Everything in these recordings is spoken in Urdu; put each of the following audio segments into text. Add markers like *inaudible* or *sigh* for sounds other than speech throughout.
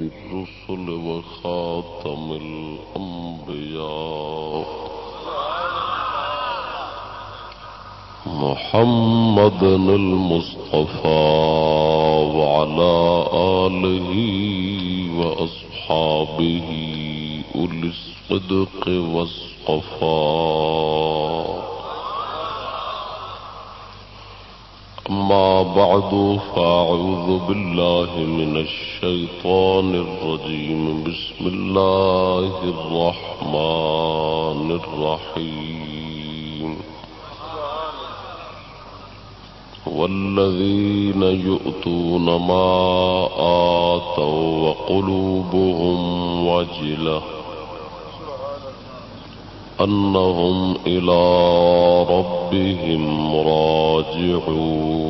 الرسل وخاتم الأنبياء. محمد المصطفى وعلى آله وأصحابه أولي الصدق والصفاء. أما بعد فأعوذ بالله من الشيطان الرجيم. بسم الله الرحمن الرحيم. والذين يؤتون ما آتوا وقلوبهم وجلة. أنهم إلى ربهم راجعون.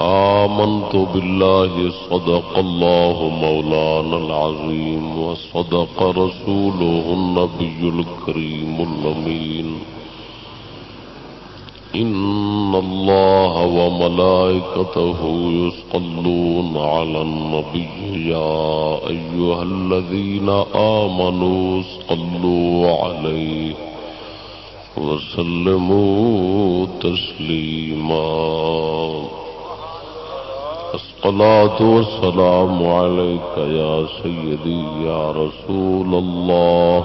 آمنت بالله صدق الله مولانا العظيم وصدق رسوله النبي الكريم الأمين. إن الله وملائكته يصلون على النبي يا أيها الذين آمنوا صلوا عليه وسلموا تسليما الصلاة والسلام عليك يا سيدي يا رسول الله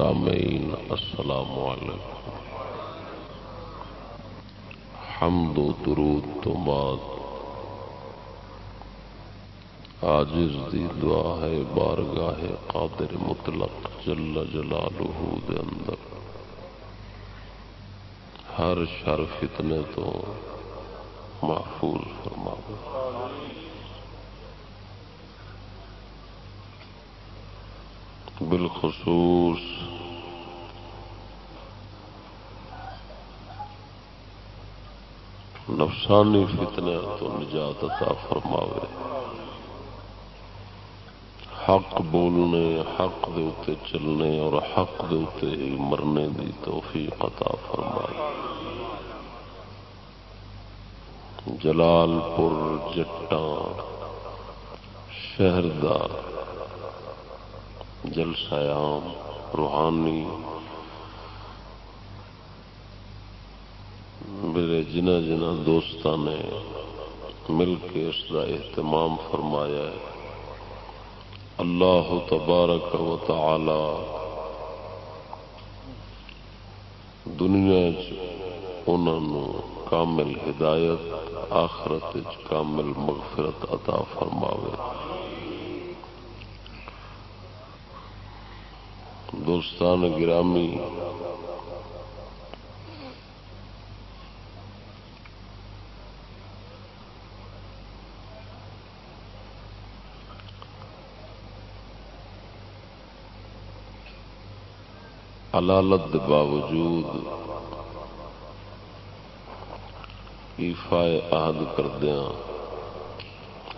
سامعین السلام علیکم حمد و درود تو بعد. عاجز دی دعا ہے، بارگاہ قادر مطلق جل جلالہ دے اندر. ہر شر فتنے تو محفوظ فرماوے بالخصوص نفسانی فتنے تو نجات عطا فرماوے۔ حق بولنے، حق دے اتے چلنے اور حق دے اتے مرنے دی توفیق عطا فرمائے۔ جلال پور جٹان شہردار جلسیام روحانی میرے جنہ جنہ دوستوں نے مل کے اس کا اہتمام فرمایا ہے۔ اللہ تبارک و تعالی دنیا انہوں کامل ہدایت، آخرت کامل مغفرت عطا فرماوے۔ دوستان گرامی علالت باوجود ایفائے عہد کردیا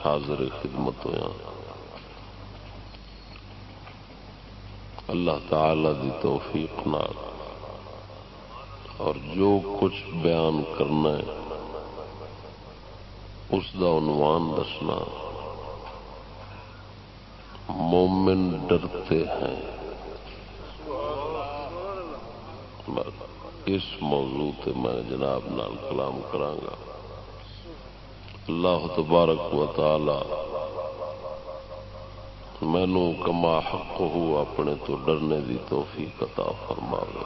حاضر خدمت ہوا اللہ تعالی دی توفیق نال۔ اور جو کچھ بیان کرنا ہے، اس دا عنوان دسنا۔ مومن ڈرتے ہیں۔ اس موضوع تے میں جناب نال کلام کرانگا اللہ تبارک و تعالی مینو کما حق ہو اپنے تو ڈرنے دی توفیق عطا فرماوے۔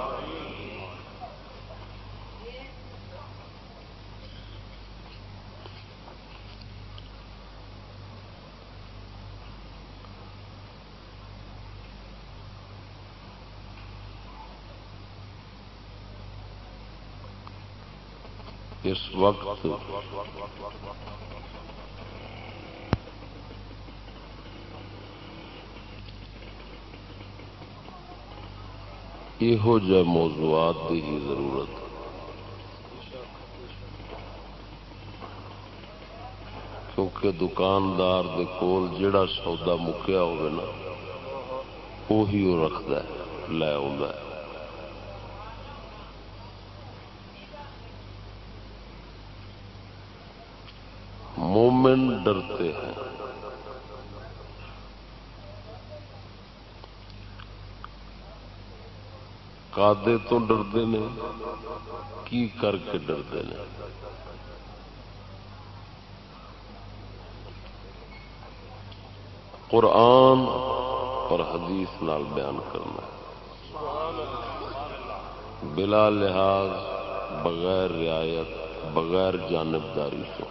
اس وقت یہو جہ موضوعات کی ہی ضرورت۔ کیونکہ دکاندار دے کول جڑا سودا مکیا ہوگا نا وہی وہ رکھد لے آ مومن ڈرتے ہیں۔ کادے تو ڈرتے ہیں کی کر کے ڈرتے ہیں قرآن اور حدیث نال بیان کرنا بلا لحاظ بغیر رعایت، بغیر جانبداری سے۔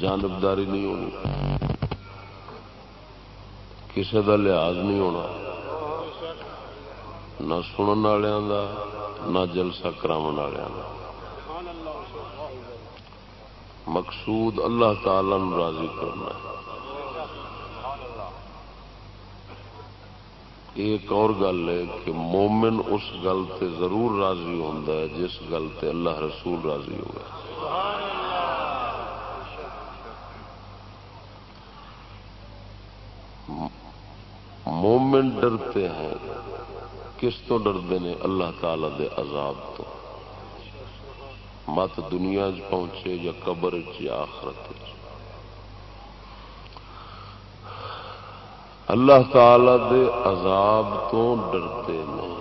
جانبداری نہیں ہونی۔ کسی کا لحاظ نہیں ہونا نہ سنن والوں کا نہ جلسہ کرا مقصود اللہ تعالی راضی کرنا ہے ایک اور گل ہے کہ مومن اس گل تے ضرور راضی ہوتا ہے جس گل تے اللہ رسول راضی ہوگا مومن ڈرتے ہیں کس تو ڈرتے ہیں؟ اللہ تعالی دے عذاب تو۔ مت دنیا چ پہنچے یا قبر یا آخرت اللہ تعالی دے عذاب تو ڈرتے ہیں۔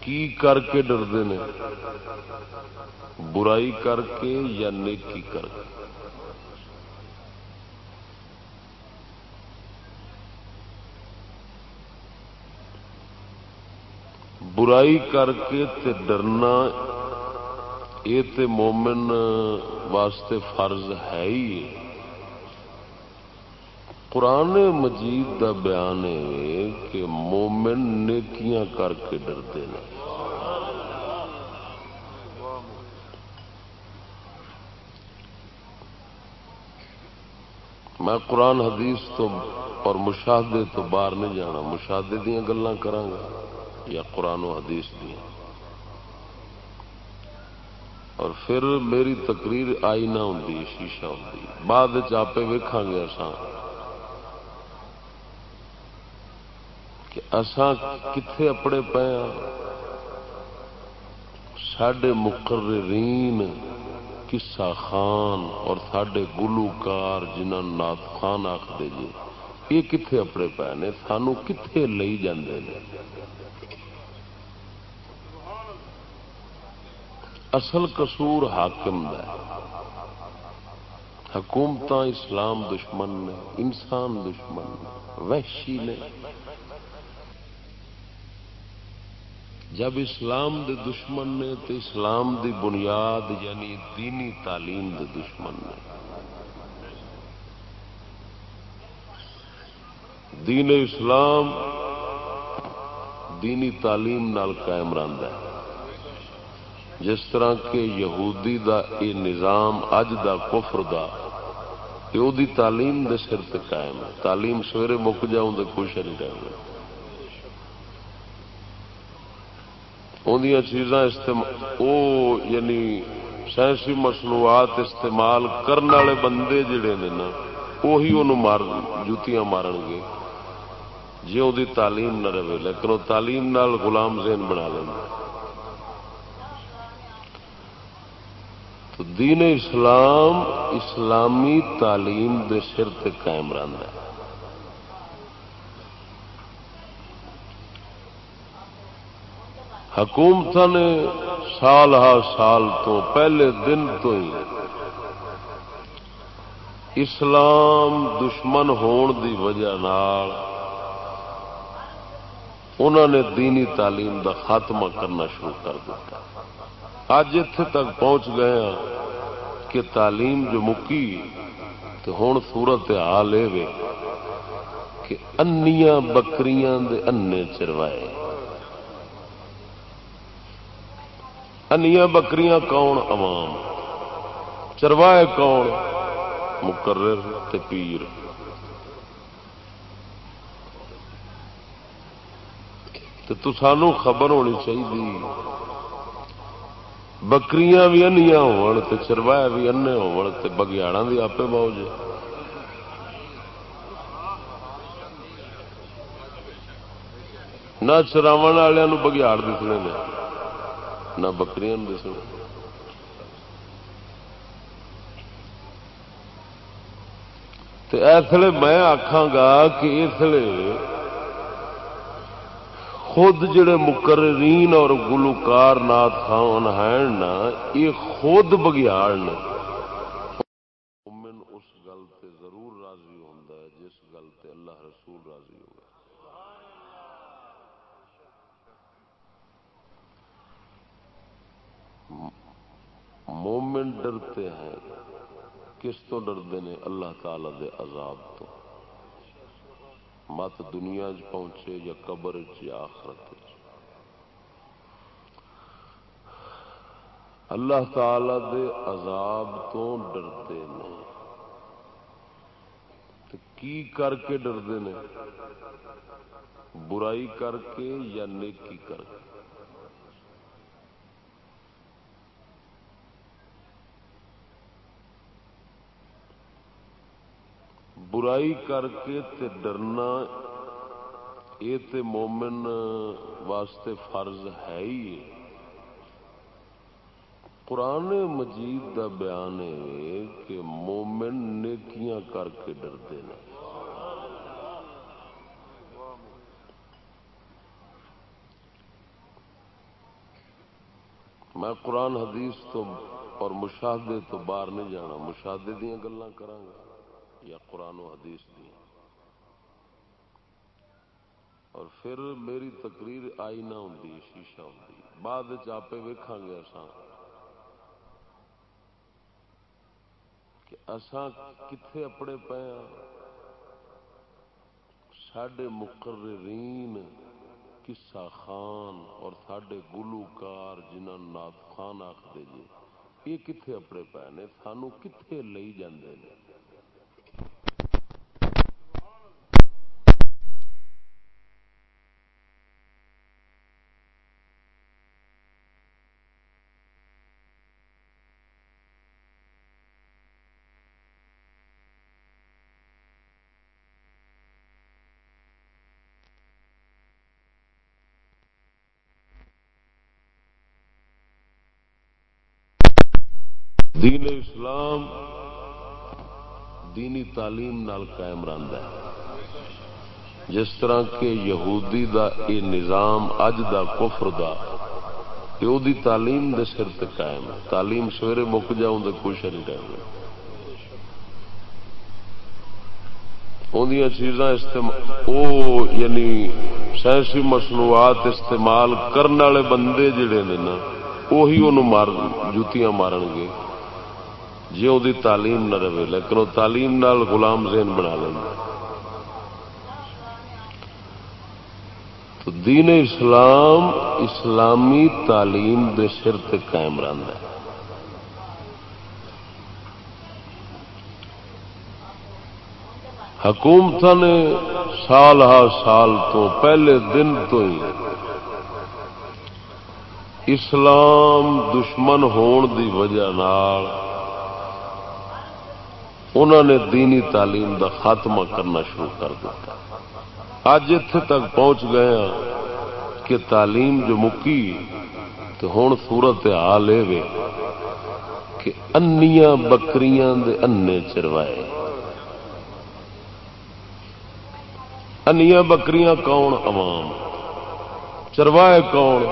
کی کر کے ڈرتے ہیں؟ برائی کر کے یا نیکی کر کے؟ برائی کر کے تے ڈرنا یہ تے مومن واسطے فرض ہے ہی قرآن مجید دا بیان ہے کہ مومن نیکیاں کر کے ڈرتے ہیں۔ میں قرآن حدیث تو اور مشاہدے تو باہر نہیں جانا، مشاہدے دیا گلیں کرا یا قرآن و حدیث دی۔ اور پھر میری تقریر آئی نہ ہوں شیشہ ہوں بعد آپ ویکا گے اسان کہ اسان کتنے اپنے پے ہاں۔ سڈے مقررین کسا خان اور سڈے گلوکار جنہوں نات خان آخر جی یہ کتنے اپنے پے نے؟ سانو کتنے لئی جاندے نے؟ اصل قصور حاکم ہے۔ حکومت اسلام دشمن نے، انسان دشمن نے، وحشی نے۔ جب اسلام دے دشمن نے تو اسلام دی بنیاد یعنی دینی تعلیم دے دشمن نے۔ دین اسلام دینی تعلیم نال قائم رہتا ہے۔ جس طرح کہ یہودی دا یہ نظام اج دا کفر دا یہ دی تعلیم دے سر تے قائم ہے۔ تعلیم سویرے مک جاؤں تو خوش نہیں رہے اندیاں چیزاں استعمال، او یعنی سائنسی مصنوعات استعمال کرنے والے بندے جڑے نے نا وہی انہوں مار جوتیاں مارن گے۔ جی وہ تعلیم نہ رہے، لیکن وہ تعلیم نال غلام ذہن بنا لیں تو دین اسلام اسلامی تعلیم دے سر تے قائم رہتا ہے۔ حکومت نے سال ہا سال تو پہلے دن تو ہی اسلام دشمن ہون دی وجہ نال انہوں نے دینی تعلیم دا خاتمہ کرنا شروع کر دیتا اج اتے تک پہنچ گئے ہیں کہ تعلیم جو مکی تو ہوں سورت حال یہ کہ انیاں بکریاں دے انے چروائے۔ انیاں بکریاں کون عوام؟ چروائے کون؟ مقرر تے پیر۔ تو سانو خبر ہونی چاہیے بکریاں بھی انیاں ہون بھی انے ہون تے بگیاڑا بھی آپ موج نہ چراو والوں بگیاڑ دسنے نے نہ بکریاں دسنے اس لیے میں آخا گا کہ اس لیے خود جڑے مقررین اور گلوکار نات خان ہیں نا، یہ خود بگیاڑ نے۔ اس گل تے ضرور راضی ہے، جس گل تے اللہ رسول راضی مومن ڈرتے ہیں، کس تو ڈرتے ہیں اللہ تعالی دے عذاب تو۔ مت دنیا چ پہنچے یا قبر یا آخرت اللہ تعالی دے عذاب تو ڈرتے ہیں کی کر کے ڈرتے ہیں برائی کر کے یا نیکی کر کے؟ برائی کر کے تے ڈرنا یہ تے مومن واسطے فرض ہے ہی قرآن مجید دا بیان ہے کہ مومن نیکیاں کر کے ڈرتے ہیں۔ میں قرآن حدیث تو اور مشاہدے تو باہر نہیں جانا، مشاہدے دیا گلا کرا یا قرآن و حدیث دی۔ اور پھر میری تقریر آئی نہ ہوں شیشہ ہوں بعد آپ ویکھا گے اساں کہ اساں کتنے اپنے پے ہاں۔ مقررین، قصہ خان اور سڈے گلوکار جنہوں نات خان آخر جی یہ کتنے اپنے پے نے؟ سانو کتنے لئی جاندے نے؟ دین اسلام دینی تعلیم نال قائم رہتا ہے۔ جس طرح کہ یہودی دا اے نظام، اج دا کفر دا یہ دی تعلیم دے سر تے قائم ہے۔ تعلیم سویرے مک جاؤں دے کچھ نہیں ٹائم اندیاں چیزاں استعمال او یعنی سائنسی مصنوعات استعمال کرنے والے بندے جڑے نے نا وہی انہوں مار جوتیاں مارن گے جی وہ تعلیم نہ رہے، لیکن وہ تعلیم نال غلام ذہن بنا لینا۔ تو دین اسلام اسلامی تعلیم دے سر تے قائم رہتا ہے۔ حکومت نے سال ہا سال تو پہلے دن تو ہی اسلام دشمن ہون دی وجہ نال انہوں نے دینی تعلیم دا خاتمہ کرنا شروع کر دیتا۔ اج اتے تک پہنچ گئے ہاں کہ تعلیم جو مکی، تو ہوں سورت حال یہ کہ انیاں بکریاں دے انے چروائے۔ انیاں بکریاں کون؟ عوام۔ چروائے کون؟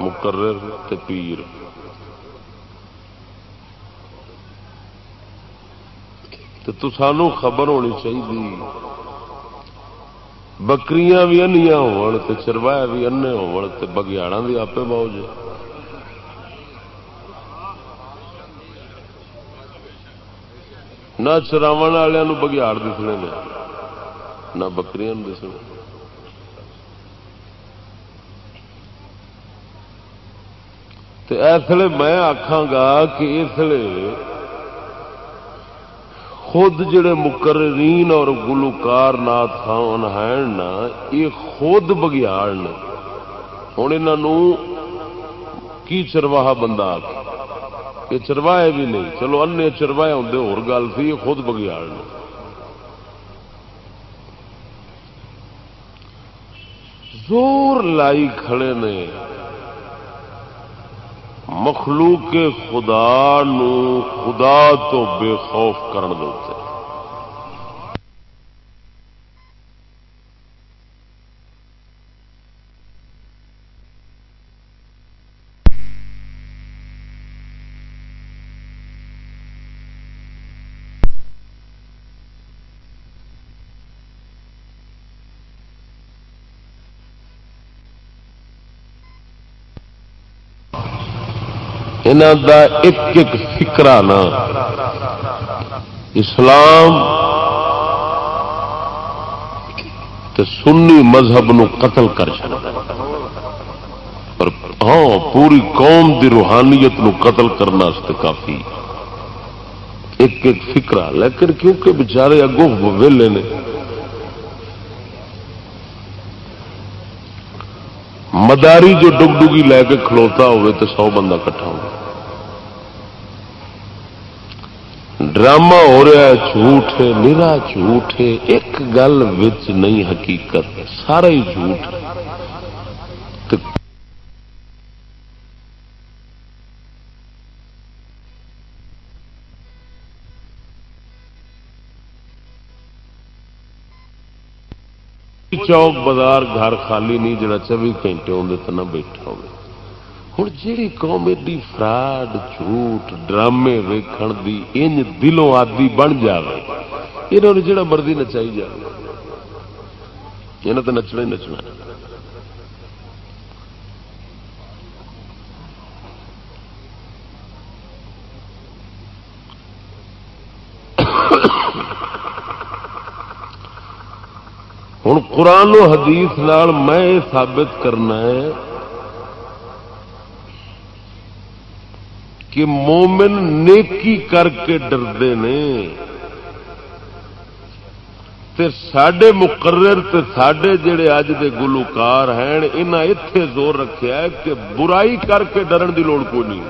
مقرر تے پیر۔ تو سانو خبر ہونی چاہیے بکریاں بھی انیاں ہون تے چروائے بھی انے ہون بگیاڑا بھی آپ موج۔ نہ چراو والوں بگیاڑ دسنے نے، نہ بکریاں دسنے ایسے میں آخا گا کہ اس لیے خود جڑے مقررین اور گلوکار نات خان ہیں نا، یہ خود بگیاڑ نے۔ ہوں انہوں کی چرواہا بندہ آ یہ چرواہے بھی نہیں۔ چلو ان چرواہے ہوں ہو گل سی، یہ خود بگیاڑ نے۔ زور لائی کھڑے نے۔ مخلوق خدا نو خدا تو بے خوف کرن کرتے دا ایک ایک فکرا نا، اسلام تے سنی مذہب نو قتل کر پر ہاں پوری قوم دی روحانیت نو قتل کرنا کافی۔ ایک ایک فکرا لیکن کیونکہ بچارے اگوں ویلے نے، مداری جو ڈگ ڈگی لے کے کھلوتا ہوئے تو سو بندہ کٹھا ہو ڈرامہ ہو رہا ہے، جھوٹ ہے، میرا جھوٹ ہے، ایک گل نہیں حقیقت سارا ہی جھوٹ چوک بازار گھر خالی نہیں، جڑا چوبی گھنٹے اندر تو نہ بیٹھا ہو ہوں جی قوم ایڈی فراڈ، جھوٹ، ڈرامے ویکھن دی ان دلوں آدی بن جائے یہ جڑا مرضی نچائی جائے یہاں تو نچنا ہی نچنا۔ ہوں قرآن و حدیث نال میں ثابت کرنا ہے کہ مومن نیکی کر کے ڈردے نے۔ سڈے مقرر تے سڈے جڑے اج دے گلوکار ہیں انہیں اتے زور رکھا ہے کہ برائی کر کے ڈرن دی لوڑ کوئی نہیں۔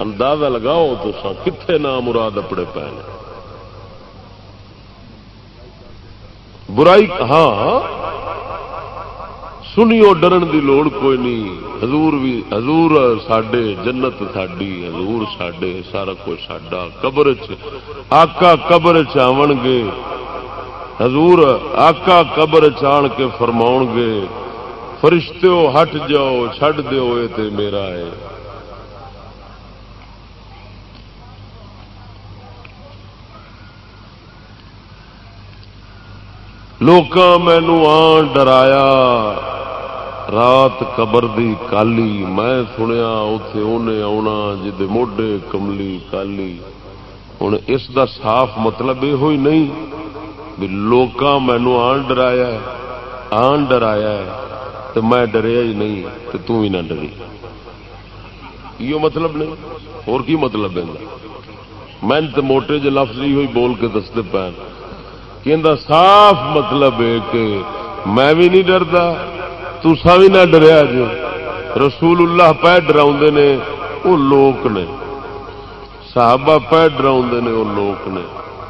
اندازہ لگاؤ تو کتنے نام مراد اپنے پے برائی ہاں۔, ہاں۔ سنیو ڈرن دی لوڑ کوئی نہیں۔ حضور بھی حضور ساڈے جنت ساڈی، حضور ساڈے سارا کچھ ساڈا۔ قبر آقا قبر چن گے۔ حضور آقا قبر چان کے فرماؤ گے فرشتے ہٹ جاؤ چڈ دو تے میرا ہے۔ لوگ مینو آن ڈرایا۔ رات قبر دی کالی میں سنیا اتے انہیں آنا جد موڈے کملی کالی۔ ہوں اس دا صاف مطلب یہ ہوئی نہیں بھی لوگ مینو آن ڈرایا آن ڈرایا تو میں ڈریا ہی نہیں تو تم ہی نہ ڈری۔ یہ مطلب نہیں اور کی مطلب ہے؟ میں موٹے جی لفظ ہی ہوئی بول کے دستے پے کہ صاف مطلب ہے کہ میں بھی نہیں ڈرتا تسا بھی نہ ڈریا جی رسول اللہ پہ ڈرا نے وہ لوگ نے۔ صحابہ پہ ڈرا نے وہ لوگ نے۔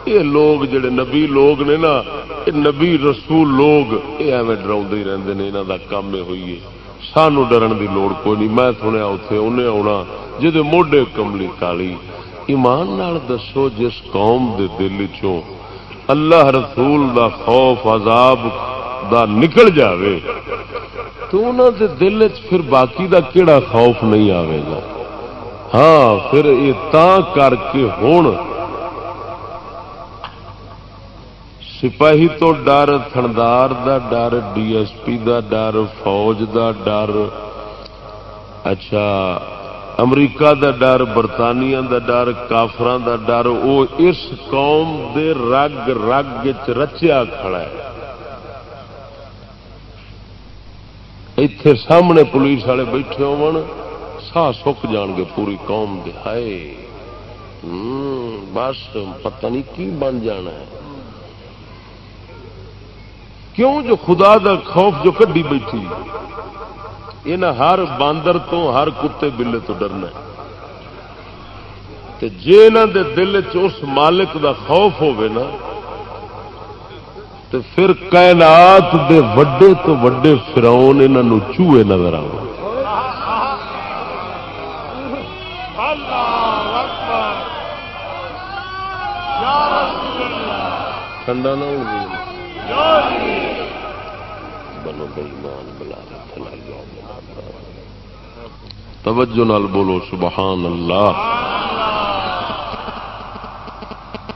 یہ لوگ جڑے نبی لوگ نے نا، یہ نبی رسول لوگ، یہ ایویں ڈرا ہی رہتے ہیں یہاں کا کام یہ ہوئی ہے۔ سانو ڈرن دی لوڑ کوئی نہیں۔ میں سنیا اتے انہیں آنا جہد موڈے کملی کالی ایمان نال دسو، جس قوم دے دل چوں اللہ رسول دا خوف، عذاب دا نکل جاوے تو انہوں دے دل پھر باقی دا کیڑا خوف نہیں آئے گا؟ ہاں پھر یہ کر کے ہون سپاہی تو ڈر، تھندار دا ڈر، ڈی ایس پی دا ڈر، فوج دا ڈر۔ اچھا امریکہ دا ڈر، برطانیہ دا ڈر کافران دا ڈر وہ اس قوم دے رگ رگ رچیا کھڑا ہے۔ اتے سامنے پولیس والے بیٹھے ہو سا سک جان گے پوری قوم دے ہائے بس پتہ نہیں کی بن جانا ہے کیوں جو خدا دا خوف جو کڈی بیٹھی یہ ہر باندر تو ہر کتے بلے تو ڈرنا جی انہوں دے دل چ اس مالک دا خوف ہوئے نا تو پھر کائنات دے وڈے تو وڈے فراؤن انہوں چوہے نظر آ ٹھنڈا نہ ہو بنو بےمان بلا توجہ نال بولو، سبحان اللہ۔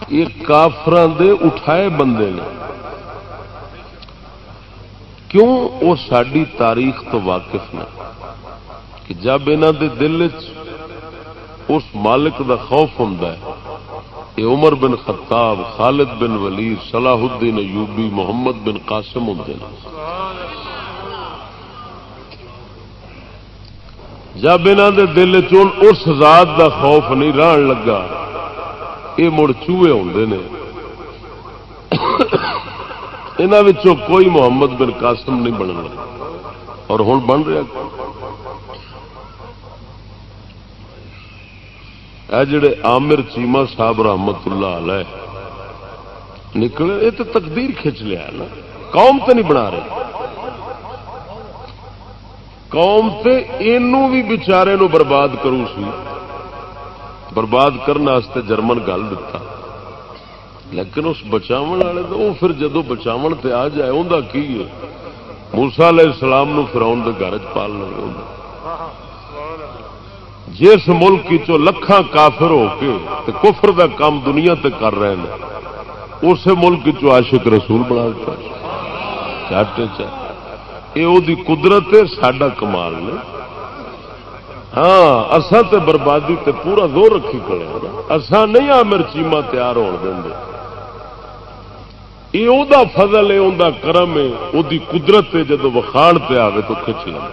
یہ کافران دے اٹھائے بندے نے۔ کیوں وہ ساری تاریخ تو واقف نے کہ جب انہوں دے دل اس مالک دا خوف ہوں یہ عمر بن خطاب، خالد بن ولید، صلاح الدین ایوبی، محمد بن قاسم ہوں جب انہوں دے دل چون اس ذات دا خوف نہیں رہن لگا یہ مڑ چوہے ہوتے ہیں یہاں کوئی محمد بن قاسم نہیں بننا اور ہوں بن رہا اے جڑے عامر چیما صاحب رحمت اللہ علیہ نکلے یہ تو تقدیر کھچ لیا نا۔ قوم تو نہیں بنا رہے۔ قوم تے اینو بھی بچارے نو برباد کرو سی۔ برباد کرنے جرمن گل دتا۔ لیکن اس بچاو والے تو وہ پھر جدو بچاو تے آ جائے انہوں کی ہے؟ موسا علیہ السلام نو فراؤن دے گھر پال لگے جس ملک چو لکھان کافر ہو کے تے کفر دا کام دنیا تے کر رہے ہیں اس ملک چو عاشق رسول بنا چاٹے چاہ یہ قدرت ہے سڈا کمال نے ہاں اسان تے بربادی تے پورا زور رکھی پڑے اسان نہیں آمر چیما تیار ہو دیں یہ فضل ہے کرم ہے وہ قدرت ہے جب وکھاڑ پہ آئے تو کھچ لیں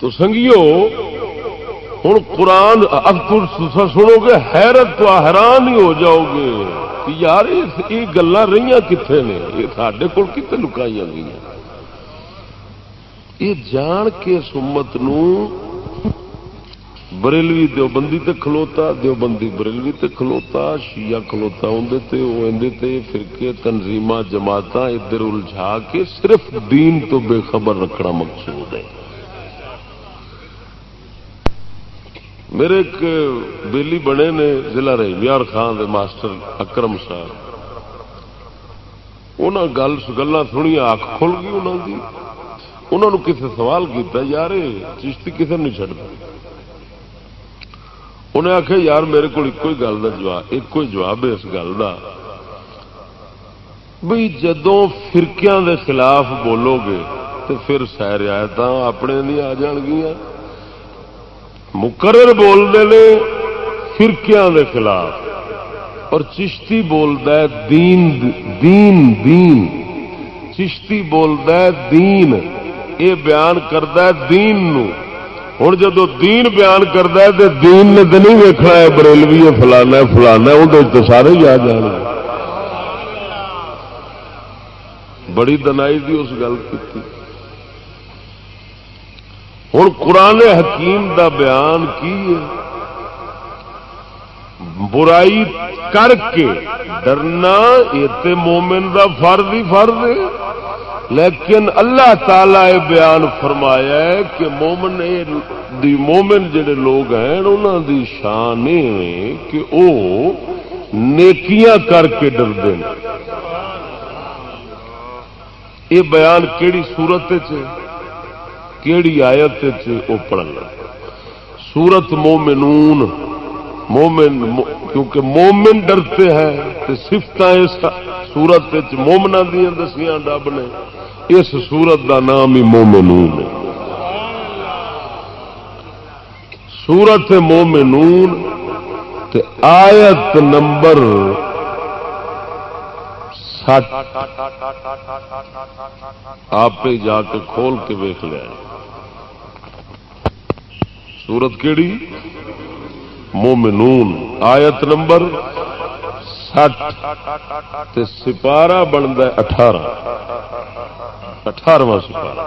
تو سنگیو ہوں قرآن، اب سنو گے، حیرت تو حیران ہی ہو جاؤ گے کہ یار، یہ گلا رہی کتنے نے؟ یہ سارے کول کتنے لکائی گئی یہ جان کے سمت نو بریلوی دیوبندی تے کھلوتا، دیوبندی بریلوی تے کھلوتا، شیعہ کھلوتا اندر تے فرقے تنظیم جماعت ادھر الجھا کے صرف دین تو بے خبر رکھنا مقصود ہے۔ میرے ایک بیلی بنے نے ضلع رحمیار خان دے ماسٹر اکرم صاحب۔ انہوں گل گلا سنی آخ کھل گئی انہوں دی۔ انہوں نے کسی سوال کیتا یار چشتی کسی نہیں چڑھتا انہیں آخیا یار میرے کو ایک ہی گل کا جواب ایک ہی جواب ہے اس گل کا بھائی جدو فرقیاں دے خلاف بولو گے تو پھر سہ رعایت اپنے نہیں آ جان گیا مقرر بولتے ہیں فرقیاں دے خلاف۔ اور چشتی بولتا ہے دین دین دین۔ چشتی بولتا ہے دین۔ یہ بیان کرتا ہے دین نو۔ ہوں جدو دین بیان کرتا ہے تو دین نے تو نہیں ویکنا ہے، بریلوی فلانا فلانا اندر تو سارے ہی آ جان بڑی دنائی دی اس گل کی ہوں قرآن حکیم دا بیان کی ہے؟ برائی کر کے ڈرنا یہ مومن دا فرض ہی فرض ہے۔ لیکن اللہ تعالی بیان فرمایا ہے کہ مومن دی مومن جڑے لوگ ہیں انہوں دی شان کہ او نیکیاں کر کے ڈرتے ہیں۔ یہ بیان کیڑی صورت کیڑی آیت وہ پڑھنا سورت مومنون، مومن کیونکہ مومن ڈرتے ہیں تو سفت سورت مومنا دیا دسیاں ڈب نے، اس سورت دا نام ہی مومنون ہے۔ سورت مومنون تے آیت نمبر سٹ آپ جا کے کھول کے ویخ لیا سورت کیڑی؟ مومنون۔ آیت نمبر سٹ سپارہ بنتا اٹھارہ۔ اٹھارواں سپارہ۔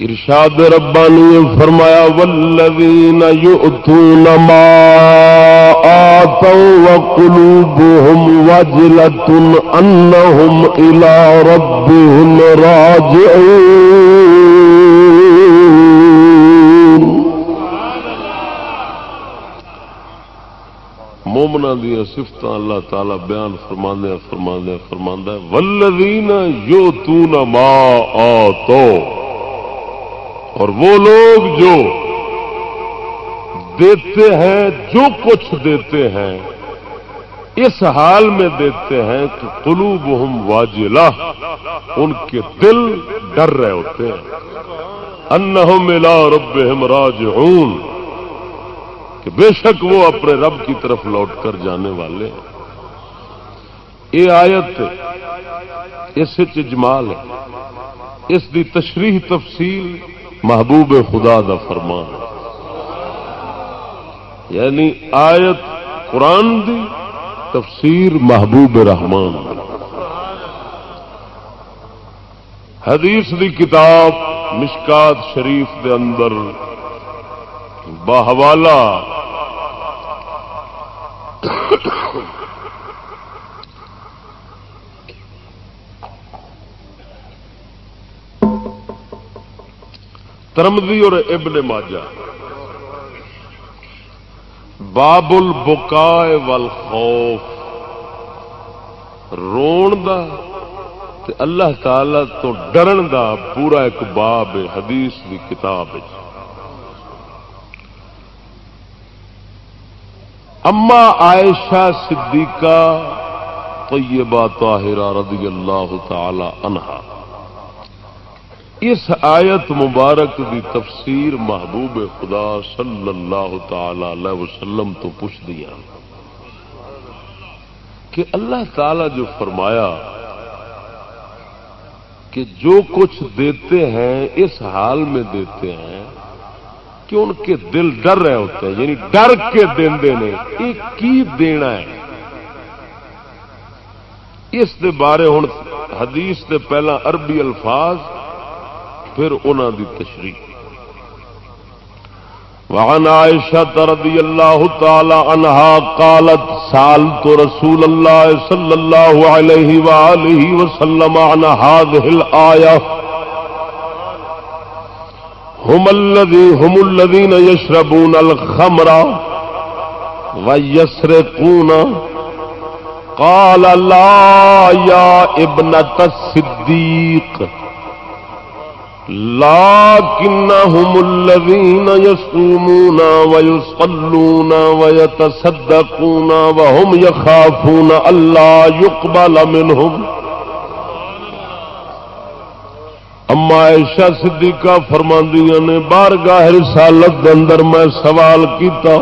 ارشاد ربانی فرمایا والذین یؤتون ما آتوا وقلوبهم وجلة انہم الى ربهم راجعون۔ مومنا دیا سفت اللہ تعالی بیان فرما فرما فرما ولدین یو ما آتو اور وہ لوگ جو دیتے ہیں، جو کچھ دیتے ہیں، اس حال میں دیتے ہیں کہ قلوب ہم واجلہ، ان کے دل ڈر رہے ہوتے ہیں۔ انہم ملا رب راج کہ بے شک وہ اپنے رب کی طرف لوٹ کر جانے والے ہیں۔ یہ آیت اس جمال ہے۔ اس دی تشریح تفصیل محبوب خدا دا فرمان یعنی آیت قرآن دی، تفسیر محبوب رحمان حدیث دی کتاب مشکات شریف دے اندر باہوالا ترمدی اور ابن ماجہ باب البکائے والخوف رون دا تے اللہ تعالی تو ڈرن دا پورا ایک باب ہے حدیث کی کتاب ہے اما عائشہ صدیقہ طیبہ طاہرہ رضی اللہ تعالی عنہا اس آیت مبارک دی تفسیر محبوب خدا صلی اللہ تعالی علیہ وسلم تو پوچھ دیا کہ اللہ تعالی جو فرمایا کہ جو کچھ دیتے ہیں، اس حال میں دیتے ہیں کہ ان کے دل ڈر رہے ہوتے ہیں یعنی ڈر کے دے یہ کی دینا ہے؟ اس دے بارے ہوں حدیث دے پہلا عربی الفاظ، پھر انہوں دی تشریح۔ وعن عائشة رضي الله تعالى عنها قالت سالت رسول الله صلى الله عليه وآله وسلم عن هذه الآية هم, الذي هم الذين يشربون الخمر ويسرقون. قال لا يا ابنة الصديق. لكنهم الذين يصومون ويصلون ويتصدقون وهم يخافون الله يقبل منهم. اما عائشہ صدیقہ فرماندیاں نے بارگاہ رسالت اندر میں سوال کیتا،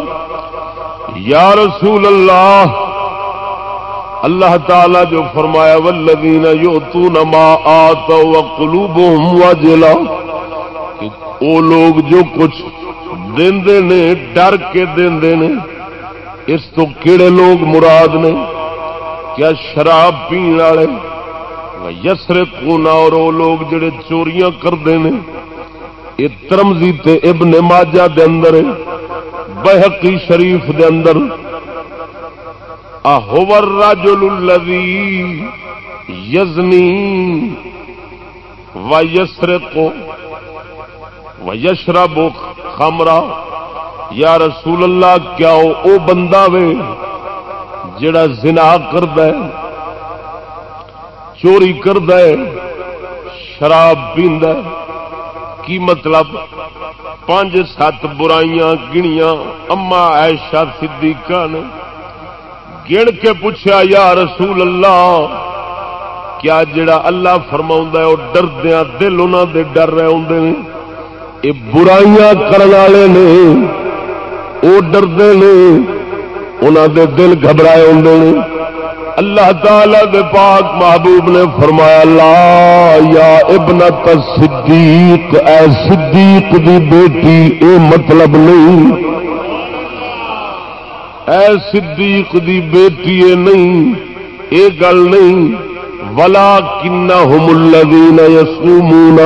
یا رسول اللہ اللہ تعالی جو فرمایا ولدین یو تو نما آتا کلوب وجلا وہ لوگ جو کچھ دے نے، ڈر کے دے نے، اس تو کہڑے لوگ مراد نے، کیا شراب پین والے یسر کونا اور وہ لوگ جڑے چوریاں کرتے ہیں یہ ترمزی تے ابن ماجہ دے اندر بحقی شریف دے اندر۔ اہور راجل الذی یزنی و یسرق و یشرب خمرا یا رسول اللہ، کیا او بندہ وے جڑا زنا کرد چوری کرد شراب پیند کی مطلب؟ پانچ سات برائیاں گنیاں۔ اما ایشا صدیقہ نے گن کے پوچھا، یا رسول اللہ، کیا جڑا اللہ فرما ہے وہ ڈردیا دل انہوں دے ڈر رہے ہوں یہ برائیاں کرنے والے نے وہ ڈردے نے۔ انہوں دے دل گھبرائے ہوں اللہ تعالی دے پاک محبوب نے فرمایا، لا یا ابن صدیق، اے صدیق دی بیٹی، اے مطلب نہیں۔ اے صدیق دی بیٹی، اے نہیں، اے گل نہیں۔ ولا کنا الذین یسومون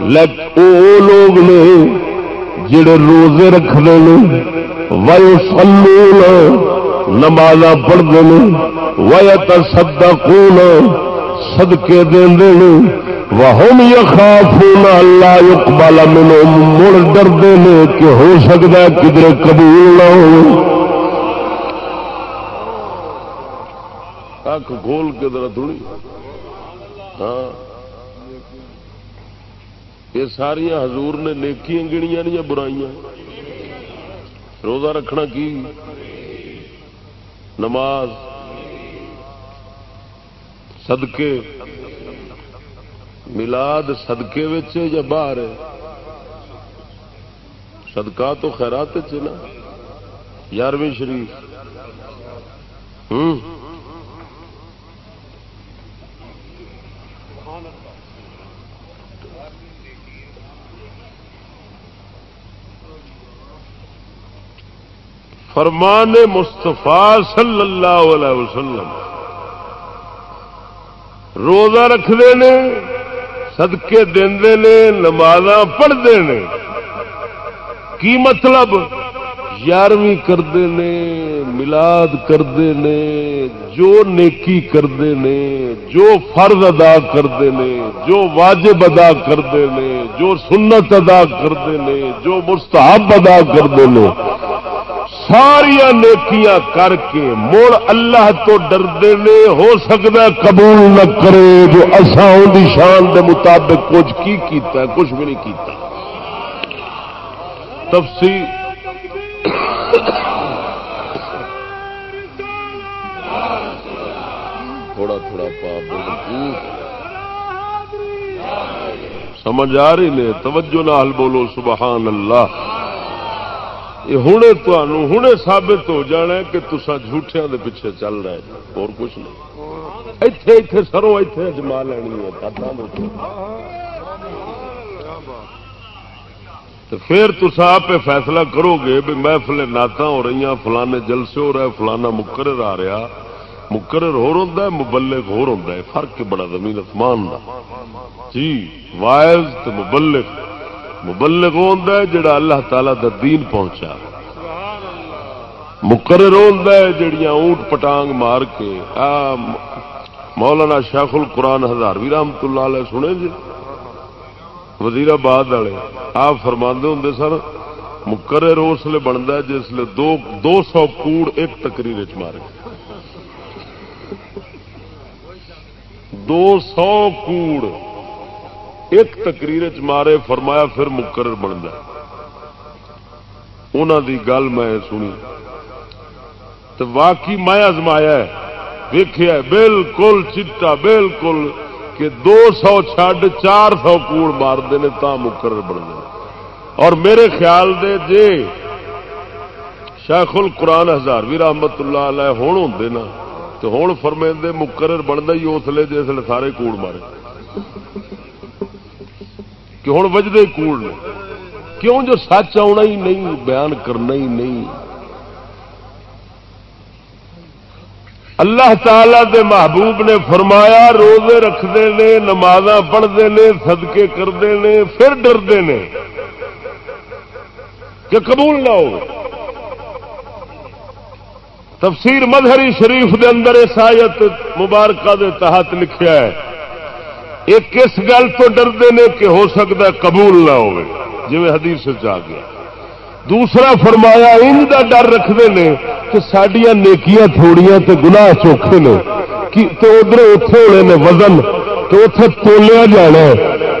لیکن او لوگ نے جڑے روزے رکھتے ہیں وی سلون نماز پڑھتے ہیں ویت سدا کون سدکے دے وہم یخافون اللہ یقبل منہم مڑ ڈردے نے کہ ہو سکتا ہے کدھر قبول نہ ہو۔ اک کھول کے ذرا تھوڑی۔ ہاں۔ یہ ساریا حضور نے نیکیاں گنیا یا برائیاں؟ روزہ رکھنا کی؟ نماز؟ صدقے؟ ملاد صدقے یا باہر صدقہ تو خیرات نا، یارویں شریف۔ ہوں؟ فرمان مستفا صلی اللہ علیہ وسلم روزہ رکھتے ہیں سدکے دے نماز پڑھتے ہیں کی مطلب؟ یارویں کرتے نے، ملاد کرتے نے، جو نیکی کرتے نے، جو فرض ادا کرتے نے، جو واجب ادا کرتے نے، جو سنت ادا کرتے نے، جو مستحب ادا کرتے ہیں ساریا نیکیاں کر کے مڑ اللہ تو ڈردے نے، ہو سکتا قبول نہ کرے جو اصا شان دے مطابق کچھ کی کیتا ہے، کچھ بھی نہیں کیتا۔ تفصیل۔ تھوڑا تھوڑا پاپ سمجھ آ رہی نے؟ توجہ نال بولو، سبحان اللہ۔ ہوں ہوں ثابت ہو جانا کہ تسا جھوٹیا دے پیچھے چل رہے اور کچھ نہیں اتے اتے سرو اتے جما لینی ہے پھر تسا آپ فیصلہ کرو گے بھی محفل نعت ہو رہی فلانے جلسے ہو رہا فلانا مقرر آ رہا مقرر ہو رہا ہے مبلک ہو رہا ہے فرق بڑا زمین اسمان دا جی وائز تو مبلک مبلغ ہوتا ہے جڑا اللہ تعالی دا دین پہنچا۔ مقرر ہوتا ہے جڑیاں اونٹ پٹانگ مار کے۔ آ، مولانا شیخ القرآن ہزار بھی رحمت اللہ علیہ، سنے جی؟ وزیر آباد والے، آپ فرما ہوں سر مقرر اس لیے بنتا ہے جس لیے دو دو سو کوڑ ایک تقریر چ مارے۔ دو سو کوڑ۔ ایک تقریر چ مارے فرمایا پھر مقرر بنتا انہوں دی گل میں سنی۔ تو واقعی میں ازمایا ویخیا بالکل چٹا، بالکل کہ دو سو چڈ چار سو کوڑ مارتے ہیں، تا مقرر بنتے اور میرے خیال دے جے شیخ القرآن ہزار بھی رحمت اللہ علیہ ہوں ہوں نا تو ہوں فرمے مقرر بنتا ہی اس لیے جس سارے کوڑ مارے۔ کہ ہوں وجدے کوڑ نے۔ کیوں جو سچ آنا ہی نہیں، بیان کرنا ہی نہیں۔ اللہ تعالی دے محبوب نے فرمایا، روزے رکھتے ہیں نماز پڑھتے ہیں سدکے کرتے ہیں پھر ڈرتے ہیں کہ قبول نہ ہو۔ تفسیر مظہری شریف دے اندر اس آیت مبارکہ دے تحت لکھیا ہے۔ ایک کس گل تو ڈرتے ہیں کہ ہو سکتا ہے قبول نہ ہو جی حدیث آ گیا۔ دوسرا فرمایا، ان کا ڈر رکھتے ہیں کہ سڈیا نیکیاں تھوڑیاں تے گناہ چوکھے نے۔ تو ادھر اتے ہونے نے وزن تو اتے تولیا جانا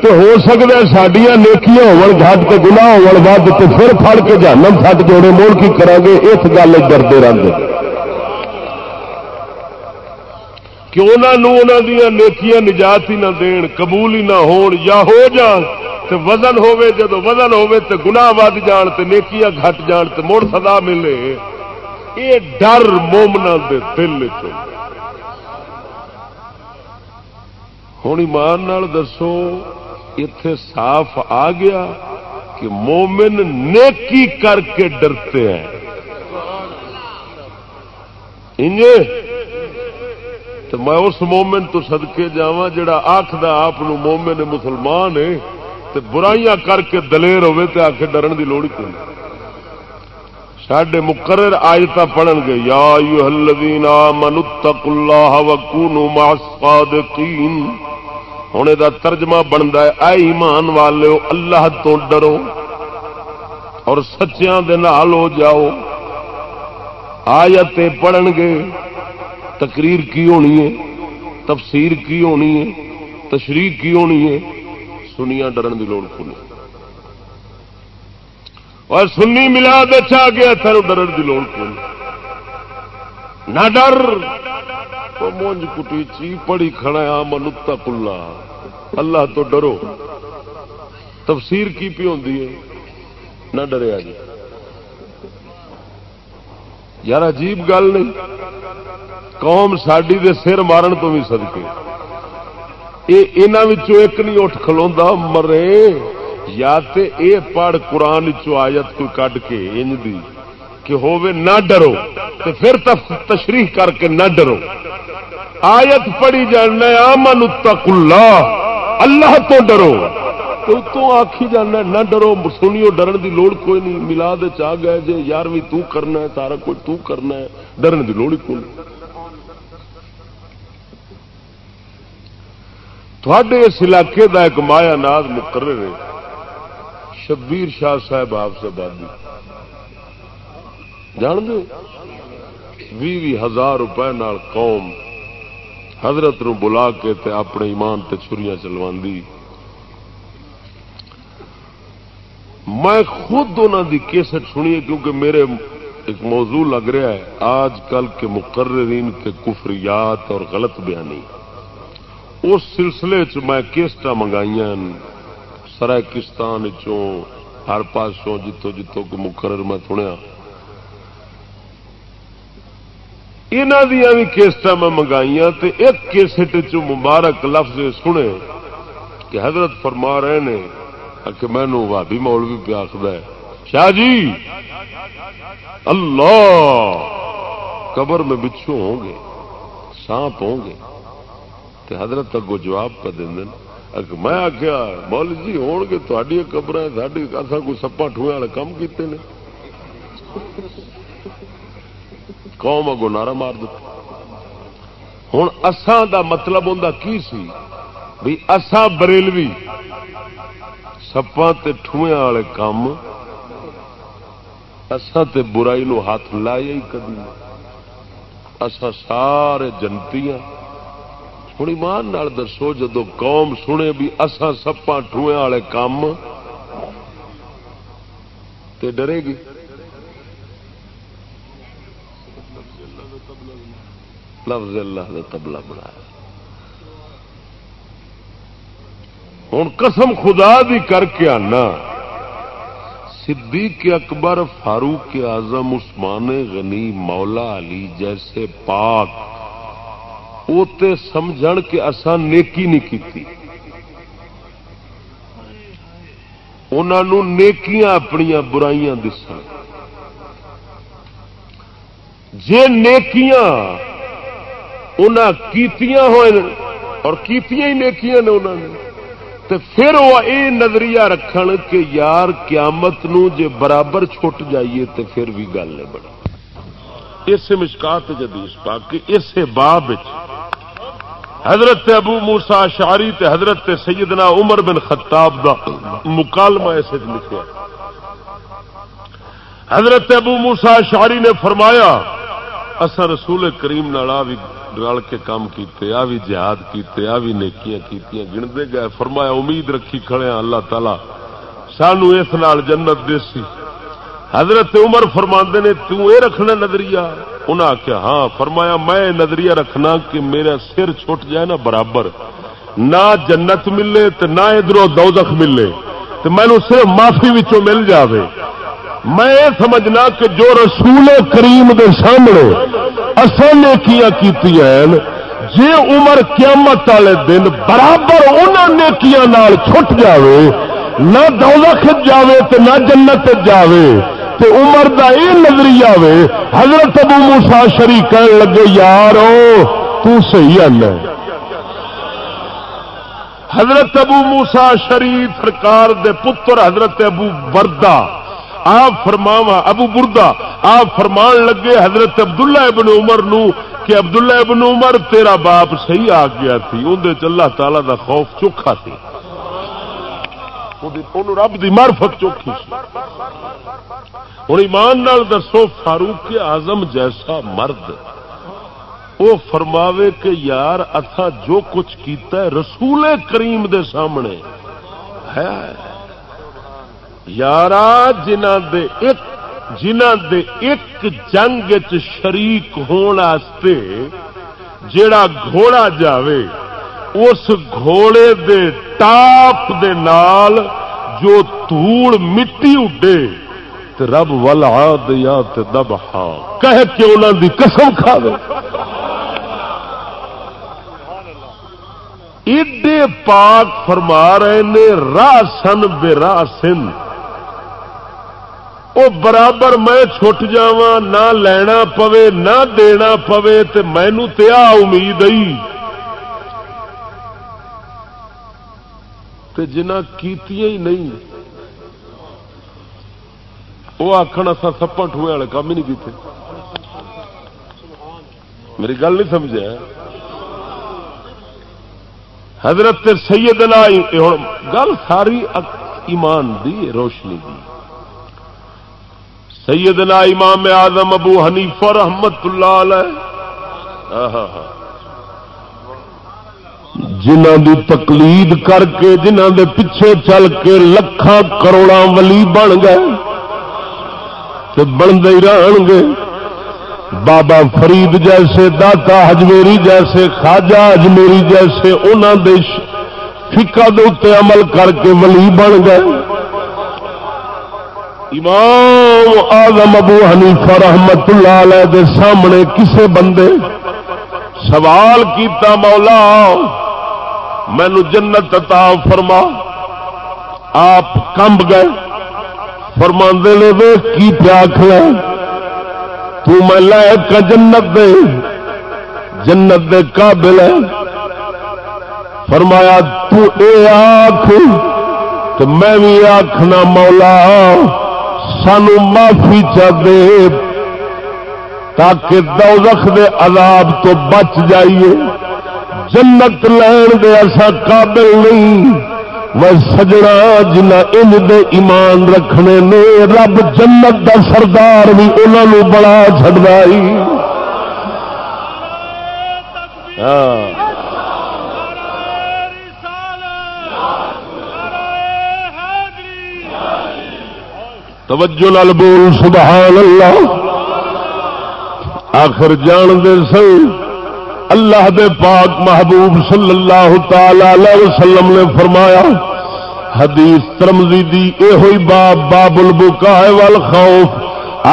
تو ہو سکتا ہے سڈیا نیکیاں ہوٹ کے گنا ود تو پھر پھڑ کے جانم سٹ جوڑے موڑ کی کریں گے اس گل ڈرتے رہتے کہ انہوں دیا نیکیاں نجات ہی نہ دین، قبول ہی نہ ہون، یا ہو جان تو وزن ہوے جدو وزن ہوے تو گناہ ود جان تو نیکیاں گھٹ جان تو مڑ سدا ملے۔ یہ ڈر مومنا دے دل ہوں ایمان دسو اتے صاف آ گیا کہ مومن نیکی کر کے ڈرتے ہیں۔ تو میں اس مومن تو سدکے جا جا آخد آپ مومن مسلمان ہے تو برائیاں کر کے دلیر ہوے تو آ ڈرن کی لوڑ کیوں سڈے مقرر آیت پڑھن گے، یا الذین آمنوا اللہ وکونوا مع الصادقین۔ ہوں یہ ترجمہ بنتا ہے، اے ایمان والے، اللہ تو ڈرو اور سچیاں دے نال ہو جاؤ۔ آیت پڑھن گے تقریر کی ہونی ہے، تفسیر کی ہونی ہے، تشریح کی ہونی ہے سنیا ڈرن کی لوڑ کو اور سنی ملا دچا گیا تھر ڈرن کی لوڑ کو نہ ڈر مونج کٹی چی پڑی کھڑا منتا کلا۔ اللہ تو ڈرو۔ تفسیر کی پی ہوتی ہے، نہ ڈریا جی یار عجیب گل نہیں۔ قوم ساری دے سر مارن تو بھی سدکے یہاں ایک نہیں اٹھ کھلوا مرے۔ یا تے اے پڑھ قرآن آیت کوئی کڈ کے انج دی کہ ہووے نہ ڈرو تے پھر تشریح کر کے نہ ڈرو۔ آیت پڑھی جاننا آمن اتق اللہ۔ اللہ تو ڈرو۔ تو آخی جانا نہ ڈرو، سنیو، ڈرن دی لوڑ کوئی نہیں۔ ملا دے چاہ گئے جے جی، یار بھی تو کرنا ہے، سارا کوئی تو کرنا ہے۔ ڈرن دی لوڑ ہی کوئی تھوڑے اس علاقے دا ایک مایا ناز مقرر ہے۔ شبیر شاہ صاحب آپ سے بادی جان دے بھی بھی ہزار روپے نال قوم۔ حضرت نو بلا کے تے اپنے ایمان تے چھریاں چلوا میں خود انہوں دی کیسٹ سنی کیونکہ میرے ایک موضوع لگ رہا ہے۔ آج کل کے مقررین کے کفریات اور غلط بیانی۔ اس سلسلے چ میں کیسٹ منگائی سرائکستان چوں، ہر پاسوں، جتوں جتوں کو مقرر میں سنیا ہاں۔ یہاں دیا بھی کیسٹ میں منگائی ایک کیسٹ چ مبارک لفظ سنے کہ حضرت فرما رہے نے کہ مینو بھابی مولوی پہ آخر شاہ جی اللہ، قبر میں بچھو ہوں گے، سانپ ہوں گے۔ تو حضرت اگو جواب پہ دیں میں آخیا مول جی ہو گے تھوڑی قبر ہے ساری اصا کوئی سپا ٹوئے والے کام کیتے ہیں قوم اگو نعرہ مار دیتا ہوں اسان دا مطلب ہوں کی سی؟ بھی اسان بریلوی سپا ٹویا والے کام اسان تے برائی نو ہاتھ لایا ہی کدی اسا سارے جنتی ہوں ایمان نال دسو جدو قوم سنے بھی اسا سپا ٹویا والے کام تے ڈرے گی لفظ اللہ نے تبلا بنایا ہوں قسم خدا دی کر کے آنا۔ صدیق اکبر، فاروق اعظم، عثمان غنی، مولا علی جیسے پاک۔ اوتے سمجھ کے آسان نیکی نہیں کی انہوں نیکیاں اپنی برائیاں دس جے نیکیاں انہاں کیتیاں ہوئے اور کیتیاں ہی نیکیاں نے انہوں نے۔ تو پھر وہ یہ نظریہ رکھ کہ یار قیامت نو جے برابر چھٹ جائیے تو پھر بھی گل ہے بڑی اس مشکات جدیش پاک اس باب حضرت ابو موسا شاری تے حضرت سیدنا عمر بن خطاب دا مکالمہ ایسے لکھا حضرت ابو موسا شاری نے فرمایا اصا رسول کریم بھی رل کے کام کیتے، آ بھی جہاد کیتے، آ بھی نیکیاں کیتیاں، گنتے گئے، فرمایا امید رکھی کھڑے ہیں اللہ تعالی۔ سانو اس نال جنت دیسی حضرت عمر فرما نے، تو اے رکھنا نظریہ۔ انہیں آخیا ہاں فرمایا میں نظریہ رکھنا کہ میرا سر چھٹ جائے نا برابر۔ نہ جنت ملے تو نہ ادھر دوزخ ملے۔ تو مینو صرف معافی مل جاوے۔ میں یہ سمجھنا کہ جو رسول کریم دے سامنے اصل نیکیاں کی جی عمر قیامت والے دن برابر انہوں نیکیاں نال چھٹ جاوے، نہ دوزخ جاوے تو نہ جنت جاوے تو عمر دا یہ نظریہ وے، حضرت ابو موسا شری کہن لگے یار تو صحیح ہے حضرت ابو موسا شریف سرکار دے پتر حضرت ابو بردا آپ فرماوا ابو بردا آپ فرمان لگے حضرت عبداللہ ابن عمر نو کہ عبداللہ ابن عمر تیرا باپ صحیح آ گیا تھی اندر اللہ تعالی دا خوف چوکھا تھی۔ رب دی معرفت چوکھی ہوں ایمان نال دسو، فاروق آزم جیسا مرد وہ فرماوے کہ یار، اتھا جو کچھ کیتا ہے رسول کریم دے سامنے ہے۔ یار جنہ دے ایک جنہ دے ایک جنگ شریک ہونے جیڑا گھوڑا جاوے، اس گھوڑے دے ٹاپ دے نال جو دھوڑ مٹی اڈے رب ول یا دب ہاں کہ انہوں دی قسم کھا دے ایڈے پاک فرما رہے نے، راہ سن بے راہ سن۔ وہ برابر میں چھٹ جا نہ لینا پوے، نہ دینا پوے تو مینو تیا امید آئی جنہ کیتی ہی نہیں وہ آخر اصا سپا ٹوئے والے کام ہی نہیں کیتے۔ میری گل نہیں سمجھا حضرت سیدنا گل ساری ایمان دی، روشنی دی۔ سیدنا امام آدم ابو حنیفہ رحمت اللہ علیہ۔ جنہ دی تقلید کر کے جنہ دے پیچھے چل کے لکھان کروڑا ولی بن گئے بنتے رہن گے۔ بابا فرید جیسے، داتا ہجمیری جیسے، خواجہ ہجمیری جیسے انہوں دے فکا دے عمل کر کے ولی بن گئے۔ امام آزم ابو حنیفہ رحمت اللہ علیہ دے سامنے کسے بندے سوال کیتا مولا، مینو جنت عطا فرما۔ آپ کمب گئے۔ فرما نے کی پیاکھ لے تو میں لائق کا جنت دے جنت دے قابل ہے۔ فرمایا، تو اے آخ تو میں بھی آخنا مولا۔ سانو معافی چا دے تاکہ دوزخ دے عذاب تو بچ جائیے۔ جنت لین دے ایسا قابل نہیں۔ وہ سجنا جنا ان دے ایمان رکھنے نے رب جنت دا سردار بھی انہوں بڑا چڑائی ہاں۔ توجہ لال بول سبحان اللہ آخر جان دے سن، اللہ دے پاک محبوب صلی اللہ تعالی وسلم نے فرمایا، حدیث ترمزی دی اے ہوئی باب باب البکا والخوف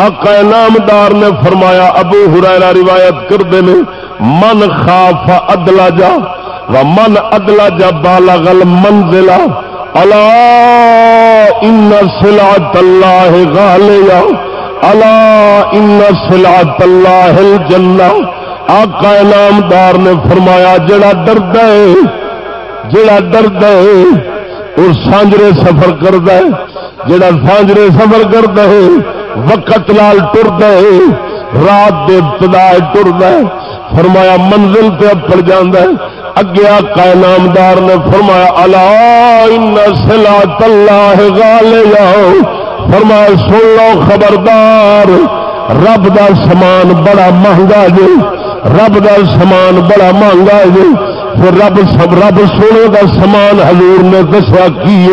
آقا نامدار نے فرمایا، ابو ہریرہ روایت کردے نے، من خاف ادلا جا و من ادلا جا بالغ المنزل الا ان اللہ الا ان سلعت اللہ الجنہ آقا انعامدار نے فرمایا، جڑا ڈرد ہے، جڑا ڈرد ہے، وہ سانجرے سفر کرد ہے۔ جڑا سانجرے سفر کرد ہے، وقت لال ٹرد ہے، رات دے ابتدا ٹرد ہے۔ فرمایا منزل پہ اپڑ جانا ہے۔ اگے آقا انعامدار نے فرمایا اللہ ان سلا تلا گال فرمایا، سن لو خبردار، رب دا سامان بڑا مہنگا جی۔ رب دا سامان بڑا مہنگا ہے جی۔ پھر رب سب رب سونے دا سامان حضور نے دسیا کی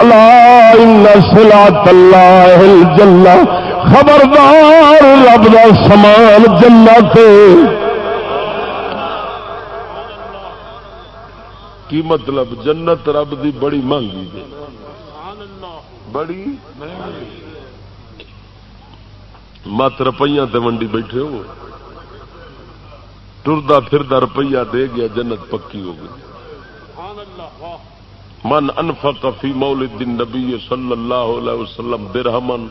اللہ سلا اللہ جلا خبردار، رب دا سامان جنت کی مطلب جنت رب دی بڑی مہنگی بڑی؟ مت روپیہ تے منڈی بیٹھے ہو۔ ٹردا پھردا روپیہ دے گیا، جنت پکی ہو گئی۔ من انفق فی مولد النبی صلی اللہ علیہ وسلم درہمن،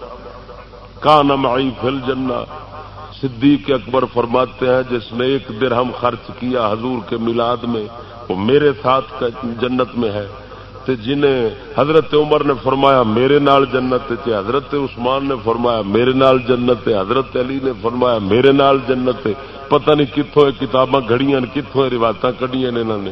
کان معی فی الجنہ۔ صدیق اکبر فرماتے ہیں، جس نے ایک درہم خرچ کیا حضور کے میلاد میں، وہ میرے ساتھ جنت میں ہے۔ جنہیں حضرت عمر نے فرمایا، میرے نال جنت حضرت عثمان نے فرمایا، میرے نال جنت حضرت علی نے فرمایا، میرے نال جنت پتہ نہیں کتوں کتاباں گھڑیاں کتوں روایت کڈیاں انہوں نے۔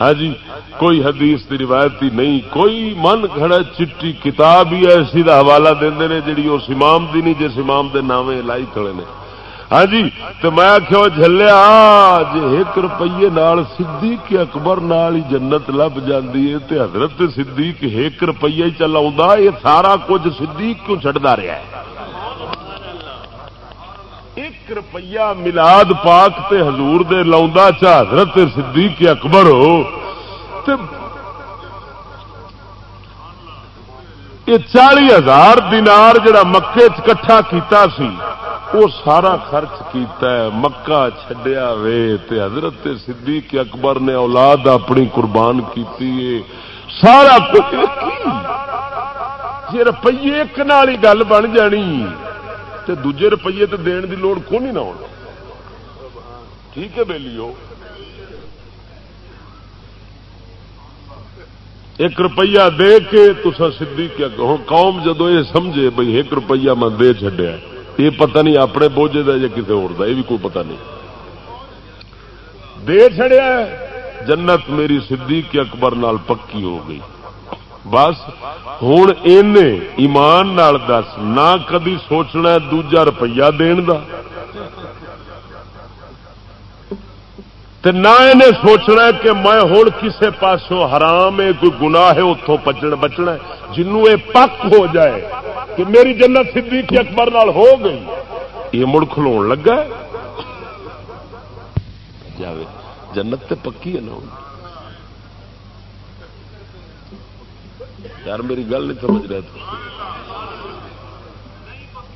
ہاں جی کوئی حدیث کی روایت ہی نہیں۔ کوئی من کھڑا چٹی کتاب ہی ایسی کا حوالہ دے جی اس امام دی نہیں، جس امام دے نامے لائی کھڑے نے۔ ہاں جی تو میں آخو جلیا جی ایک روپیے نال صدیق اکبر نال ہی جنت لب جاتی ہے تے حضرت صدیق ایک روپیہ ہی چلا یہ سارا کچھ صدیق کیوں چڑھتا رہا ہے؟ ایک روپیہ ملاد پاک تے حضور دے لاؤں چا حضرت صدیق اکبر ہو، تے یہ چالی ہزار دینار جڑا مکے چٹھا کیتا سی، وہ سارا خرچ کیتا ہے۔ مکہ چھڈیا وے تے حضرت صدیق اکبر نے اولاد اپنی قربان کیتی ہے۔ سارا کچھ جی روپیے ایک نال ہی گل بن جانی۔ تے دوجے روپیے تے دین دی لوڑ کو نہیں نہ ہونا ٹھیک ہے بیلیو۔ ایک روپیہ دے کے تسا سی قوم جدو یہ سمجھے بھائی ایک روپیہ میں دے چڈیا یہ پتہ نہیں اپنے بوجھے کا یا کسی اور یہ بھی کوئی پتہ نہیں۔ دے چڑیا جنت میری صدیق اکبر نال پکی ہو گئی۔ بس ہوں ایمان نال دس، نہ کدی سوچنا دوجا روپیہ دن نہ انہیں سوچنا کہ میں ہوں کسے پاسوں حرام ہے، کوئی گناہ ہے اتوں بچنا جنوں یہ پک ہو جائے کہ میری جنت صدیق اکبر نال ہو گئی، یہ مڑ کھلو لگا جاوے، جنت تے پکی ہے نا۔ یار میری گل نہیں سمجھ رہے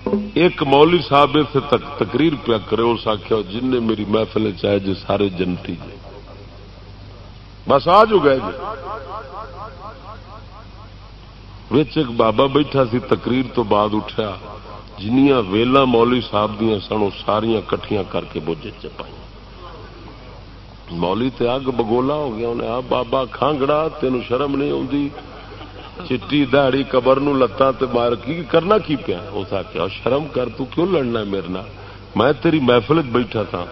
ایک مولی صاحب سے تقریر پیا کرے، اس آخیا جن نے میری محفل چاہے جی سارے جنتی جی بس آ جو گئے جی۔ ایک بابا بیٹھا سی، تقریر تو بعد اٹھا جنیاں ویلا مولی صاحب دیا سن، وہ ساریا کٹیاں کر کے بوجھے چپائی مولی تے اگ بگولا ہو گیا، انہیں آ، بابا کھانگڑا تین شرم نہیں آتی چٹی دہڑی قبر لتاں تے مار کی کرنا کی پیا؟ اس آخیا شرم کر، تو کیوں لڑنا میرے نال؟ میں تیری محفل بیٹھا تھا۔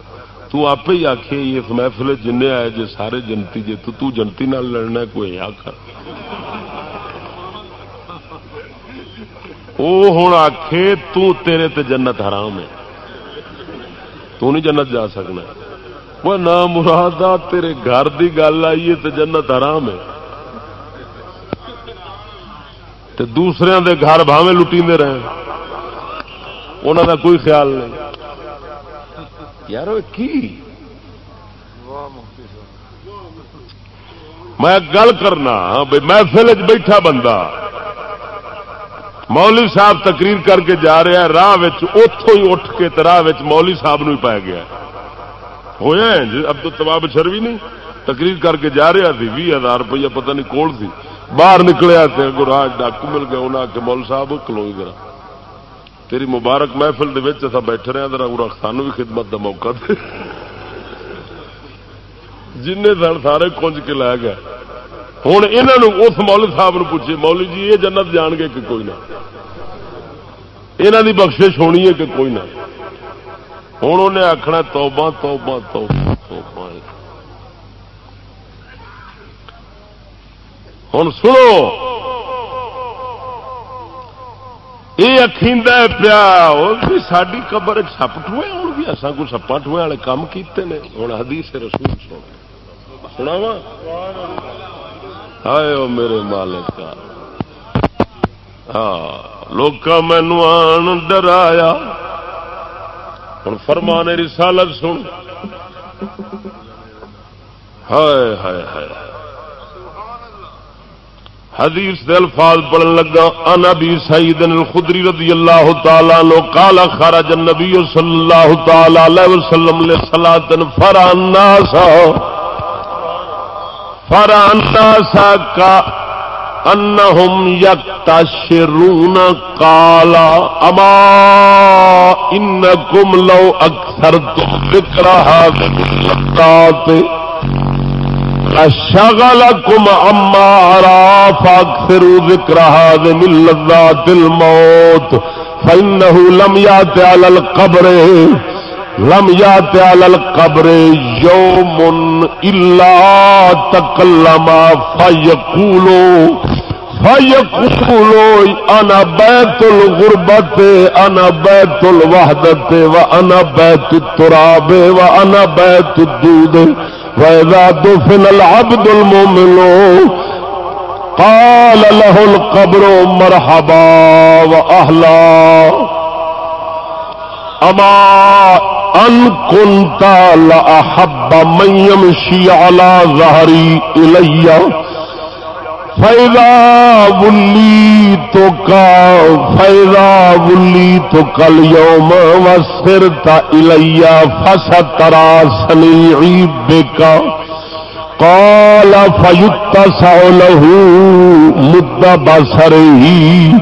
تو آپ ہی آخے اس محفل جن آئے جی سارے جنتی جی تو تو جنتی نال لڑنا کوئی آ کر وہ ہوں آخے تیرے تے جنت حرام ہے۔ تو نہیں جنت جا سکنا۔ وہ نہ مراد تیرے گھر دی گل آئی ہے تو جنت حرام ہے۔ تے دوسرے دے گھر بھاوے لٹی رہے انہوں دا کوئی خیال نہیں۔ یار کی؟ میں گل کرنا بھائی محفل بیٹھا بندہ مولی صاحب تقریر کر کے جا رہا راہ اتوں ہی اٹھ کے راہ مولی صاحب نو پایا گیا ہوا جی اب تو تباب شروی نہیں تقریر کر کے جا رہا تھی بھی ہزار روپیہ پتہ نہیں کول سی باہر نکلیا راج ڈاکو مل گیا انہیں آ کے مول صاحب کلو ذرا۔ تیری مبارک محفل دے بیٹھے رہے ہاں، ذرا گرا سانو بھی خدمت کا موقع دے۔ جن سن سارے کنج کے لے گئے۔ ہوں یہ اس مول صاحب پوچھے مولی جی یہ جنت جان گے کہ کوئی نہ؟ یہاں کی بخشش ہونی ہے کہ کوئی نہ؟ ہوں انہیں آخنا توبہ توبہ توبہ توبہ۔ ہوں سنو۔ یہ اخیند پیا ساری قبر سپ ٹوئے ہوں بھی اصا کو سپا ٹوئے والے کام کیتے ہیں ہوں حدیث رسول سن سنا وا ہائے میرے مالک۔ ہاں لوگ مینو آن ڈرایا ہوں فرمانے رسالت سن۔ ہائے ہائے ہائے۔ حدیث دے الفاظ پڑھن لگا ان ابي سعيد الخدري رضي الله تعالى عنه قال، خرج النبي صلى الله تعالى عليه وسلم لصلاه فرع الناس. فرع الناس کا انهم يكتشرون قال، اما انكم لو اكثرتم ذكر هذا الصلاه شغلكم عما عرى فاكثروا ذكر هذا من لذات الموت، فإنه لم يأت على القبر، لم يأت على القبر يوم إلا تكلم فيقولوا فيقولوا أنا بيت الغربة، أنا بيت الوحدة، وأنا بيت التراب، وأنا بيت الدود. وإذا دفن العبد المؤمن قال له القبر مرحبا وأهلا أما أن كنت لأحب من يمشي على ظهري إليّ فیضا بلی تو کا فیضا بلی تو کل یوم وسر سر تا الیا فس ترا سلی بیکا کال فیت سو مد بسر ہی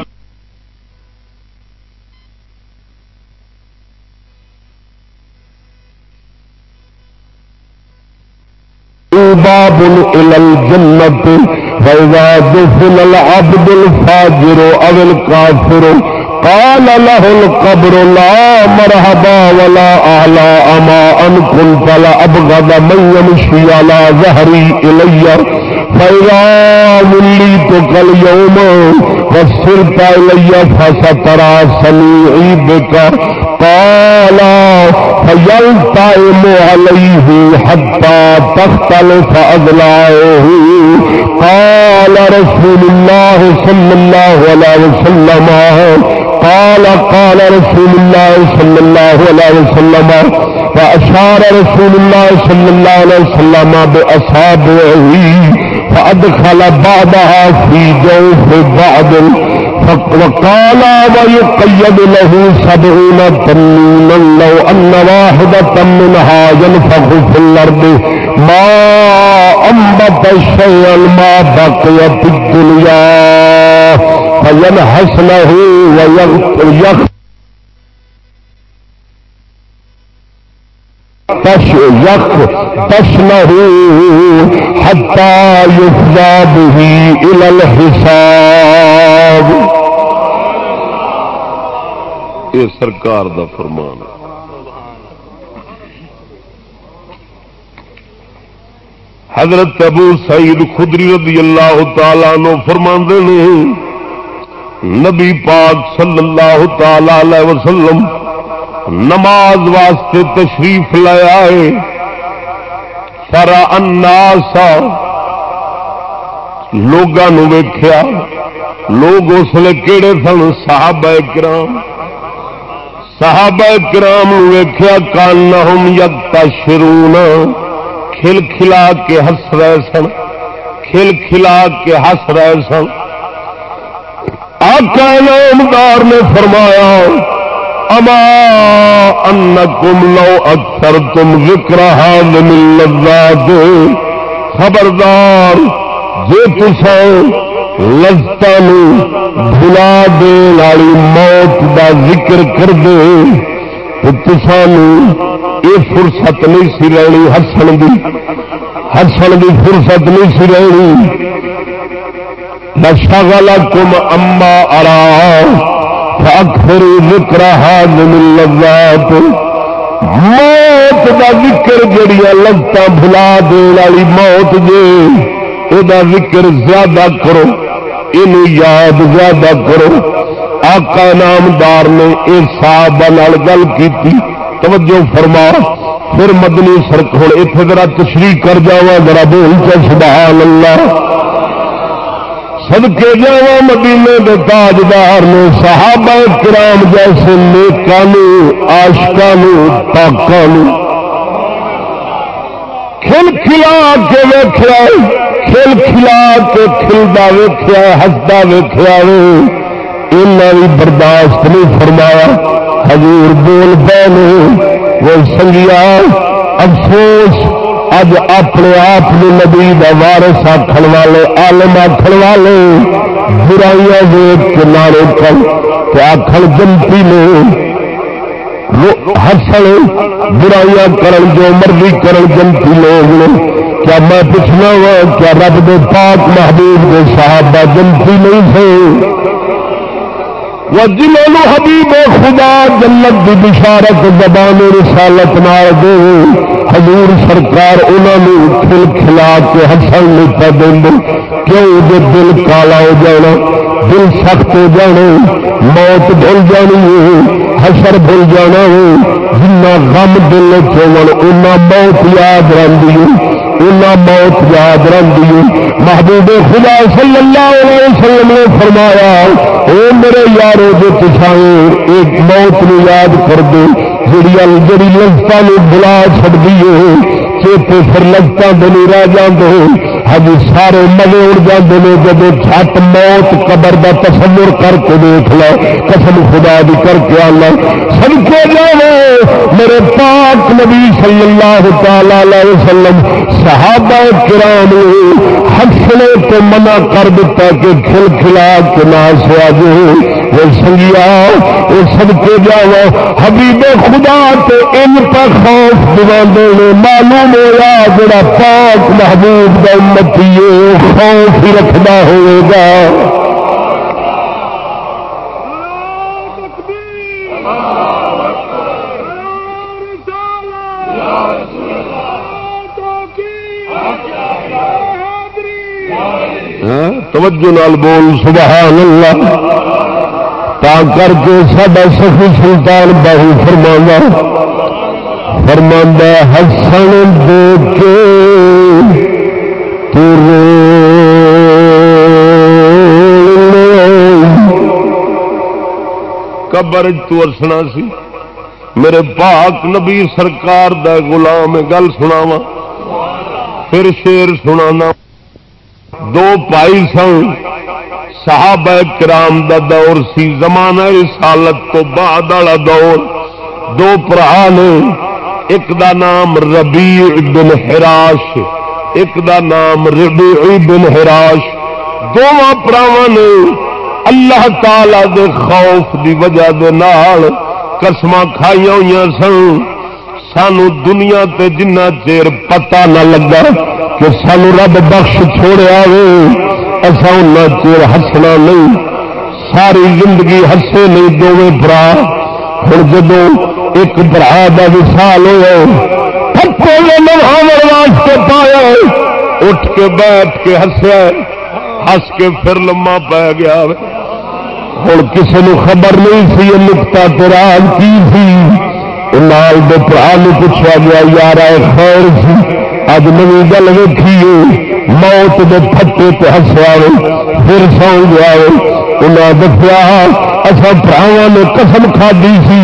باب الى الجنه فاذا دخل العبد الفاجر او الكافر قال له القبر لا مرحبا ولا اعلى اما ان كنت لابغض من يمشي على ظهري الي إلي فإذا وليتك اليوم وصرت إلي فسترى سميعي بك قال فيلتئم عليه حتى تختلف أضلاعه قال رسول الله صلى الله عليه وسلم قال قال رسول الله صلى الله عليه وسلم فأشار رسول الله صلى الله عليه وسلم بأصابعه فأدخل بعضها في جوف بعض وقال ويقيد له سبعون تنين لو أن واحدة منها ينفخ في الأرض. ما أنبت الشيء ما بقي في الدنيا. فينحس له ويغفر تش یخ تش حتى يفضى به إلى الحساب۔ یہ سرکار دا فرمان حضرت ابو سعید خدری رضی اللہ تعالی نو فرما نبی پاک صلی اللہ تعالی علیہ وسلم نماز واسطے تشریف لایا ہے سارا اناسا لوگوں ویخیا لوگ اس لیے کہڑے سن؟ صحابہ کرام۔ صحابہ کرام ویخیا کان ہم یگتا شروع کھل کھلا کے ہس رہے سن۔ کھل کھلا کے ہس رہے سن۔ آقا نامدار نے فرمایا اما انکم لو اکثر تم ذکر من لذات خبردار جے تسا لذتان بھلا دے والی موت دا ذکر کر دے تو تسان یہ فرصت نہیں سی رہنی ہسن دی ہسن دی فرصت نہیں سی رہنی۔ لشغلکم اما ارا فاکثر ذکر من اللذات۔ موت دا ذکر جڑیا لگتا بھلا دے والی موت جے او دا ذکر زیادہ کرو ان یاد زیادہ کرو۔ آقا نامدار نے اس صاحب گل کی توجہ فرما، پھر مدنی سرک ہوں اتنے ذرا تشریح کر جا ذرا بول چل سبحان اللہ۔ سدکے جا مدینے کے تاجدار نے صحابہ کرام جیسے نیکان آشکان پاکان کھل کھلا کے ویخیا کھل کھلا کے کھلتا ویخیا ہستا ویخیا بھی برداشت نہیں فرمایا۔ حضور بول پے وہ سنگیا، افسوس اج اپنے آپ نبی کا وارس آخر والے آلم آخر والے۔ برائیاں ویگ کے نارے کر آخر جنتی نے ہسن برائیاں کرن جو مرضی کرن جنتی لوگ نے۔ کیا میں پوچھنا وا، کیا رب دے پاک محبوب دے صحابہ جنتی نہیں تھے؟ جنہوں حبیب خدا جنت دی بشارت زبان رسالت نال دے۔ حضور سرکار انہوں نے کھل کھلا کے ہسن نہیں پہ دیں کیوں جو دل کالا ہو جانا، دل سخت ہو جانے موت بھول جانی ہے، حشر بھول جانا ہے۔ جنا غم دل چون اُنہ موت یاد رہی اُنہ موت یاد رہی محبوب خدا صلی اللہ علیہ وسلم نے فرمایا او میرے یارو جو پچھائے ایک موت نو یاد کر دے جڑی جڑی لذت بلا چڑ دیے چیتے پھر لذت دلی رہ جاندے ہجی سارے ملے اڑ جاتے ہیں جب چھت موت قبر کا تصور کر کے دیکھ لو قسم خدا بھی کر کے آنا سب کے جاؤ میرے پاک نبی صلی اللہ تعالی وسلم صحابہ کرام ہسنے کو منع کر دیتا کہ کھل کھلا کے نہ سیا جو وہ سنگیا وہ سب کے جاؤ۔ حبیب خدا تے ان پر خوف دے معلوم ہوا جڑا پاک محبوب کا امتی خوف ہی رکھنا ہوئے گا۔ توجہ نال بول، سبحان اللہ۔ تا کر کے سڈا سخی سلطان باہو فرما فرما ہسن دے کے قبر ترسنا سی۔ میرے پاک نبی سرکار دا غلام گل سنا پھر شیر سنا دو پائی سن، صحابہ کرام دا دور سی، زمانہ رسالت تو بعد والا دور۔ دو پرا نے، ایک دا نام ربیع بن حراش، ایک دا نام ربیعی بن حراش۔ دونوں پراوا نے اللہ تعالی دے خوف دی وجہ دے نال قسم کھائی ہوئی سن۔ سانو دنیا تے جنہ چیر پتا نہ لگا کہ سانو رب بخش چھوڑیا وے اصا ان چیر ہسنا نہیں۔ ساری زندگی ہسے نہیں دونوں برا۔ ہوں جدو ایک برا کا وسال ہوا واسطے پایا، اٹھ کے بیٹھ کے ہسیا، ہس کے پھر لما پی گیا۔ ہوں کسی نے خبر نہیں سی نکتا تراج کی سی۔ نال دے برا پوچھا گیا یار خیر سی اج نوی گل ویکھی موت دے پھٹے تے ہسیا پھر سو گیا انہاں دسیا اصا براوا نے قسم کھادی سی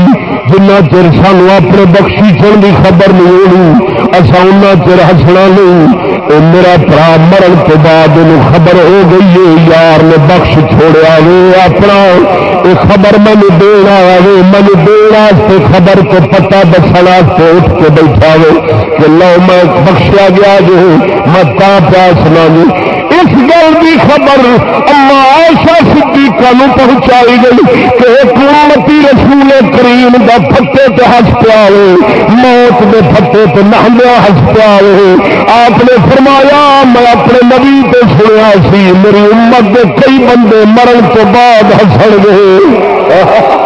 جنہ چر سانو اپنے بخشی چن کی خبر نہیں ہونی۔ اچھا اصا چر ہسنا نہیں اے میرا برا مرن کے بعد خبر ہو گئی ہے، یار نے بخش چھوڑیا وے اپنا۔ یہ خبر مینو دینا وے من مینو دے خبر کو پتا دسنا اٹھ کے بیٹھا وے کہ لو میں بخشیا گیا جو، میں تا پیا سنا اس گل کی خبر اما ایسا صدیقہ نو پہنچائی گئی کہ ایک امتی رسول کریم دا پھٹے تے ہس پیا موت دے پھٹے تے نہمیا ہس پیا آپ نے فرمایا، میں اپنے نبی تے سنیا سی، میری امت دے کئی بندے مرن تو بعد ہسن گے۔ *laughs*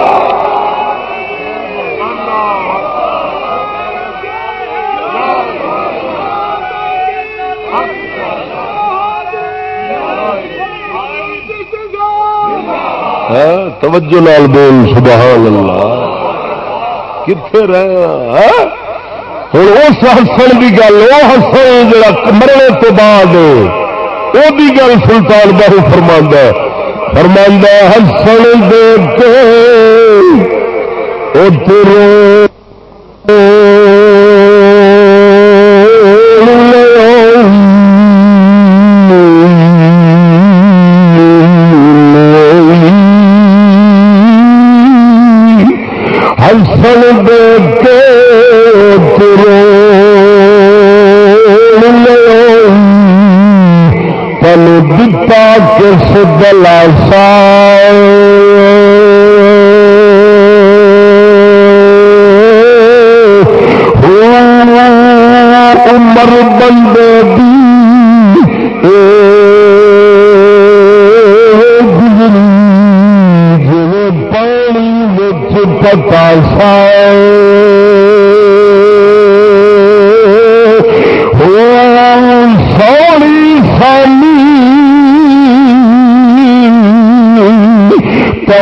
توجہ لال بول، سبحان اللہ۔ کتنے رہے؟ ہوں اس ہسن کی گل، وہ ہسن جا مرنے تو بعد، وہ گل سلطان بہو فرما فرما ہسن دے ہسن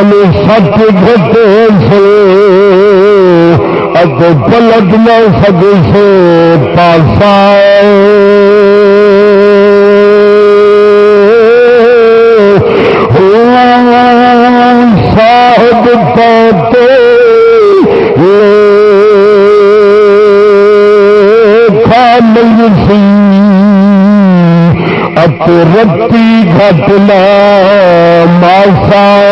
تن سچ گھٹے سے اگ پلٹ نہ سکے سے پاسا۔ صاحب پاتے مل سی۔ ات رتی گھٹنا، ماسا۔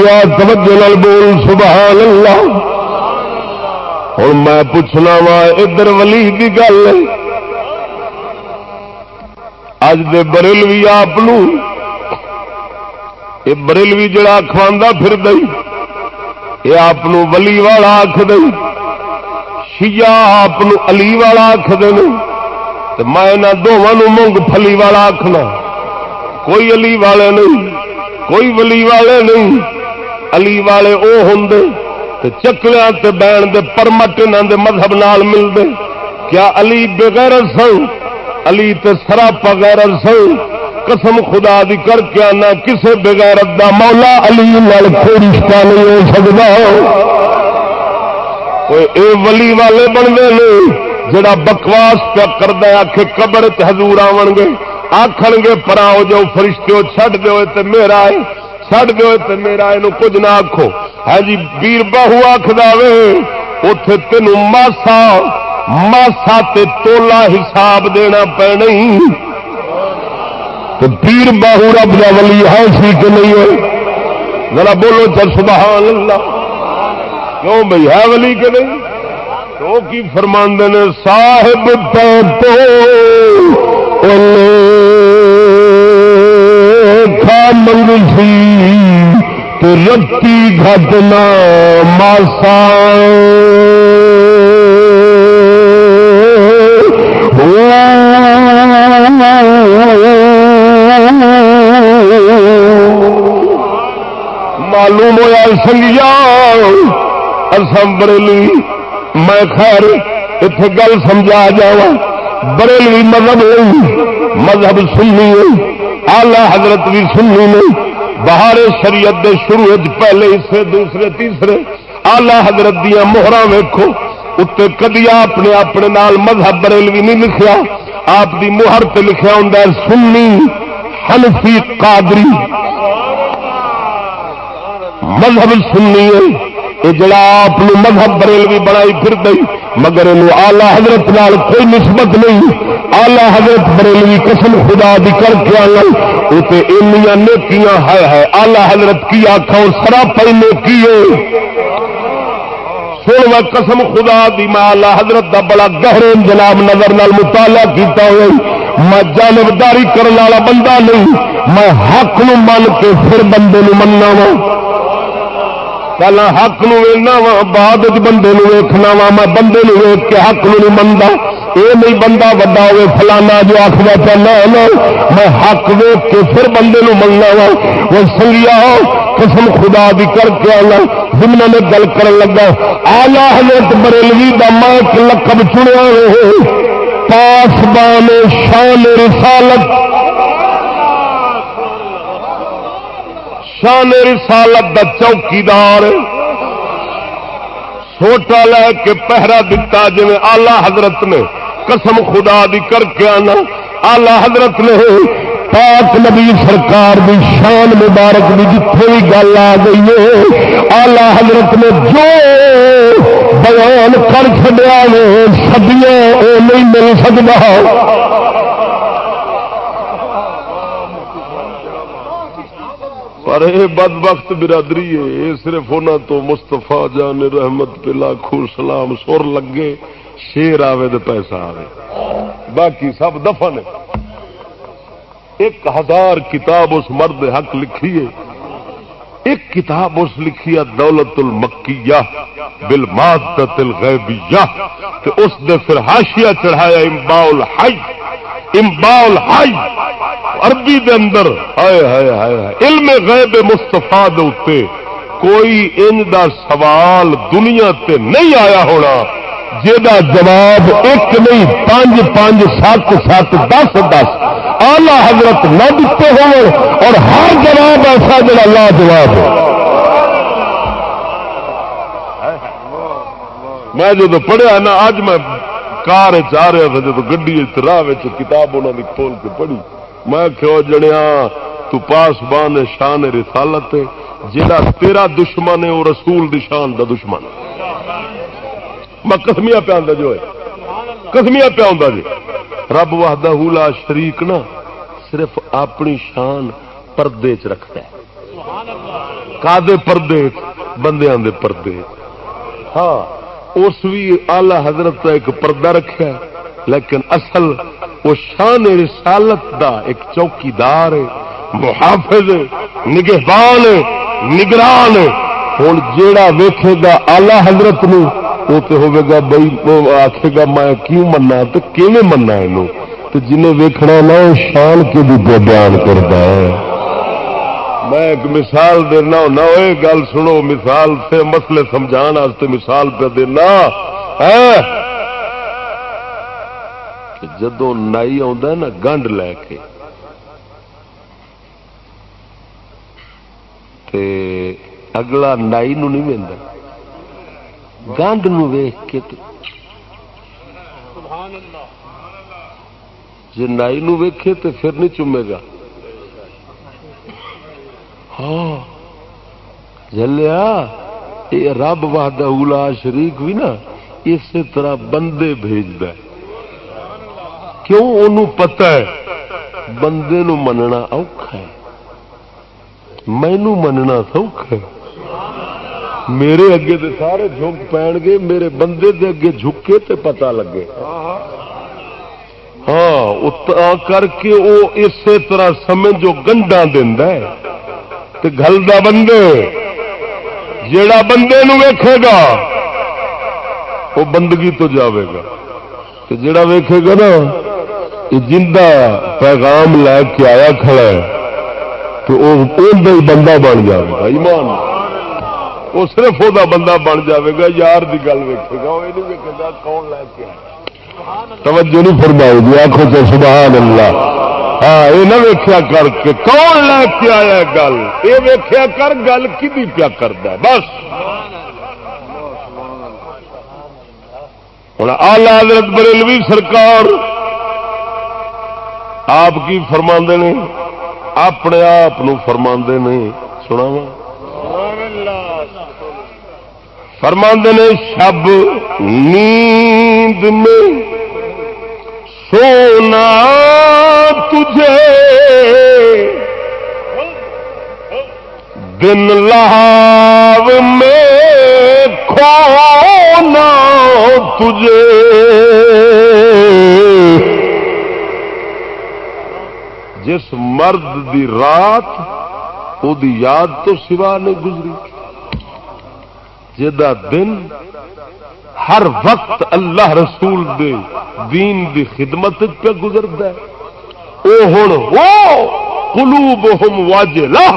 سنگیا توجہ بول سبحان اللہ ہوں میں پوچھنا وا، ادھر ولی دی گل اج دے بریلوی آپ یہ بریلوی جڑا کھوانا پھر دئی یہ آپ ولی والا آخ دئی شیعہ آپ علی والا آخر میں دونوں مونگ پلی والا آخنا کوئی علی والے نہیں، کوئی ولی والے نہیں۔ علی والے وہ ہوں چکلیا بہن دے پرمٹ انہوں دے مذہب نال ملتے کیا علی بغیر سن؟ علی تے سراپا غیر سن؟ قسم خدا دی کر کے آنا کسے بغیرت دا مولا علی نال کوئی رشتہ نہیں ہو سکتا۔ اے ولی والے بنتے ہیں۔ جڑا بکواس پیا کرتا ہے آخ قبر حضور آن گے آخ گے پراؤ جو فرشتے ہو چڈ دو میرا ہے۔ چڈ دو تے میرا یہ کچھ نہ آخو ہے جی بیر باہو آخ دے اتے تین ماسا ماسا تے تولا حساب دینا پینا پیر باہو رب کا ولی ہے سی کہ نہیں ہے ذرا بولو چل سبحان اللہ کیوں بھائی ہے ولی کے نہیں تو کی فرماند نے صاحب پہ تو منگ سی تو رتی گھٹنا ماسا۔ معلوم ہوا سنگیا اسم بریلی، میں خیر اتے گل سمجھا جا بریلوی مذہب ہوئی، مذہب سننی ہوئی۔ آلہ حضرت بھی سننی نہیں باہر شریعت دے شروع پہلے حصے، دوسرے، تیسرے۔ آلہ حضرت دیا موہرا ویکو اتنے کدی آپ نے اپنے نال مذہب بریلوی نہیں لکھیا۔ آپ دی موہر تے لکھا ہوں سنی حنفی قادری۔ مذہب سننی ہے۔ یہ جڑا آپ مذہب بریلوی بنائی پھر گئی مگر یہ آلہ حضرت نال کوئی نسبت نہیں۔ آلہ حضرت بریلوی قسم خدا دی کر کے آنا۔ اسے اینیاں نیکیاں ہے ہے آلہ حضرت کی آخا سراپا نیکی ہے۔ سن و قسم خدا دی، میں آلہ حضرت دا بڑا گہرے جناب نظر نال مطالعہ کیتا ہوئے۔ میں جانبداری کرنے والا بندہ نہیں، میں حق نو من کے پھر بندے نو مننا وا پہلا حق نو وا بعد بندے نو ویکھنا وا میں بندے نو ویک کے حق نو نہیں منتا یہ نہیں بندہ وڈا ہوئے فلانا جو آخر چاہنا میں حق ویک کے پھر بندے نو مننا وا وہ سنگیا قسم خدا بھی کر کے آنا جملے میں گل کر لگا آلہ حضرت بریلوی کا میں ایک لقب چنیا پاسبان شان رسالت شان رسالت دا چوکیدار۔ سوٹا لے کے پہرا دتا جی آلہ حضرت نے، قسم خدا دی کر کے آنا۔ آلہ حضرت نے، پاک نبی سرکار دی شان مبارک بھی جتنے بھی گل آ گئی ہے، آلہ حضرت نے جو بیان کر چڑیا سدیاں وہ نہیں مل سکتا پر یہ بد وقت برادری ہے یہ صرف انہوں تو مستفا جان رحمت پہ لاکھو سلام سر لگے، شیر آوے تو پیسہ آوے۔ باقی سب دفن ہے۔ ایک ہزار کتاب اس مرد حق لکھی ہے۔ ایک کتاب اس لکھی ہے، دولت المکیہ بالمادت الغیبیہ۔ کہ اس نے پھر حاشیہ چڑھایا امبا الحی۔ امبا الحی عربی دے اندر، ہائے ہائے ہائے علم غیب مستفا دے کوئی ان دا سوال دنیا تے نہیں آیا ہونا جا جواب ایک نہیں، پانچ پانچ، سات سات، دس دس۔ آلہ حضرت نہ دیتے ہو اور ہر جواب ایسا جڑا لا جواب۔ میں جب پڑھیا نا اج میں کار چاہ رہا تھا جب گڈی راہ کتاب انہوں نے کھول کے پڑھی میں کہو جڑیا تو پاس بان شان رسالت جہاں تیرا دشمن ہے وہ رسول دی شان دا دشمن میں کسمیا پیا جو ہے کسمیا پیا ہوں جی رب وحدہ لا شریک نا صرف اپنی شان پردے چ رکھتا ہے کا پردے بندیاں دے پردے ہاں اس بھی آلہ حضرت کا ایک پردہ رکھا ہے، لیکن اصل وہ شان رسالت دا ایک چوکیدار محافظ نگہبان نگران ہوں جیڑا ویکھے گا آلہ حضرت نو وہ تو ہوے گا بھائی آخے گا میں کیوں مننا؟ تو کیویں مننا یہ جنہیں ویکھنا نا شان کے بھی بیان کرتا ہے۔ میں ایک مثال دینا ہونا وہ گل سنو مثال سے مسئلے سمجھان مثال پہ دینا ہے؟ جدو نائی نا گنڈ لے کے تے اگلا نائی نو نہیں ملتا گنڈ ویخ کے جی نائی نو ویکھے تو پھر نہیں چومے گا۔ ہاں۔ جلیا، یہ رب وحدہ اولا شریک بھی نا، اسی طرح بندے بھیجد کیوں؟ ان پتا ہے، بندے نو مننا اوکھا ہے۔ مینو مننا سوکھا ہے۔ میرے اگے دے سارے جھک پین گے، میرے بندے دے اگے جھکے تے پتا لگے۔ ہاں کر کے وہ اسی طرح سمجھ جو گنڈا دینا تے گلدا بندے، جیڑا بندے نو ویکھے گا وہ بندگی تو جاوے گا۔ جڑا ویکھے گا نا جا پیغام لے کے آیا کھڑا ہے تو وہ بندہ بن جائے گا۔ ایمان۔ وہ صرف وہ بندہ بن جائے گا، یار کی گل ویکے گا وہ نہیں ویکے گا کون لے کے آیا۔ توجہ نہیں فرمائی جی آخو تو سبحان اللہ۔ ہاں یہ نہ ویخیا کر کے کون لے کے آیا گل؟ یہ ویخیا کر گل کی پیا کرتا بس۔ ہوں آلہ حضرت بریلوی سرکار آپ کی فرما نے، اپنے آپ فرما نے سنا وا فرما نے، شب نیند میں سونا تجھے۔ دن لاو میں کھونا تجھے۔ جس مرد دی رات او دی یاد تو سوا نہیں گزری جا دن ہر وقت اللہ رسول دے دین دی خدمت پہ گزرتا ہے۔ او ہوں وہ قلوب ہم واجلہ۔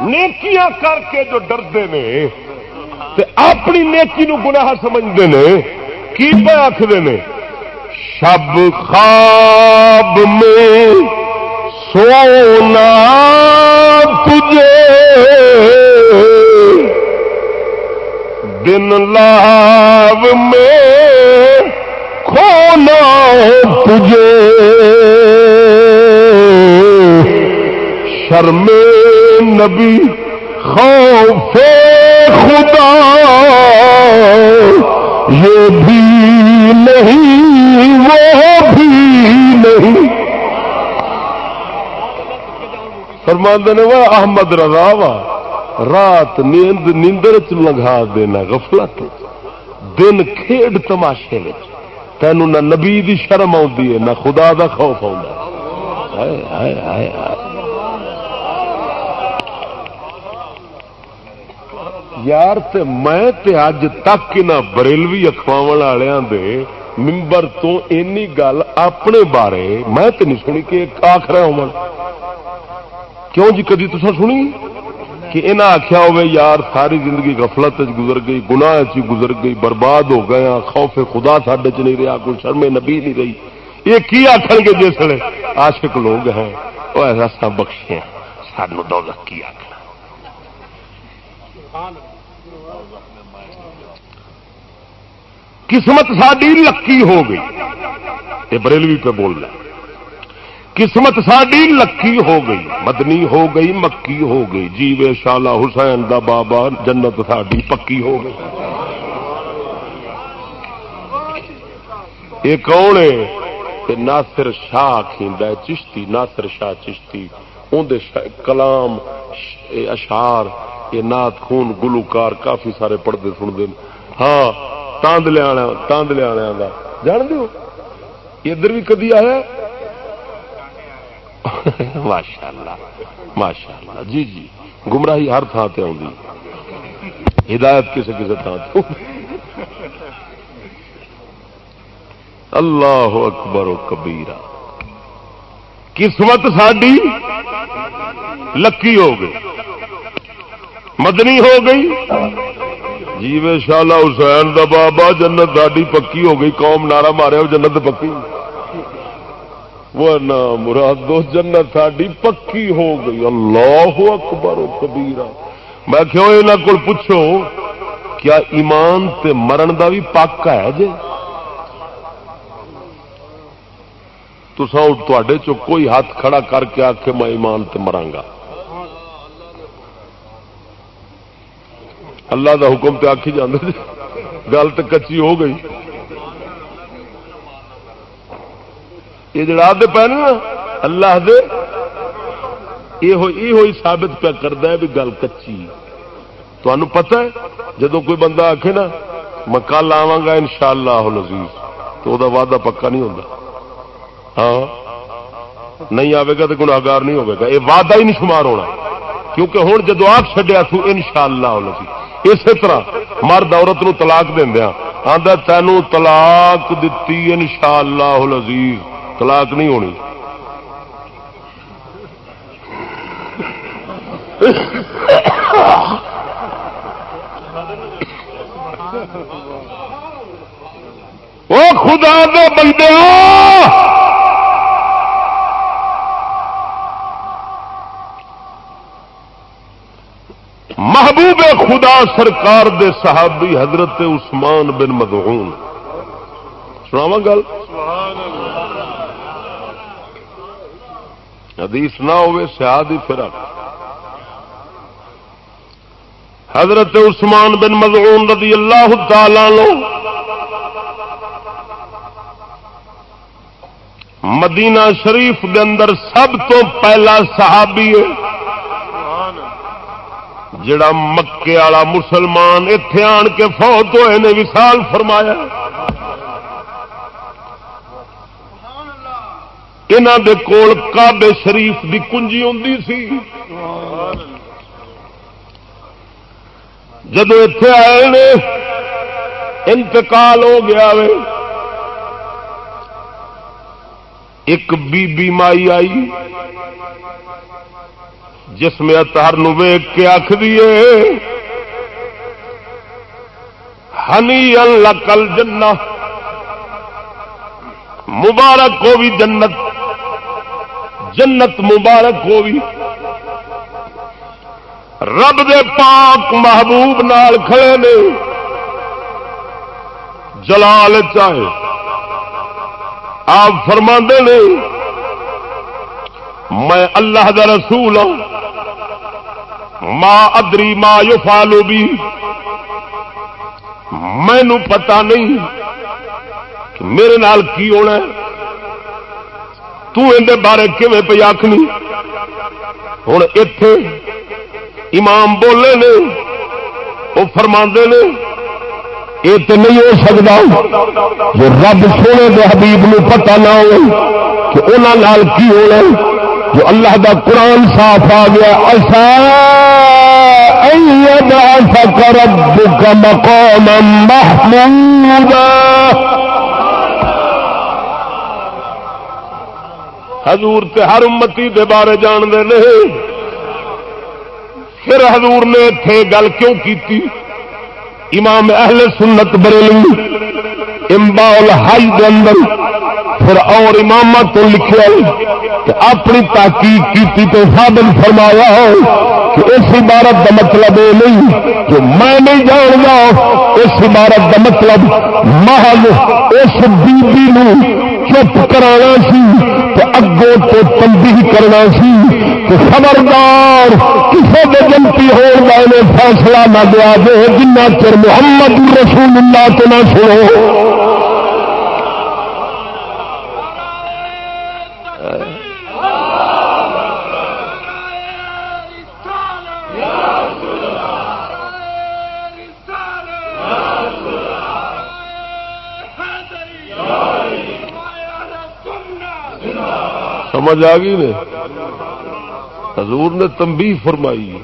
نیکیاں کر کے جو ڈردے نے، تے اپنی نیکی نو گناہ سمجھتے ہیں کی پہ آخر نے؟ شب خواب میں سونا تجھے۔ دن لاب میں کھونا تجھے؟ شرم نبی، خوف خدا، یہ بھی نہیں، وہ بھی نہیں۔ فرماند نے، وہ احمد رضا وا، رات نیند، نیندر چ لگا دینا غفلت۔ دن کھیڈ تماشے میں تینوں نہ نبی دی شرم آتی ہے، نہ خدا دا خوف آ یار، تے میں تے اج تک نہ بریلوی اخواو والوں دے ممبر تو اینی گل اپنے بارے میں تے نہیں سنی کہ آخر ہو کیوں جی؟ کدی تصا سنی؟ کہ انہیں آخیا ہوئے یار ساری زندگی غفلت گزر گئی، گناہ چی گزر گئی، برباد ہو گیا ہاں، خوف خدا سڈے چ نہیں رہا کوئی شرمے نبی نہیں رہی۔ یہ کی آخ گے جس عاشق لوگ ہیں۔ وہ ایسا بخشے سانو دولت کی آخر قسمت ساری لکی ہو گئی۔ یہ بریلوی پہ بول رہا قسمت ساری لکی ہو گئی۔ مدنی ہو گئی، مکی ہو گئی۔ جیوے شالا حسین دا بابا، جنت ساری پکی ہو گئی۔ یہ کون ہے؟ ناصر شاہ کھیندا چشتی ناصر شاہ چشتی۔ اندر کلام اشار یہ نات خون گلوکار کافی سارے پڑھتے سنتے ہاں تاندلے تاندلے والوں کا جان دو ادھر بھی کدی آیا *laughs* ماشاء اللہ ماشاء اللہ جی جی گمراہی ہر تھان سے آئی ہدایت کسی کسی تھان اللہ اکبر و کبیرہ۔ قسمت ساری لکی ہو گئی۔ مدنی ہو گئی۔ جیوے شالا حسین دا بابا، جنت ساڈی پکی ہو گئی۔ قوم نارا مارے، جنت پکی۔ وہ نہ مراد جنت ساڈی پکی ہو گئی۔ اللہ اکبر کبیرہ۔ میں کیوں یہاں کو پوچھو کیا ایمان تے مرن دا بھی پک ہے جی تو چو کوئی ہاتھ کھڑا کر کے آ کے میں ایمان تے مرانگا اللہ دا حکم تے آخی جانے گل تو کچی ہو گئی۔ یہ جڑا دے پہ نا، اللہ دے یہ ہوئی ثابت پہ کرتا ہے بھی گل کچی۔ تمہیں پتا ہے جدو کوئی بندہ آخے نا، میں کل آوا گا ان شاء اللہ لذیذ تو وہ وعدہ پکا نہیں ہوتا ہاں؟ نہیں آئے گا تو گناگار نہیں ہوگا یہ وعدہ ہی نہیں شمار ہونا۔ کیونکہ ہوں جدو آپ چڈیا سو ان شاء اللہ اسی طرح مرد عورت نو طلاق دیا آدھا تینوں طلاق دیتی ان شاء اللہ لذیذ طلاق نہیں ہونی۔ وہ خدا دے بندے محبوب خدا سرکار دے صحابی حضرت عثمان بن مدعون۔ سناوا گل؟ حدیث نہ ہوئے، سیاد ہی فرق حضرت عثمان بن مضعون رضی اللہ تعالی لو مدینہ شریف دے اندر سب تو پہلا صحابی ہے، جڑا مکے والا مسلمان اتے آن کے فوت ہوئے نے وسال فرمایا دے کول کابے شریف دی کنجی ہوں سی۔ جدو اتے آئے نے، انتقال ہو گیا وے۔ ایک بی بی مائی آئی، جس میں اتار ویگ کے آخ دیے ہنی اللہ کل جنہ، مبارک ہو بھی جنت۔ جنت مبارک ہو بھی رب دے پاک محبوب نال کھڑے نے۔ جلال چاہے۔ آپ فرما نے، میں اللہ دا رسول ہوں۔ ماں ادری ماں یو فالو بھی مینو پتا نہیں کہ میرے نال کی ہونا ہے۔ تے بارے کیون پہ آخنی ہوں اتے امام بولے نے وہ فرما نے یہ تو نہیں ہو سکتا جو رب سونے دے حبیب نو پتا نہ ہو کہ انہوں کی ہونا جو اللہ دا قرآن صاف آ گیا ایسا ربك مقاما حضور تے ہر امتی دے بارے جان دے نہیں۔ پھر حضور نے اتے گل کیوں کی امام اہل سنت بریلی امبال ہائی دے اندر، پھر اور امام تو لکھے اپنی تحقیق کی تو ثابت فرمایا ہو کہ اس عبارت کا مطلب یہ نہیں کہ میں نہیں جان گا اس عبارت کا مطلب محل اس بی چپ کرانا سی۔ اگوں تو تنبیہ کرنا سی تو خبردار کسی کے جنتی ہونے فیصلہ نہ دیا دے جنہ چر محمد رسول اللہ تو نہ سنو۔ سمجھ آ گئی نے؟ حضور نے تمبی فرمائی۔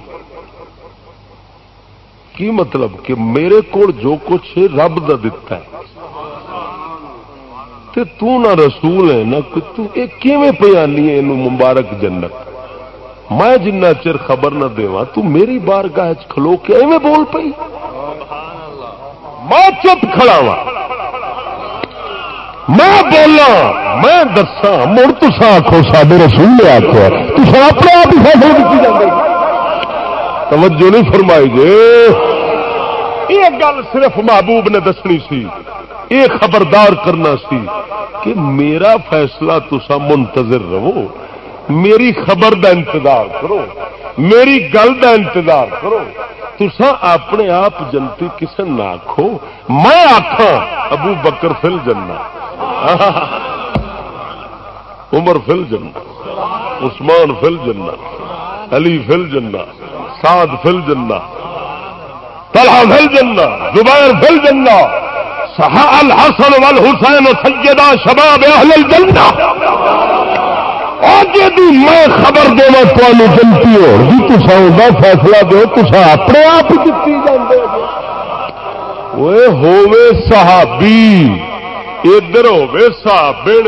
کی مطلب کہ میرے کو جو کچھ رب دا دتا ہے۔ تے تو نہ رسول ہے، نہ پہ آنی ہے مبارک جنت؟ میں جنہ چر خبر نہ دوا تو میری بار گاہ کھلو کے ایویں بول پئی۔ میں چپ کھڑا وا میں بولا، میں دسا مڑ تسا آخو سارے رسول نے آخو تصا اپنے آپ ہی فیصلے کی توجہ نہیں فرمائی جی۔ یہ گل صرف محبوب نے دسنی سی۔ یہ خبردار کرنا سی کہ میرا فیصلہ تسا منتظر رہو۔ میری خبر دا انتظار کرو۔ میری گل دا انتظار کرو۔ تسا اپنے آپ جنتی کسی نہ آخو میں آخا ابو بکر فل جنا *laughs* عمر فل جنا عثمان فل جنا علی فل جنا سعد فل جنا طلحہ فل جنا زبیر فل جنا الحسن والحسین سیدہ شباب اہل الجنہ۔ میں خبر دوا تمہیں جنتی ہو جی تصا فیصلہ دو تصا اپنے آپ دیتی جانے ہوے صحابی۔ ادھر ہوے صابن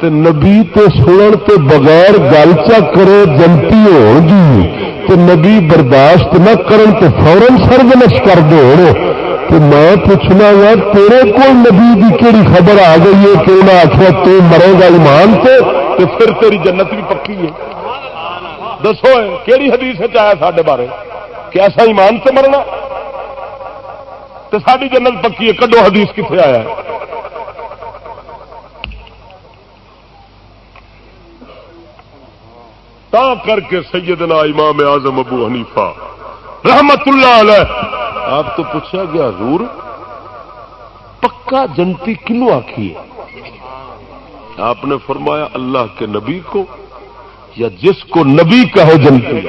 تے نبی تے سنن تے بغیر گل چا کرے جنتی ہوگی تے نبی برداشت نہ کرن تے فورن سرگنش کر دو تو میں پوچھنا گا تیرے کو نبی کی کہڑی خبر آ گئی ہے کہ انہیں آخر تو مرے گا ایمان سے تو پھر تیری جنت بھی پکی ہے۔ دسو کہڑی حدیث آیا سارے بارے؟ کہ ایسا ایمان سے مرنا؟ تو ساری جنت پکی ہے، کڈو حدیث کتنے آیا ہے؟ تا کر کے سیدنا امام اعظم ابو حنیفہ رحمت اللہ علیہ۔ آپ تو پوچھا گیا، حضور، پکا جنتی کنو آخی ہے؟ آپ نے فرمایا، اللہ کے نبی کو یا جس کو نبی کہو جنتی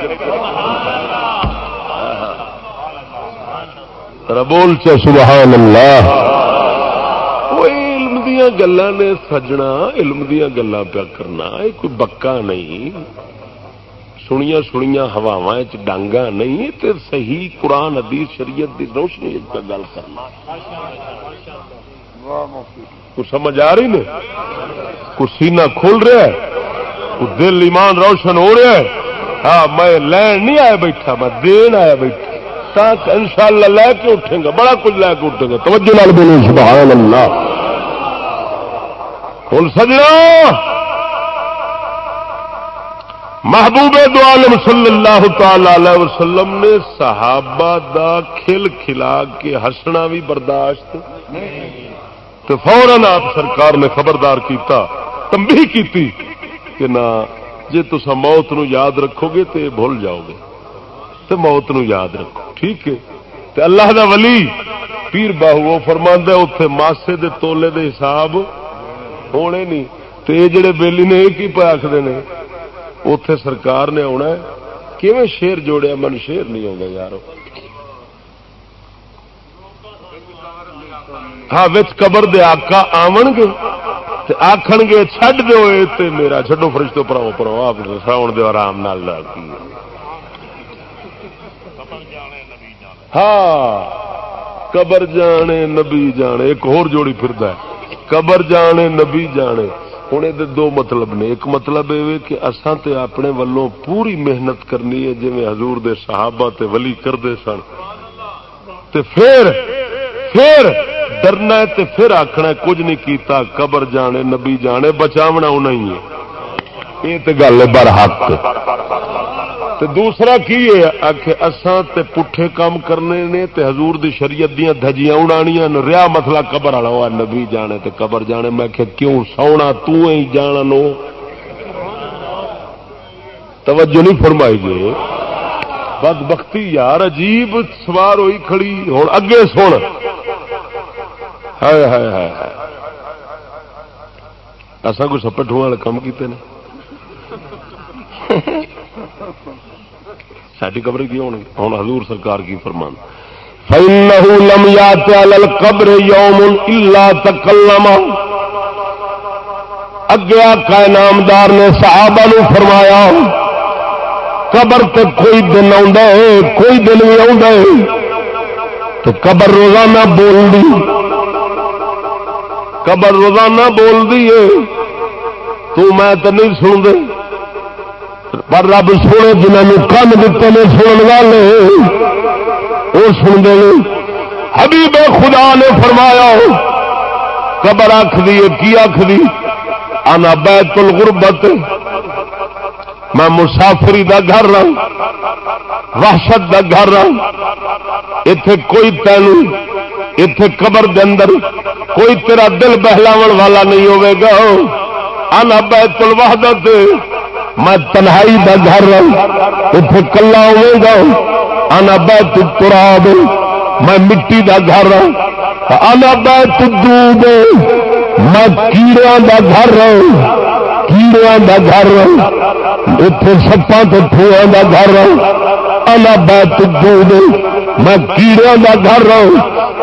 بول چ سبحان اللہ۔ وہ علم دیا گلا نے سجنا، علم دیا گلا پیا کرنا، یہ کوئی بکا نہیں۔ سنیا سنیا ہوا ڈانگا نہیں تے صحیح قرآن، حدیث، شریعت دی روشنی گل کرنا۔ کچھ سمجھ آ رہی نے؟ کچھ سینہ کھول رہا ہے کو دل، ایمان روشن ہو رہا ہے۔ ہاں میں لین نہیں آیا بیٹھا، میں دین آیا بیٹھا۔ ان شاء اللہ لے کے اٹھیں گا بڑا کچھ لے کے اٹھیں گا توجہ لال بولو، سبحان اللہ۔ ہوں سجنا! محبوب دو عالم صلی اللہ تعالی علیہ وسلم نے صحابہ دا کھل کھلا کے ہسنا بھی برداشت۔ تو فوراً آپ سرکار نے خبردار کیتا تمبی کیتی کہ نہ جی تسا موت نو یاد رکھو گے تو بھول جاؤ گے۔ تو موت نو یاد رکھو، ٹھیک ہے۔ تو اللہ دا ولی پیر باہو، وہ فرماندہ اتے ماسے دے تولے دے حساب ہونے نہیں۔ تو یہ جڑے بیلی نے، یہ پہ آخر نے؟ اتے سرکار نے آنا کیون شیر جوڑیا؟ من شیر نہیں آگا یار ہاں قبر دے آکا آن گے آخ گے چڈ دو تے میرا چڈو فرش تو پراؤ پراؤ آپ ساؤن دو آرام نال ہاں قبر جانے، نبی جانے، ایک اور جوڑی پھردا ہے۔ قبر جانے، نبی جانے۔ ہوں یہ دو مطلب نے۔ ایک مطلب یہ کہ اساں تے اپنے ولوں پوری محنت کرنی ہے جی حضور دے صحابہ تے ولی کرتے سن۔ تے پھر پھر ڈرنا تے پھر آخنا کچھ نہیں کیتا، قبر جانے، نبی جانے، بچاونا انہیں ہے۔ یہ تو گل ہے برحق۔ تے دوسرا کی ہے؟ آخ اساں تے پٹھے کام کرنے نے تے حضور دی شریعت دیاں دھجیاں اڑانیاں ریا مسئلہ قبر والا نبی جانے تے قبر جانے، میں کہ کیوں سونا تو ہی جانا نو؟ توجہ نہیں فرمائی جی۔ بد بختی یار، عجیب سوار ہوئی کھڑی ہوں اگے سن۔ ہائے ہائے ہائے ایسا کوئی سپٹ والے کام کیتے ہیں ساری قبر کی ہوں ہوں حضور سرکار کی فرمان۔ فإنه لم يات على القبر يوم إلا تكلم۔ اگے آقا نامدار نے صحابہ نو فرمایا، قبر تے کوئی دن آ کوئی دن بھی آ تو قبر روزانہ بول دی قبر روزانہ بول دی ہے۔ تو میں تو نہیں سن دے پر رب سونے جنہوں کن دیتے نے سن والے وہ سنتے حبیب خدا نے فرمایا، قبر آخری کی آخری آنا بیت الغربت، میں مسافری دا گھر رہا وحشت دا گھر رہا اتے کوئی تین اتے قبر دے اندر کوئی تیرا دل بہلاو والا نہیں ہوے گا۔ آنا بیت الوحدت میں تنہائی دا گھر اتنے کلا ہوے گا آنا بیت تراب میں مٹی دا گھر آنا بیت دود میں کیڑیا دا گھر کیڑیا دا گھر اتنے سپا تو ٹھویا دا گھر آنا بیت دود میں کیڑیا دا گھر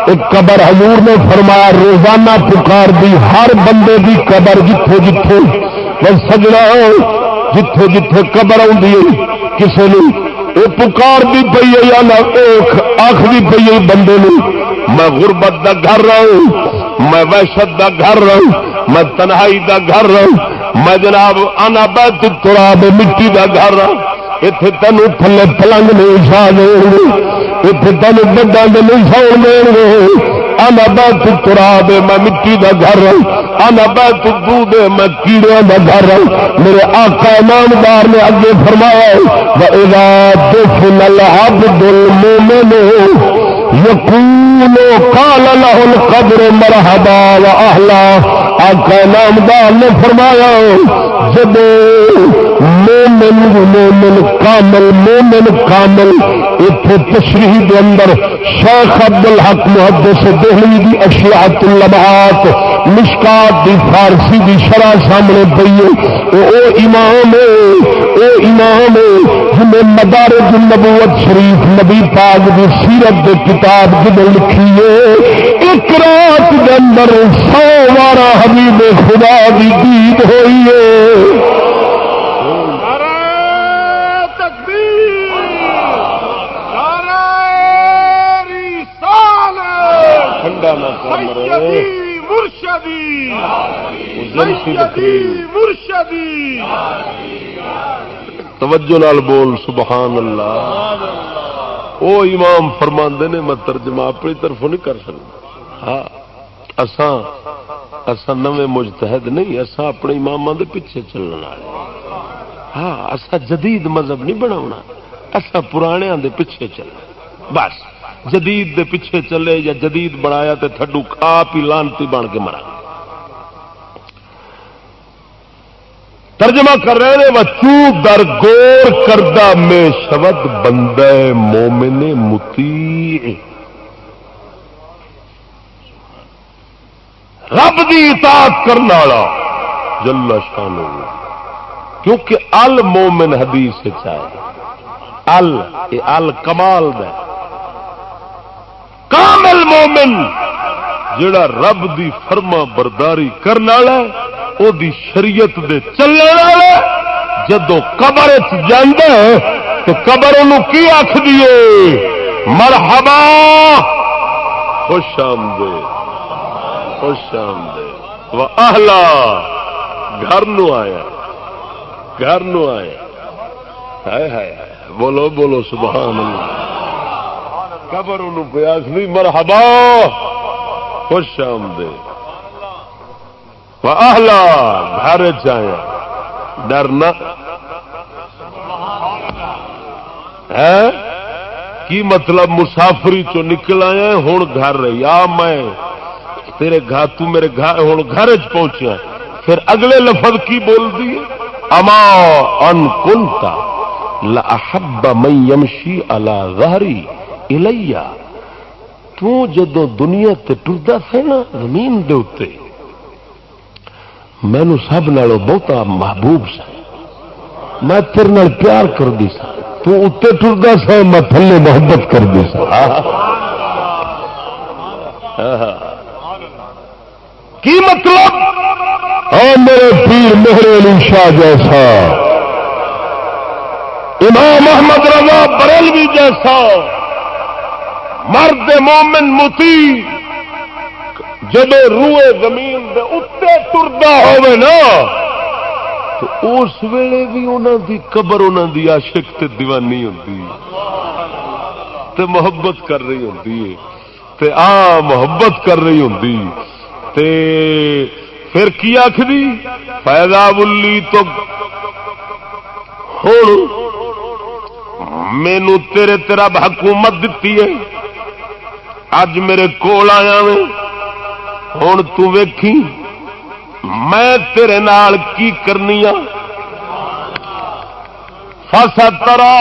ایک قبر حضور نے فرمایا، روزانہ پکار دی، ہر بندے دی قبر جتھے جتھے بس سجنا جتھے جتھے قبر آئی کسی نے یہ پکار بھی پی ہے یا نہ آخری پی ہے بندے نے میں غربت دا گھر رہا میں وحشت دا گھر رہا میں تنہائی دا گھر رہا میں جناب آنا بیت تراب مٹی دا گھر رہا اتنے تینوں تھلے پلنگ نہیں سا دیں گے اتنے تینوں بڑا نہیں سو دیں گے آنا بیت تراب میں مٹی دا گھر آنا بیت دودھ میں کیڑے دا گھر رہوں میرے آقا ایماندار نے اگے فرمایا وَإِذَا دُفِنَ الْعَبْدُ الْمُؤْمِنُ یقین قال له القبر مرحبا وأهلا آقا نامدار نے فرمایا جب مومن مومن کامل مومن کامل۔ اتنے تشریح دے اندر شیخ عبد الحق محدث دہلی دی اشیاءت اللبعات مشکات دی فارسی دی شرح سامنے پئی او امام او امام جنہیں مدارج النبوت شریف نبی پاک دی سیرت دے کتاب جنہیں لکھی ہے۔ ایک رات دے اندر سو بارہ حبیب خدا دی دید ہوئی ہے۔ توجہ نال بول سبحان اللہ۔ او امام فرماندے نے میں ترجمہ اپنی طرف نہیں کر سکتا۔ ہاں اسان نویں مجتہد نہیں اسان اپنے امام دے پیچھے چلنے والے۔ ہاں اسا جدید مذہب نہیں بنا اسا پرانے دے پیچھے چلنا۔ بس جدید دے پیچھے چلے یا جدید بنایا تو تھڈو آپ ہی لانتی بن کے مرا۔ ترجمہ کر رہے ہیں بچوں در گور کردہ میں شبد بندے مومن متی رب دی اطاعت کرنے والا جل شان کیونکہ ال مومن حدیث چاہے ال ال کمال دے کامل مومن جڑا رب دی فرما برداری کرنے والا او دی شریعت دے چلنے والا جدو قبر جانا تو قبر ان کی آخ دیے مرحبا۔ خوش آمدے۔ خوش آمدے۔ وہ آہلا گھر نو آیا۔ گھر نو آیا۔ ہائے ہائے بولو بولو، سبحان اللہ۔ قبر ان پیاس نہیں، مرحبا۔ خوش آمدے۔ آہلا گھر چایا ڈرنا ہے؟ کی مطلب مسافری چو نکل آیا ہوں گھر رہی آ میں، تیرے گھر، تو میرے گھر ہوں گھر چ پہنچیا پھر اگلے لفظ کی بول دی؟ اما ان کنتا لاحب من يمشي على ظهري الیا تو دنیا تے ٹردا سا نا، زمین دے مینو سب نالوں بہتا محبوب سا میں تیرے پیار کر دی سا۔ تو اتنے ٹردا سا میں تھلے محبت کر دی سا۔ کی مطلب؟ اور میرے پیر مہر علی شاہ جیسا۔ امام احمد رضا بریلوی جیسا۔ مرد مومن متی جب روئے زمین دے اتنے ٹردا ہوئے نا، تو اس ویلے بھی انہوں دی قبر انہوں دی عاشق تے دیوانی ہوتی تے محبت کر رہی ہوتی ہے، تے آ محبت کر رہی ہوتی تے پھر کی آخری فائدہ بلی تو ہوں مینو تیرے تیرا حکومت دیتی ہے اج میرے کول آیا ہوں تیکھی میں تیرے نال کی کرنی فسا ترا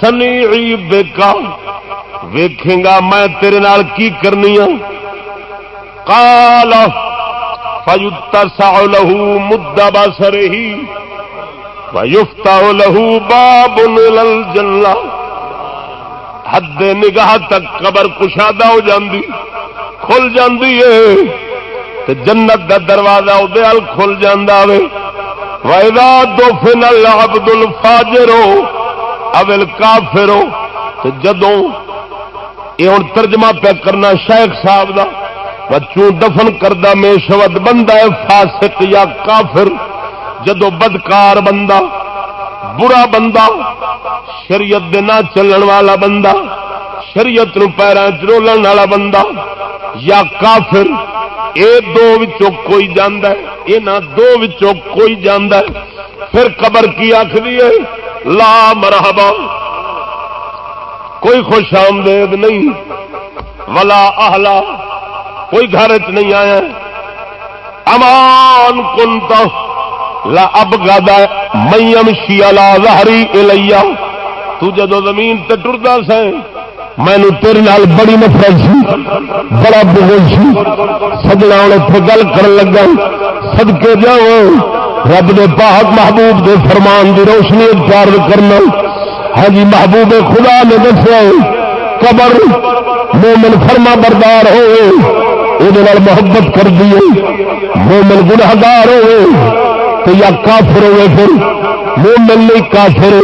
سنی بیکا ویکھے گا میں تیرے نال کی کرنی کال فیوتا سا لہو مدا بسر ہی لہو باب جلا حد نگاہ تک قبر کشادہ ہو جاندی، کھل جاندی ہے۔ تے جنت دا دروازہ ادے کھل جاندہ وے۔ ویدا دو فن العبد الفاجر ہو اول کافر ہو تے جدوں یہ ہوں ترجمہ پہ کرنا شیخ صاحب دا بچوں دفن کردہ میں شبد بندہ ہے فاسق یا کافر جدو بدکار بندہ برا بندہ، شریعت دے نہ چلن والا بندہ، شریعت نو پیروں چرولن والا بندہ یا کافر، اے دو وچوں کوئی جاندہ ہے نہ دو وچوں کوئی جاندہ ہے۔ پھر قبر کی آخری ہے، لا مرحبا، کوئی خوش آمدید نہیں، ولا اہلا کوئی گھر چ نہیں آیا امان کنتا لا اب گادا میم شیلا لہری الیا تو جدو زمین تے ٹردا سا مینو تیرے نال بڑی نفرت سی، بڑا بغل سی۔ سجنا ہوں اتنے گل کر لگا سدکے جاؤ رب دے پاک محبوب دے فرمان دی روشنی اختیار کرنا۔ ہاں جی محبوب خدا نے دسیا قبر مومن فرما بردار ہوئے وہ محبت کر دیے مومن گناہگار ہوئے۔ تو یا کافر ہوئے پھر، مومن نہیں کافر،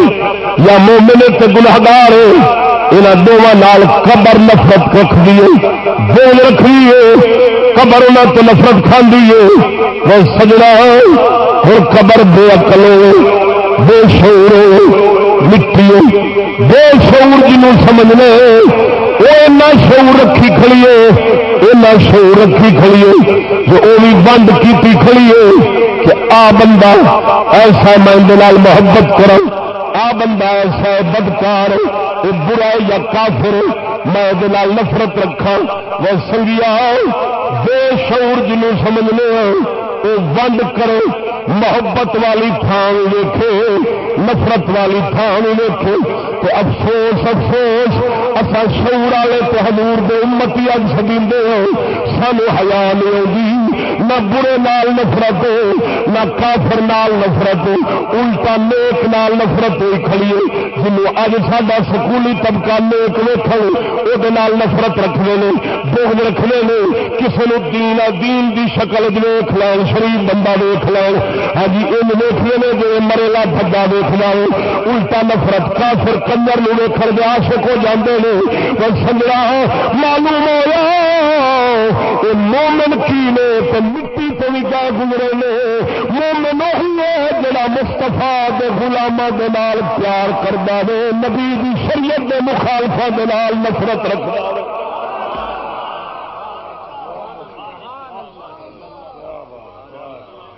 یا مومن تے گناہگار ہو یہاں دونوں قبر نفرت رکھ دیے بول رکھ لیے قبر انہوں تو نفرت کھاندی ہے۔ وہ سجنا ہر قبر بے عقل بے شعور مٹی بے شعور جنوں سمجھنے وہ ایسا شعور رکھی کھڑی ہے اینا شور رکھی کھڑیے جو وہ بھی بند کی کھڑیے کہ آ بندہ ایسا میں محبت کروں آ بندہ ایسا بدکار، وہ برا یا کافر، میں نفرت رکھا۔ وہ سنگیا، بے شعور جنوں سمجھنے وہ بند کرو۔ محبت والی تھان ویکھے، نفرت والی تھان ویکھے۔ تو افسوس افسوس اصا شعور والے تو حضور دے امتی اج سدی سانو حیا نہیں آگی نہ برے نال نفرت نہ کافر نال نفرت الٹا نیک نال نفرت ہوئی کھڑی ہے جنوں اج سا سکولی طبقہ نیک ویخ وہ نفرت رکھنے نے بوگل رکھنے نے کسی نے دین دین دی شکل ویخ لین شریف بندہ ویخ لین ہاں جی ان ویخنے نے جو مرلا بڑا ویخ جائے الٹا نفرت، کافر کنجر نو ویخ گیا آشک ہو جاندے نے، وہ سنجا معلوم ہوا مومن کی نے تو مٹی تو بھی کیا گزرے نے۔ مومن وہی ہے جڑا مستفا کے گلاما پیار کرتا ہے نبی شریعت کے مخالفا نفرت رکھتا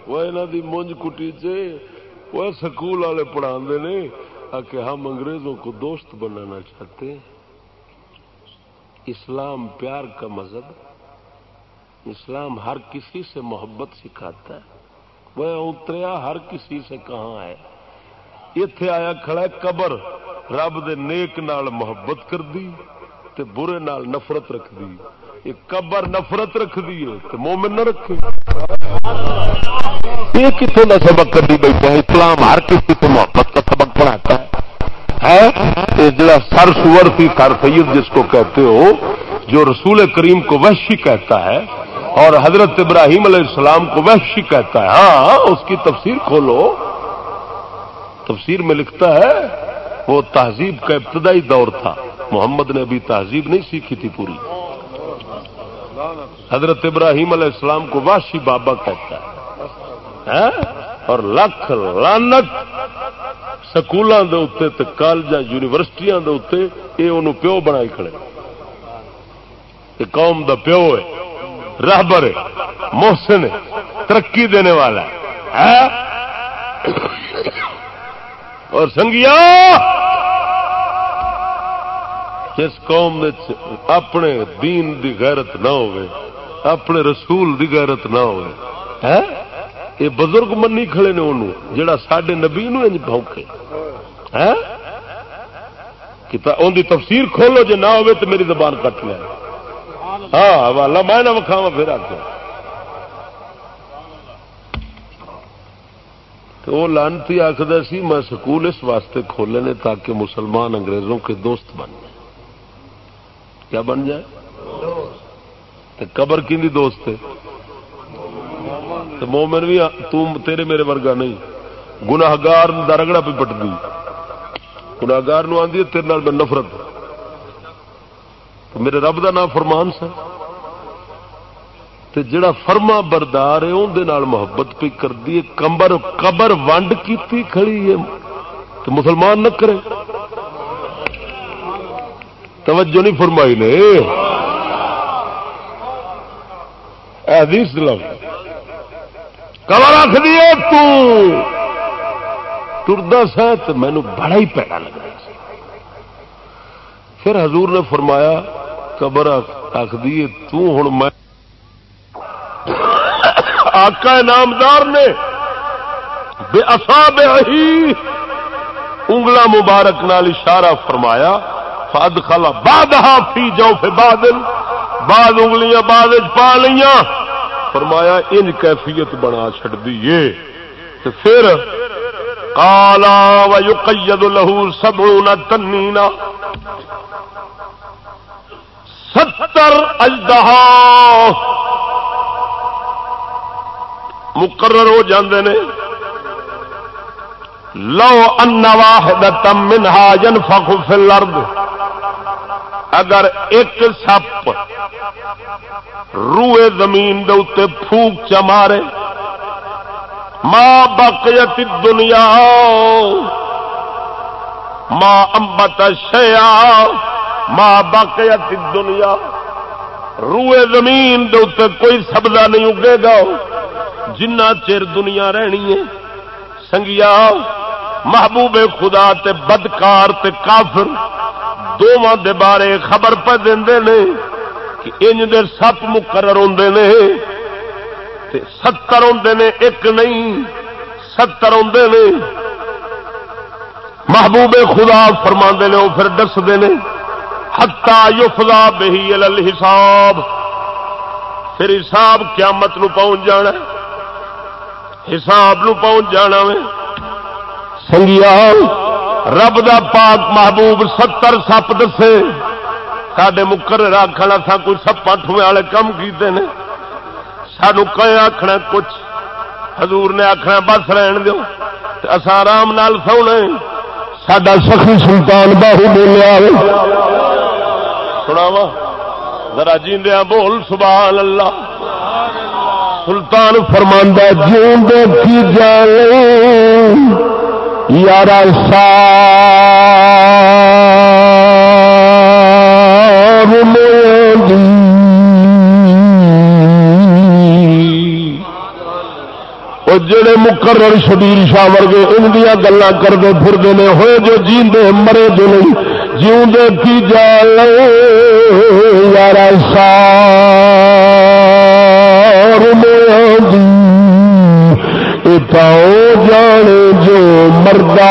وہ یہاں دی مونج کٹی چ وہ سکول والے پڑھا نے کہ ہم انگریزوں کو دوست بنانا چاہتے ہیں۔ اسلام پیار کا مذہب اسلام ہر کسی سے محبت سکھاتا ہے۔ وہ اتریا ہر کسی سے کہاں ہے۔ اتے آیا کھڑا قبر۔ رب دے نیک نال محبت کر دی تے برے نال نفرت رکھ دی یہ قبر نفرت رکھ دی مومن نہ رکھے۔ یہ کتوں کا سبق کری بیٹھا ہے۔ اسلام ہر کسی کو محبت کا سبق پڑھاتا ہے۔ جڑا سر سور تھی سر سید جس کو کہتے ہو جو رسول کریم کو وحشی کہتا ہے اور حضرت ابراہیم علیہ السلام کو وحشی کہتا ہے ہاں اس کی تفسیر کھولو۔ تفسیر میں لکھتا ہے، وہ تہذیب کا ابتدائی دور تھا۔ محمد نے ابھی تہذیب نہیں سیکھی تھی پوری۔ حضرت ابراہیم علیہ السلام کو واشی بابا کہتا ہے۔ ہاں؟ اور لکھ لانت سکولوں کے اتنے کالج یونیورسٹیاں کے اتنے یہ پیو بنا کھڑے۔ یہ قوم دا پیو ہے راہبر ہے، محسن ہے، ترقی دینے والا ہے۔ اور سنگیا جس قوم اپنے دین دی غیرت نہ ہوئے، اپنے رسول دی غیرت نہ ہوئے یہ بزرگ منی کھڑے نے انہوں، جڑا سڈے نبی نو انج بھوکے۔ ان کی تفسیر کھولو جی نہ ہوئے تو میری زبان کٹ لیا ہاں حوالہ میں نہ وکھاوا پھر آ کے تو وہ لانتی آخر سی، میں سکول اس واسطے کھولے نے تاکہ مسلمان انگریزوں کے دوست بن جائیں۔ کیا بن جائے قبر کی دوست ہے؟ مومن بھی تم تیرے میرے ورگا نہیں۔ گناگار رگڑا پہ پٹ دی گناگار آدھی تیرے میں نفرت۔ میرے رب کا نام فرمان سا۔ تے جڑا فرما بردار ہے اندر محبت پہ کر دی کمبر، قبر ونڈ کی کھڑی ہے۔ تو مسلمان نہ کرے۔ توجہ نہیں فرمائی نے۔ حدیث لفظ کمر رکھ دیے تردا سا تو مینو بڑا ہی پیڑا لگ رہا پھر حضور نے فرمایا، قبر رکھ دیے ہوں میں آقا نامدار نے بے اصا بے انگلا مبارک نال اشارہ فرمایا فد خلا باد فی جو فی بادل بعد انگلیاں بعد پا لیاں فرمایا، ان کیفیت بنا چڑ دیے پھر کالا وقید لہو سب تنینا ستر اجدہا. مقرر ہو جاندے نے. لو ان واحد منہا ينفخ فی الارض. اگر ایک سپ روئے زمین دے پھوک چ مارے ماں بقیت دنیا ماں امبت شیا ماں بقیت دنیا روئے زمین دے کوئی سبزہ نہیں اگے گا۔ جنہ چر دنیا رہنی ہے، سنگیا، محبوب خدا تے بدکار تے کافر دونوں دے بارے خبر پہ دے کہ انج دے سپ مقرر ہوندے نے۔ ستر ہوندے نے، ایک نہیں، ستر ہوندے نے۔ محبوب خدا فرما نے وہ پھر دستے نے ہتا یوفلا بہی الحساب۔ پھر حساب قیامت نو پہنچ جانا حساب نو پہنچ جانا میں سنگیا، رب دا پاک محبوب ستر سپ دسے۔ سڈے مکر آخنا تھا، کوئی سپا ٹوے والے کم کیتے ہیں سانو کہ آخنا کچھ؟ حضور نے آخنا بس رہن دو اصا آرام نال سونے۔ سڈا سخی سلطان باہو بولیا سناوا ذرا جیندیا بول سبحان اللہ سلطان فرماندہ جیون کی جائے یار جڑے مقرر شبیر شاہ ورگے ان دیا گلا کرتے پھرتے ہیں ہوئے جو جیندے مرے دے نہیں، جیوندے کی جا یار سار جانے جو مردہ۔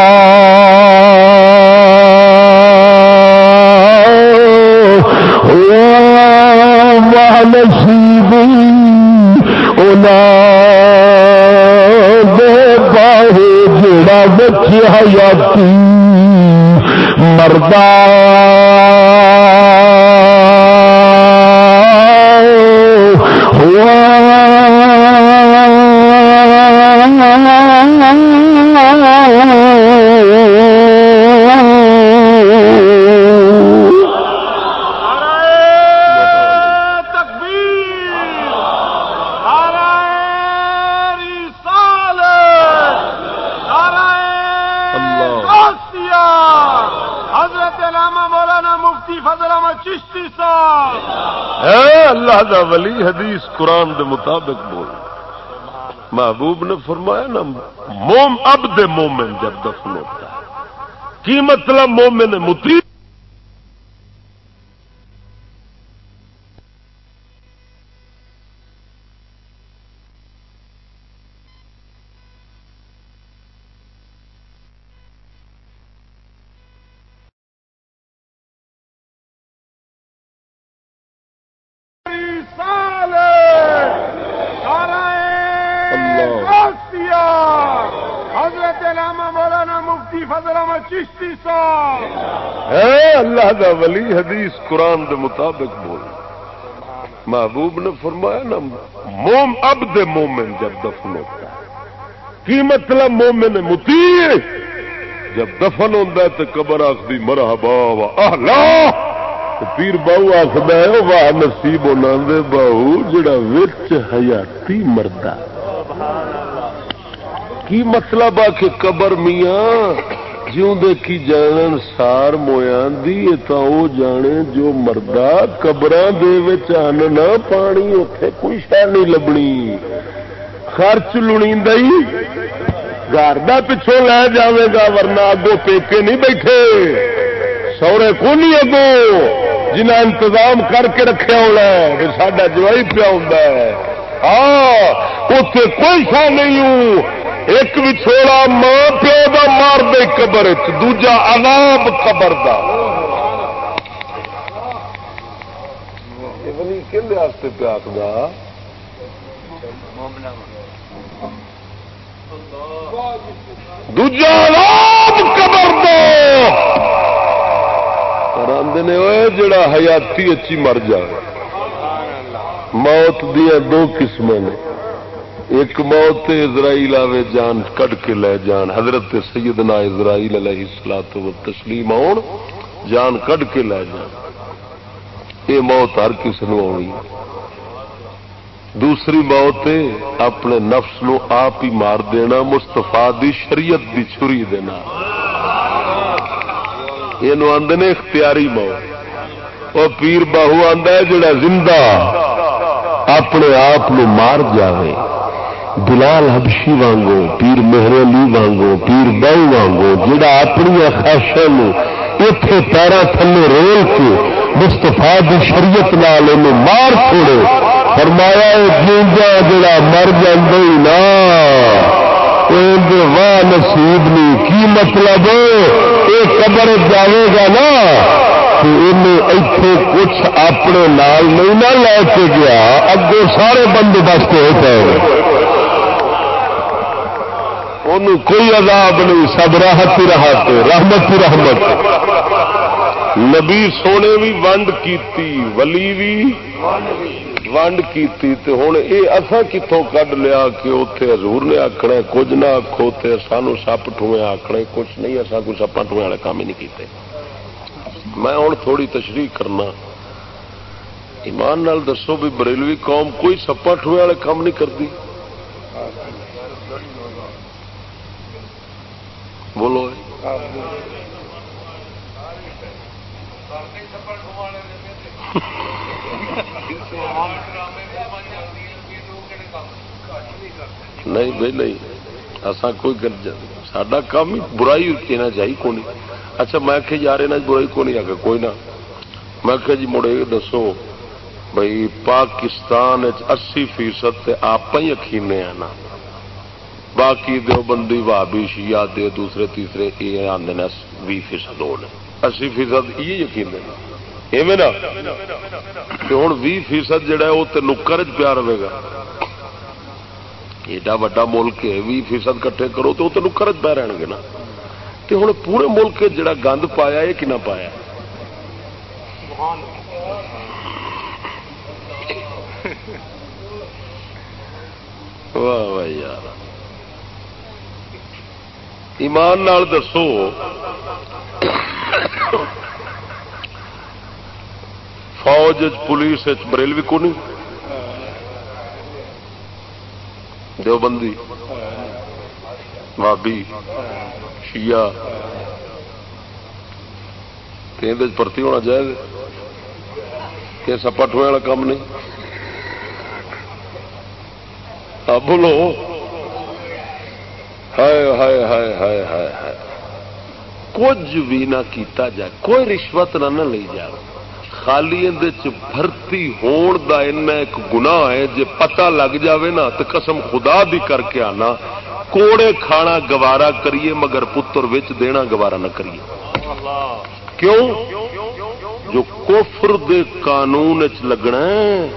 نصیب دے باہے جڑا بچ حیاتی مردہ دا ولی حدیث قرآن دے مطابق بول۔ محبوب نے فرمایا نا، موم اب دے مومن جب دفن ہوتا ہے۔ کی مطلب مومن متی چشتی سال اللہ دا ولی حدیث قرآن دے مطابق بول۔ محبوب نے فرمایا نا، موم اب دے مومن جب دفن ہوتا ہے۔ کی مطلب مومن متی جب دفن ہوتا ہے تو قبر آخری مرحبا و اہلا۔ پیر بہو آخر ہے واہ نصیب ہونا دے بہو جڑا وچ حیاتی مردہ کی مطلب آ کہ قبر میاں؟ جیوں دے کی جانن سار مویاں دی تا او جانے جو مردہ قبراں دے وچ نہ پانی، اوتھے کوئی شے نہیں لبنی۔ خرچ لونی دئی۔ گھر دا پچھوں لے جاوے گا، ورنہ اگوں پیکے نہیں بیٹھے۔ سورے کو نہیں اگوں؟ جنہ انتظام کر کے رکھا ہونا ہے ساڈا جوائی پیا ہوں ہاں اتے کوئی شا نہیں ہوں۔ ایک بھی چھوڑا ماں پیو کا مار دے قبر دوجا عذاب قبر دا۔ دوجا قبر دو نے جڑا حیاتی اچھی مر جائے۔ موت دیا دو قسم نے۔ ایک موت اسرائیل آوے جان کٹ کے لے جان۔ حضرت سیدنا اسرائیل علیہ السلام تو تسلیم آن جان کٹ کے لے جان۔ یہ موت ہر کسی نے آنی دوسری موت اپنے نفس نو آپ ہی مار دینا مستفا دی شریعت دی چھری دینا یہ آدھے اختیاری موت۔ وہ پیر باہو آدھا جڑا زندہ اپنے آپ مار جاوے۔ بلال حبشی وانگو، پیر مہر علی وانگو، پیر بہو وانگو جڑا اپنی خواہشوں اتے پیرا تھلے رول کے مستفا کی شریعت نال مار چھوڑے۔ فرمایا جیجا جڑا مر نا واہ نصیب نہیں کی مطلب یہ قبر جائے گا نا اتے کچھ اپنے نال نہیں نہ لے کے گیا اگوں سارے بندوبست ہو پائے انہوں کوئی عذاب نہیں، سب راحت ہی راحت، رحمت ہی رحمت۔ نبی سونے بھی ونڈ کیتی، ولی بھی ونڈ کیتی، تے ہوں یہ اصا کتوں کڈ لیا کہ اتنے حضور نے آخنا کچھ نہ آخو تے سانو سپ ٹوئے آخنا کچھ نہیں اصا کوئی سپا ٹوئے والے کام ہی نہیں کیتے۔ میں ہوں تھوڑی تشریح کرنا۔ ایمان نال دسو بھی بریلوی قوم کوئی سپا ٹوئے والے کام نہیں کرتی بولو نہیں بھائی نہیں ایسا کوئی سڈا کام ہی برائی کہنا چاہیے کون اچھا میں کہ یار یہاں برائی کو نہیں آ کوئی نہ میں کہ جی مڑے دسو بھائی پاکستان اسی فیصد آپ ہی اکینے ہیں نا باقی دو بندی بابی شیعہ دے، دوسرے، تیسرے یہ آدھے بھی فیصد ہو اسی فیصد یہ یقین دینا ایویں نا؟ ہوں بھی فیصد جہا وہ تو نکر چ پیا رہے گا۔ ایڈا وا ملک ہے، بھی فیصد کٹھے کرو تو وہ تو نکر چ پہ رہن گے نا۔ تو ہوں پورے ملک جڑا گند پایا یہ کنا پایا واہ واہ یار۔ ایمان نال دسو۔ فوج پولیس بریلوی کو نہیں دیوبندی بابی شیا پرتی ہونا چاہیے کہ سپٹ ہونے والا کام نہیں؟ بولو۔ ہائے ہائے ہائے ہائے ہائے ہائے۔ کچھ بھی نہ کیتا جائے، کوئی رشوت نہ نہ لی جائے۔ خالی بھرتی ہون دا ایک گناہ ہے، جے پتہ لگ جاوے نا تو قسم خدا دی کر کے آنا۔ کوڑے کھانا گوارا کریے، مگر پتر وچ دینا گوارا نہ کریے۔ کیوں؟ جو کفر دے قانون چ لگنا ہے۔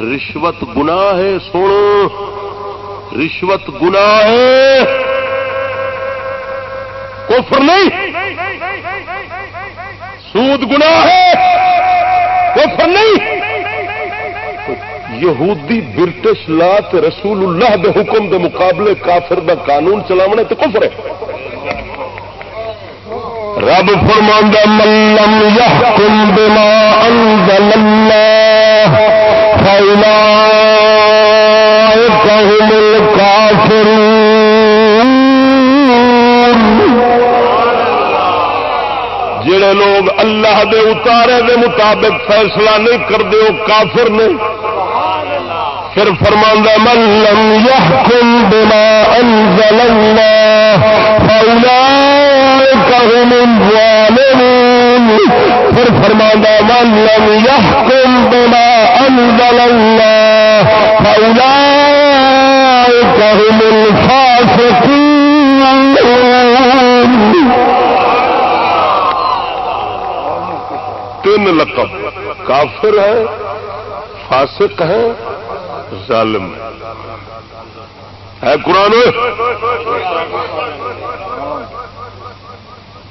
رشوت گناہ ہے سن رشوت گنا ہے۔ کفر نہیں۔ سود گنا ہے۔ کفر نہیں۔ یہودی برٹش لا رسول اللہ دے حکم دے مقابلے کافر دا قانون چلاونے تو کفر ہے۔ رب فرماندہ ملم یحکم بما انزل اللہ فیلان جڑے لوگ اللہ دے اتارے دے مطابق فیصلہ نہیں کرتے وہ کافر نے۔ پھر فرماندہ من لم يحكم بما انزل الله فاولئك هم الظالمون. پھر فرماندہ من لم يحكم بما انزل الله فاولئك هم الفاسقون. تین لقب. کافر ہے، فاسق ہے، ظالم ہے. ہے قرآن؟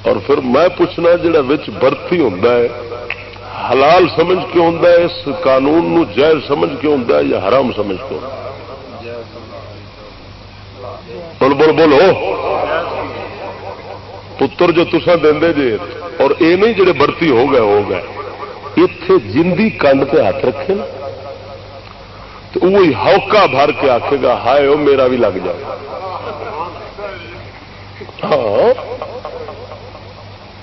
اور پھر میں پوچھنا جڑا وچ برتی ہوں حلال سمجھ کے ہوں اس قانون نو جائز سمجھ کے ہوں یا حرام سمجھ کے ہوں بول بول، بولو. پتر جو تسا دے جے جی, اور اے نہیں جڑے برتی ہو گئے ہو گئے. اتے جندی کنڈ پہ ہاتھ رکھے نا. تو وہی ہوکا بھر کے آخے گا، ہائے وہ میرا بھی لگ جائے. ہاں.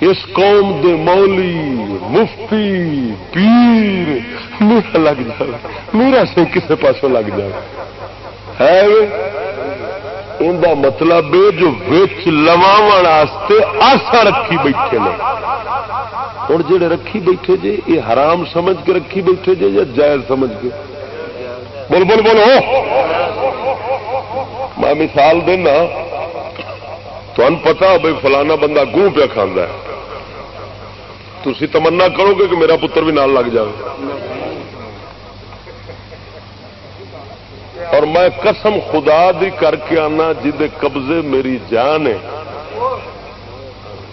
اس قوم دے مولی، مفتی، پیر، میرا لگ جائے. میرا سے کسے پاسوں لگ جائے. ہے ان کا مطلب جو لوا آسا رکھی بیٹھے نے۔ ہوں جڑے رکھی بیٹھے جے یہ حرام سمجھ کے رکھی بیٹھے جے یا جائز سمجھ کے؟ بول بول بولو میں مثال دینا تمہیں پتا بھائی فلانا بندہ گوں پہ کھانا ہے۔ تھی تمنا کرو گے کہ میرا پتر بھی نال لگ جائے اور میں قسم خدا دی کر کے آنا جہد قبضے میری جان ہے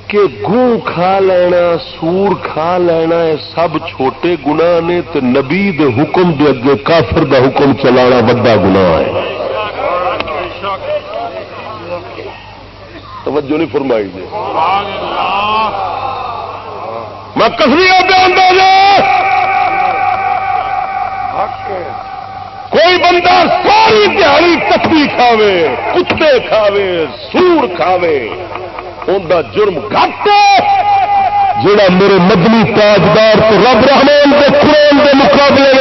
کہ گوں کھا لینا، سور کھا لینا یہ سب چھوٹے گنا نے تے نبی دے حکم دے اگے کافر دا حکم چلانا بڑا گنا ہے۔ توجہ نہیں فرمائی جی۔ میں کسری کوئی بندہ ساری دیہی کپی کھاوے، کتے کھاوے سور کھاوے ان کا جرم گھٹ جڑا میرے مدنی تاجدار رب رحمان کے قرآن کے مقابلے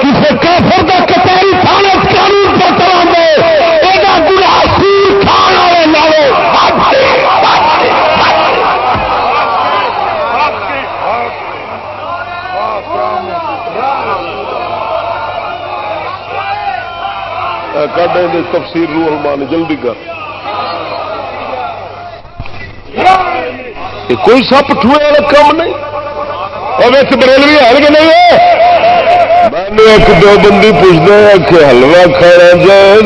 کسی کافر کا کتائی تھانے دے تفسیر روح المان جلدی کر۔ کوئی سپ ٹوئے والا کام نہیں؟ اور بریلوی ہے کہ نہیں میں نے ایک دو بندی پوچھتے ہیں کہ حلوا کھانا جائے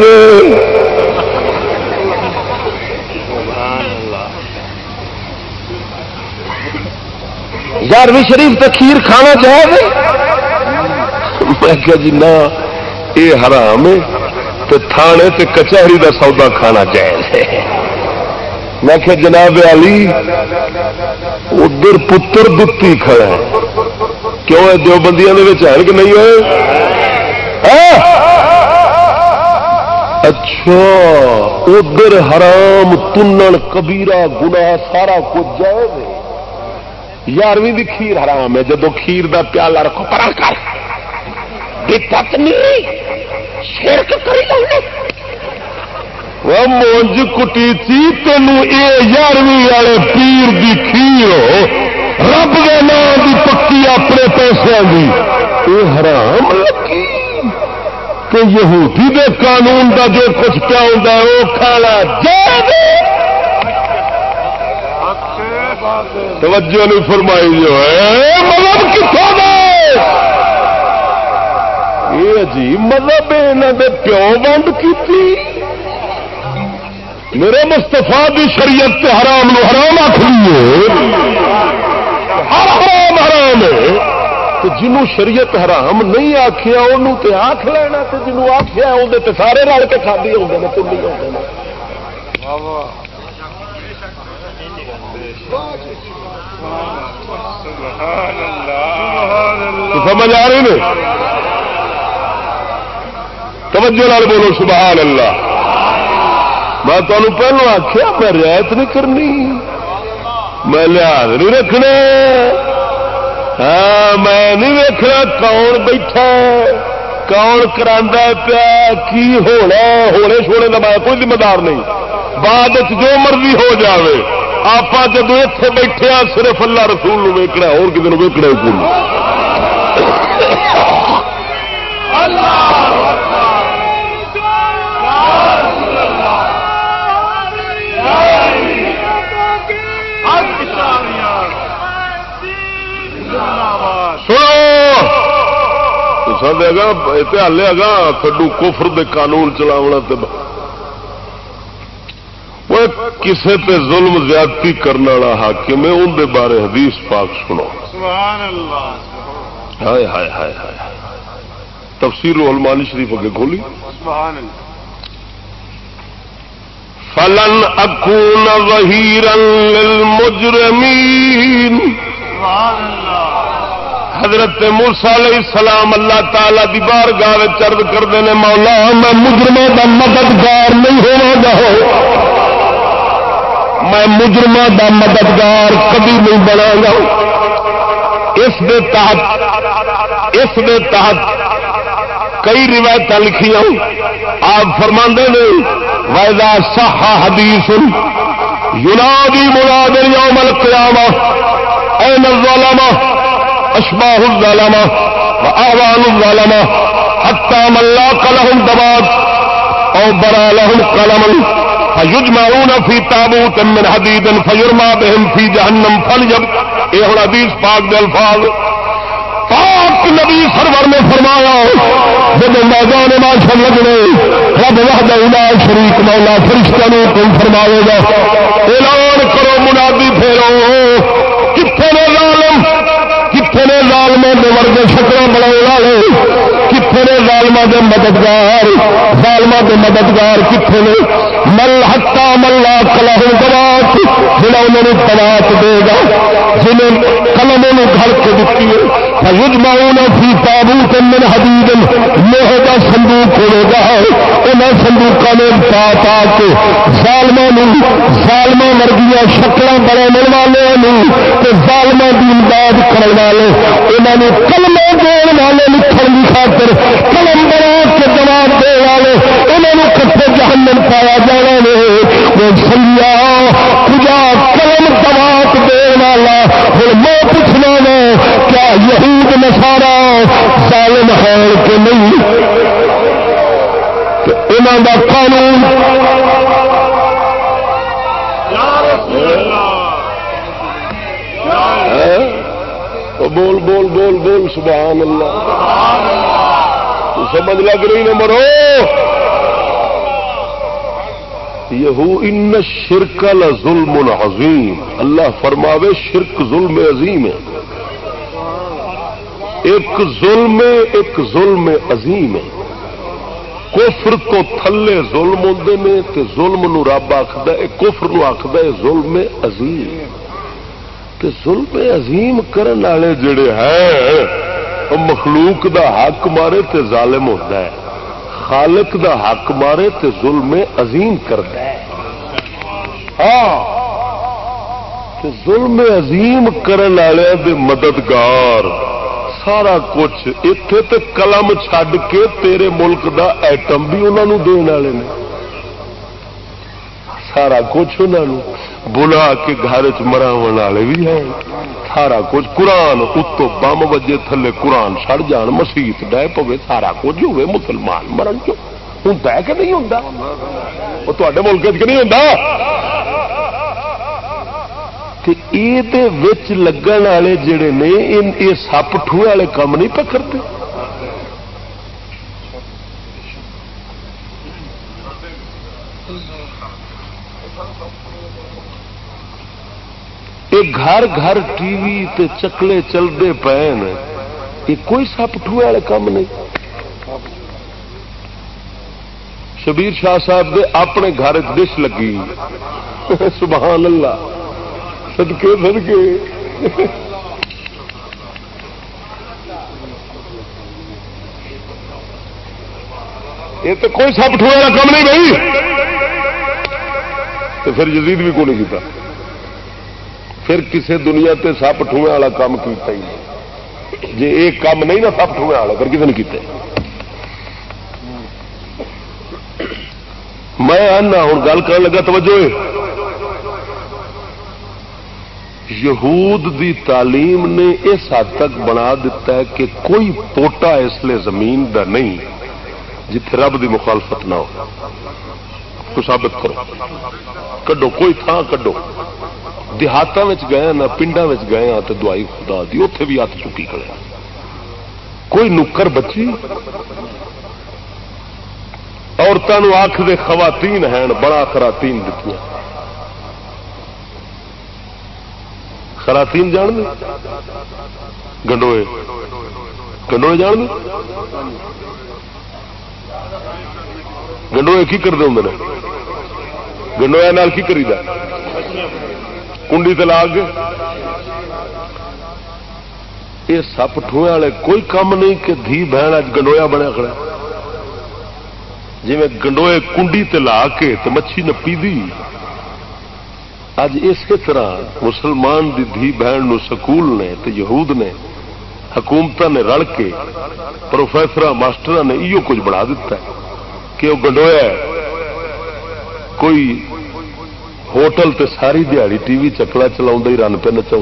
یارویں شریف تو کھیر کھانا چاہے میں کیا جی نہ، یہ حرام ہے۔ تو تھانے تے کچہری دا سودا کھانا چاہیے۔ میں کہ جناب علی، ادھر پتر دتی کھڑا ہے۔ کیوں ہے دو بندیاں ہے کہ نہیں ہے؟ ہاں۔ اچھا ادھر حرام، تنن کبیرا گنا سارا کچھ جائے یارویں بھی کھیر حرام ہے جدو کھیر دا پیالہ رکھو پرا کر۔ شرک کری وہ مونج کٹی تھی، تینوں یہ یارویں والے پیر دی کھیر رب کے نام کی پکی اپنے پیسے کی یہ حرام کہ یہودی دے قانون دا جو کچھ پیا ہوتا ہے، وہ کھانا جائے۔ توجہ نہیں فرمائی جو ہے۔ مطلب کتوں یہ عجیب مطلب یہاں کے پیو بند کی میرے مستفا کی شریعت تے حرام نو حرام آخری حرام حرام ہے تو جنوں شریعت حرام نہیں آخیا انہوں تے آخ لینا تو جنوں آخیا اندر سارے رل کے کھادی ہوتے ہیں تھی ہوتے ہیں سمجھ آ رہی نہیں توجہ لال بولو، سبحان اللہ۔ میں تمہیں پہلو آخیا میں رعایت نہیں کرنی۔ میں لحاظ نہیں رکھنا ہاں میں نہیں ویکنا کون بیٹھا کون کرا پیا، کی ہونا ہونے چھوڑے کا میں کوئی ذمہ دار نہیں۔ بعد جو مرضی ہو جاوے آپ جب اتنے بیٹھے ہاں صرف اللہ رسول ویکنا اور کسی ویکنا اللہ! دے گا ہلے گا کڈو کفر دے قانون چلاونا کسے تے ظلم زیادتی کرنے والا حاکم ہے ان دے بارے حدیث پاک سنو۔ ہائے ہائے ہائے ہائے تفسیر المانی شریف اگے کھولی۔ فلن اکون ظہیرا للمجرمین حضرت موسا علیہ السلام اللہ تعالی دی بار گاہ چرد کرتے ہیں مولا، میں مجرموں کا مددگار نہیں ہوا گا۔ میں مجرموں کا مددگار کبھی نہیں بنا گا۔ اس دے تحت، اس دے تحت کئی روایت لکھیاں۔ آپ فرما نے ویدا سہا حدیث یونادی مراد یوم القیامہ این الظلمہ اشباہ الظلمہ وآوان الظلمہ حتی من لا قلہم دباد او برا لہم قلم فیجمعون فی تابوت من حدید فیرما بہم فی جہنم فلیب اے ہن حدیث پاک دے الفاظ. پاک نبی سرور نے فرمایا، جب میدان ماشن لگنے، رب وحد الا شریک مولا فرشتہ نے تم فرماؤ گا۔ دے مددگار ظالموں دے مددگار کتنے نے؟ مل ہٹا ملا کلا دبات جہاں انہوں نے تبات دے گا۔ جنہیں قلم گھر کے دیتی ہے فیجمعون فی تابوت من حدید لوہے کا صندوق کھولے گا انہیں صندوقوں نے پا پا کے ظالموں ظالموں ورگیا شکل بنانے والے تے ظالموں کی امداد کرنے والے انہوں نے کلمے دین والے لکھن کی خاطر قلم بنا کے جواب دے والے انہوں نے کٹھے جہنم پایا جانا نے وہ سنیا ہوں میں پوچھنا وا، کیا یہود نسارا ظالم ہے کہ نہیں؟ انہوں کا قانون بول بول بول بول، سبحان اللہ۔ سمجھ لگ رہی نا مرو ان شرک ظلم عظیم۔ اللہ فرماوے شرک ظلم عظیم ہے۔ ایک ظلم ایک ظلم عظیم ہے۔ کفر تو تھلے ظلم ہوتے ہیں تے ظلم نو رب آخد کفر نو آخد ظلم عظیم۔ تے ظلم عظیم کرن والے جڑے ہیں مخلوق دا حق مارے تے ظالم ہوتا ہے۔ خالق دا حق مارے تے ظلم عظیم کرتا ہے۔ ہاں۔ ظلم عظیم کرن والے دے مددگار، سارا کچھ اتے تے قلم چھڈ کے تیرے ملک دا ایٹم بھی انہوں دین والے نے۔ سارا کچھ انہوں بلا کے گھر چ مراو والے بھی ہیں سارا کچھ قرآن اتو بم وجے تھلے قرآن سڑ جان مسیت ڈے پوے سارا کچھ ہوئے مسلمان مرن چ ہوں کہ نہیں ہوں وہ تے ملک چ نہیں ہوں یہ لگن والے جڑے نے یہ سپ ٹوئے والے کام نہیں پکڑتے گھر گھر ٹی وی تے چکلے چلتے پے یہ کوئی سپ ٹوئے والے کام نہیں۔ شبیر شاہ صاحب دے اپنے گھر ڈش لگی۔ *laughs* سبحان اللہ۔ سدکے سدکے یہ تو کوئی سب ٹھوڑا والا کام نہیں بھائی۔ تو پھر جزید بھی کو نہیں کیتا؟ پھر کسی دنیا تے سپ ٹھوئے والا کام کیتا ہی جی ایک کام نہیں نا سپ ٹھوئے والا، پھر کسی نے کیتا میں آنا ہوں گل کر لگا، توجہ یہود دی تعلیم نے اس حد تک بنا دیتا ہے کہ کوئی پوٹا اس لیے زمین دا نہیں جتھے رب دی مخالفت نہ ہو۔ کو ثابت کرو۔ کڈو، کوئی تھان کڈو۔ دیہاتوں گئے نہ پنڈا گئے ہاں تو دعائی خدا دی اتے بھی ہاتھ چکی کھڑے کوئی نکر بچی؟ عورتوں آخ دے خواتین ہیں، بڑا خراتین دیتی خراتین جان دے گنڈوئے۔ گنڈوئے جان دے گنڈوئے کی کرتے ہوں گنڈویا کی کری دا کنڈی تلاگ یہ سپ ٹوئے والے کوئی کام نہیں کہ دھی بہن اج گنڈویا بنیا کھڑا جی گنڈوئے کنڈی تلا کے تو مچھی نپی دی۔ اج اسی طرح مسلمان دی دھی بہن نو سکول نے تو یہود نے حکومت نے رل کے پروفیسر ماسٹر نے ایو کچھ بنا دیتا ہے کہ وہ گنڈویا کوئی ہوٹل تے ساری دیہڑی ٹی وی چکلا چلا رن پہ نچا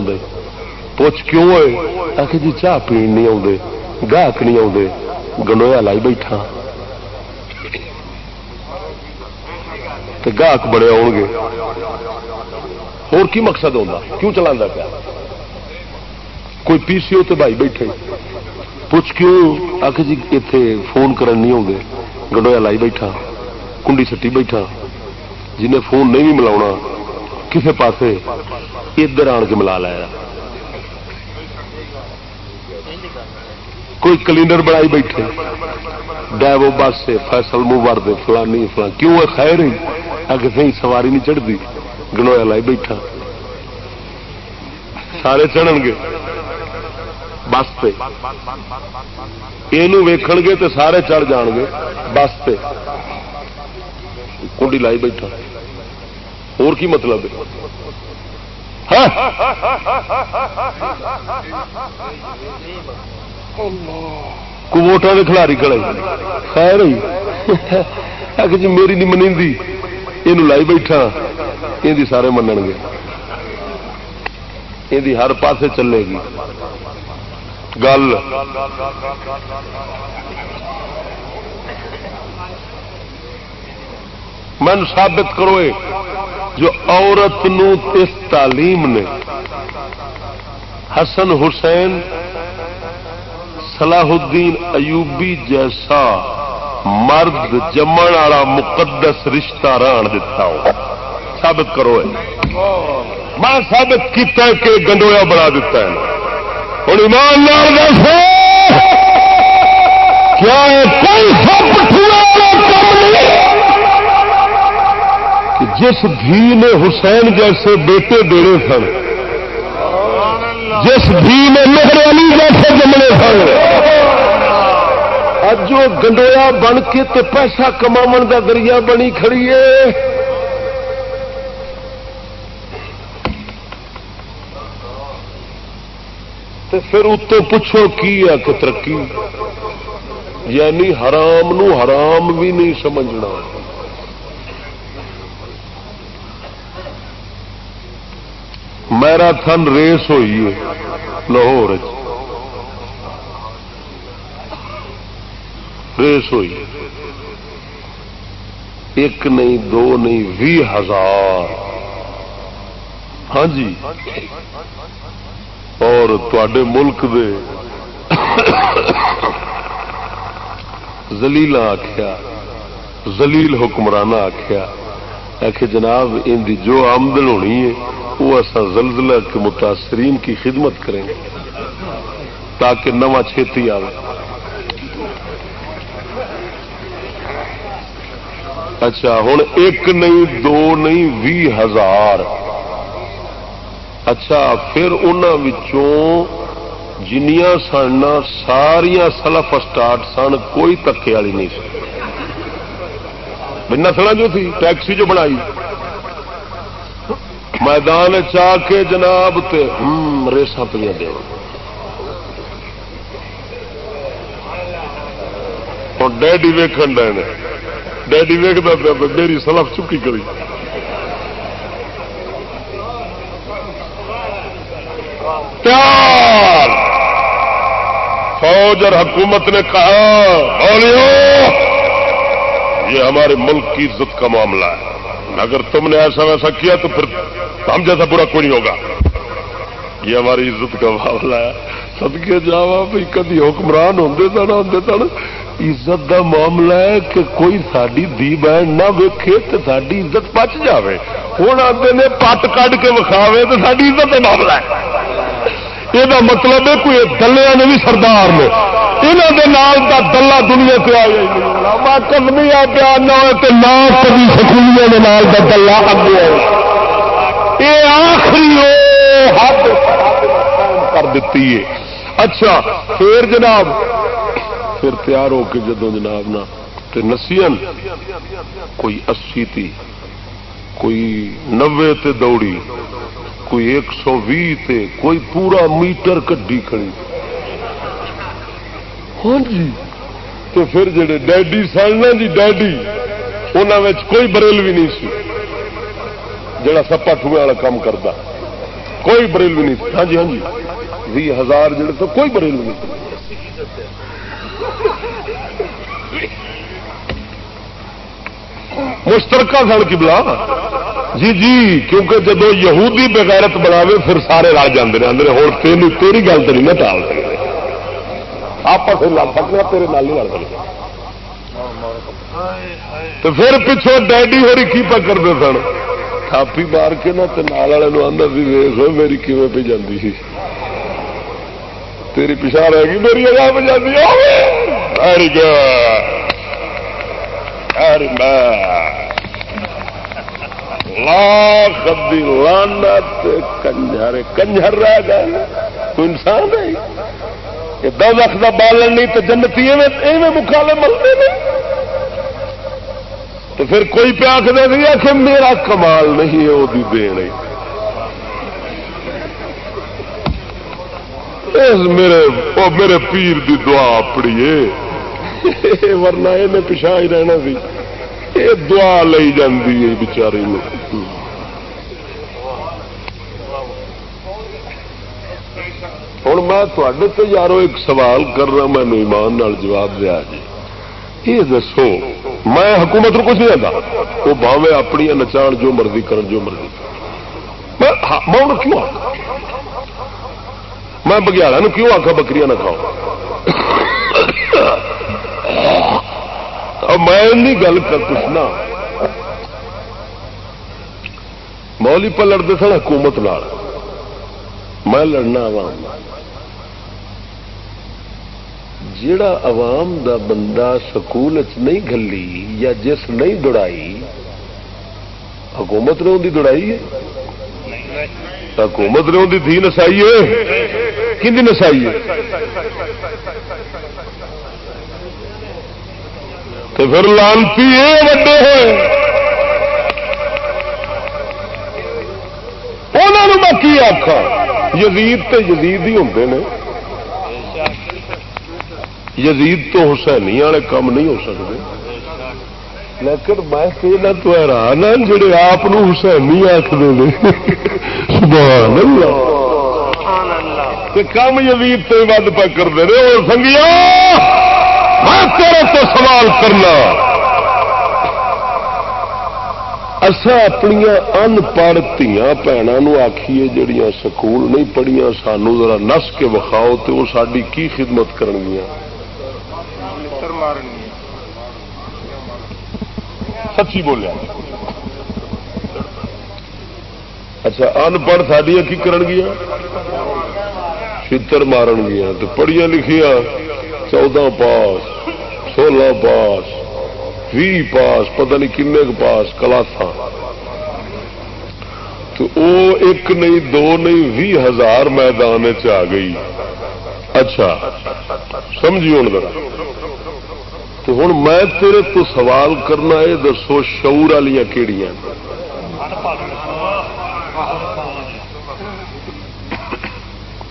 پوچھ کیوں ہوئے؟ جی چاہ پی نہیں آتے گاہک نہیں آتے گنویا لائی بیٹھا۔ گاہک بڑے آؤ گے کی مقصد ہوتا کیوں چلا پیا؟ کوئی پی سی او بھائی بیٹھے۔ پوچھ کیوں؟ آ جی اتنے فون کرن نہیں آتے گنڈویا لائی بیٹھا۔ کنڈی سٹی بیٹھا۔ جنہیں فون نہیں بھی ملا کسی پاسے ادھر آن کے ملا لایا کوئی کلینر بنائی بیٹھے ڈیو بس سے فیصل موبر دے، فلانی، فلان۔ کیوں ہے؟ خیر ہی اگ سواری نہیں چڑھتی گنویا لائی بیٹھا۔ سارے چڑھن گے۔ بس پہ یہ ویکھ گے تو سارے چڑھ جان گے۔ بس پہ کنڈی لائی بیٹھا۔ اور کی مطلب ہے؟ ہاں؟ کوٹا کے کھلاری کھڑے خیر ہوئی جی میری نہیں منی یہ لائی بیٹھا۔ یہ سارے من گے۔ یہ ہر پاسے چلے گی۔ گل۔ من ثابت کرو جو عورت نو اس تعلیم نے حسن حسین صلاح الدین ایوبی جیسا مرد جمن والا مقدس رشتہ ران دتا ہو ثابت کرو میں ثابت کیتا ہے کہ گنڈویا بنا دیتا ہے۔ ہوں ایمان دسو، کیا کوئی جس دھی نے حسین جیسے بیٹے دینے سن، جس بھی نے مہر علی جیسے جمنے سن۔ اج وہ گنڈویا بن کے تے پیسہ کما دا ذریعہ بنی کھڑی ہے۔ تے پھر اتو پوچھو کی ہے کہ ترقی یعنی حرام نو حرام بھی نہیں سمجھنا۔ میراتھن ریس ہوئی ہے، لاہور ریس ہوئی ایک نہیں، دو نہیں بھی ہزار۔ ہاں جی۔ اور تے ملک دے زلیل آخیا زلیل حکمرانہ آخیا کہ جناب، ان دی جو آمدن ہونی ہے وہ ایسا زلزلہ کے متاثرین کی خدمت کریں گے تاکہ نواں چھتی آئے اچھا ہوں ایک نہیں، دو نہیں بھی ہزار۔ اچھا پھر انہوں جنیا سن ساریا سلف اسٹارٹ سن، کوئی تکے والی نہیں سی نسل جو تھی، ٹیکسی جو بنائی۔ میدان چاہ کے جناب تے ہم ریسا پہ دے ہوں ڈیڈی ویکن ڈے ڈیڈی ویکتا پیا میری سلف چکی کری۔ پیار! فوج اور حکومت نے کہا بولیو یہ ہمارے ملک کی عزت کا معاملہ ہے۔ اگر تم نے ایسا ویسا کیا تو پھر ہم جیسا برا کوئی نہیں ہوگا۔ یہ ہماری عزت کا معاملہ ہے۔ سدکے جا بھائی، کدی حکمران ہوں سن ہوں سن عزت دا معاملہ ہے کہ کوئی ساری دی بہن نہ ویکھے تو ساری عزت پچ جائے ہوں آتے نے پٹ کھ کے وکھاوے تو ساری عزت کا معاملہ ہے۔ یہ مطلب ہے کوئی دلیا نے بھی سردار نے یہاں کا دلہ دنیا سے آ گئی کدمی آ پیا نہ نہ کبھی سکولیوں کے نال کا دلہ اگے آئے یہ آخری حد کر دیتی ہے اچھا پھر جناب پھر تیار ہو کے جدو جناب نا نسین کوئی اسی تھی کوئی نوے تے دوڑی، کوئی ایک سو بھی تے، کوئی پورا میٹر کڈی کھڑی۔ ہاں جی تو پھر جڑے ڈیڈی سن جی ڈیڈی انہوں کوئی بریل بھی نہیں سی۔ جڑا سپا ٹوئے والا کام کرتا کوئی بریل بھی نہیں سی۔ ہاں جی ہاں جی۔ بھی ہزار جڑے تو کوئی بریل نہیں سی۔ مشترکہ سن کی بلا جی جی کیونکہ جب یہودی بغیرت بناوے، پھر سارے رل جاتے آدھے ہوں تین تیری گل تو نہیں، میں ٹال سکتے آپ لڑ سکتے تیرے نال نہیں لڑ سکتے۔ تو پھر پچھو ڈیڈی ہوری کی پا کرتے سن؟ تھاپی مار کے نا نال والے آدھا سی ویس میری کیون پہ جاتی سی۔ تیری پچھا رہے گی میری اگاہ پہ جاتی ویری گڈ ویری گڈ لاکھ لانت کنجر کنجر رہ گئے۔ تو انسان ہے؟ یہ دو لکھ کا بالن نہیں تو جنتی مکالے ملتے نہیں۔ تو پھر کوئی پیا دے دیا کہ میرا کمال نہیں ہے، وہ بھی دین میرے وہ میرے پیر دی دعا اپڑیے *laughs* ورنہ یہ پچھا ہی رہنا سی۔ یہ دعا لی جاتی ہے بچاری ہوں میں تو یارو ایک سوال کر رہا مینو ایمان نال جواب دیا جی۔ یہ دسو، میں حکومت کچھ نہیں آتا وہ باوے اپنی نچان جو مرضی کرن، جو مرضی میں ہاں، کیوں آ میں بگیاڑا کیوں آخا بکریاں نہ کھاؤ میں گل کر پوچھنا۔ مولی پہ لڑتے سن حکومت نال۔ میں لڑنا عوام جڑا عوام دا بندہ سکول نہیں گلی یا جس نہیں دوڑائی، حکومت نے ان کی دوڑائی ہے۔ حکومت نے ان کی دھی نسائی ہے۔ کہ نسائی ہے؟ تو پھر لانتی یہ وڈے ہوئے انہوں میں کی آخا یزید تے یزید ہی ہوں نے۔ یزید تو حسینی والے کام نہیں ہو سکتے لیکن میں تو حیران ہاں جڑے آپ حسینی آخر سبحان اللہ۔ کم یزید تو ود پہ کرتے رہے سنگیا میں تیرے تو سوال کرنا۔ اصا اپنی ان پڑھ دیا بھنوں آخیے جڑیاں سکول نہیں پڑھیا سانو ذرا نس کے وکھاؤ تو وہ ساری کی خدمت کر سچی بولیا۔ اچھا ان پڑھ سڈیا کی کرن گیا چتر مارن گیا تو پڑھیا لکھیا چودہ پاس، سولہ پاس، بھی پاس، پتہ نہیں کن پاس کلاسا تو او ایک نہیں، دو نہیں، بھی ہزار میدان آ گئی۔ اچھا سمجھی ہوں ذرا۔ تو ہوں میں تیرے تو سوال کرنا یہ دسو شعور والی کہڑی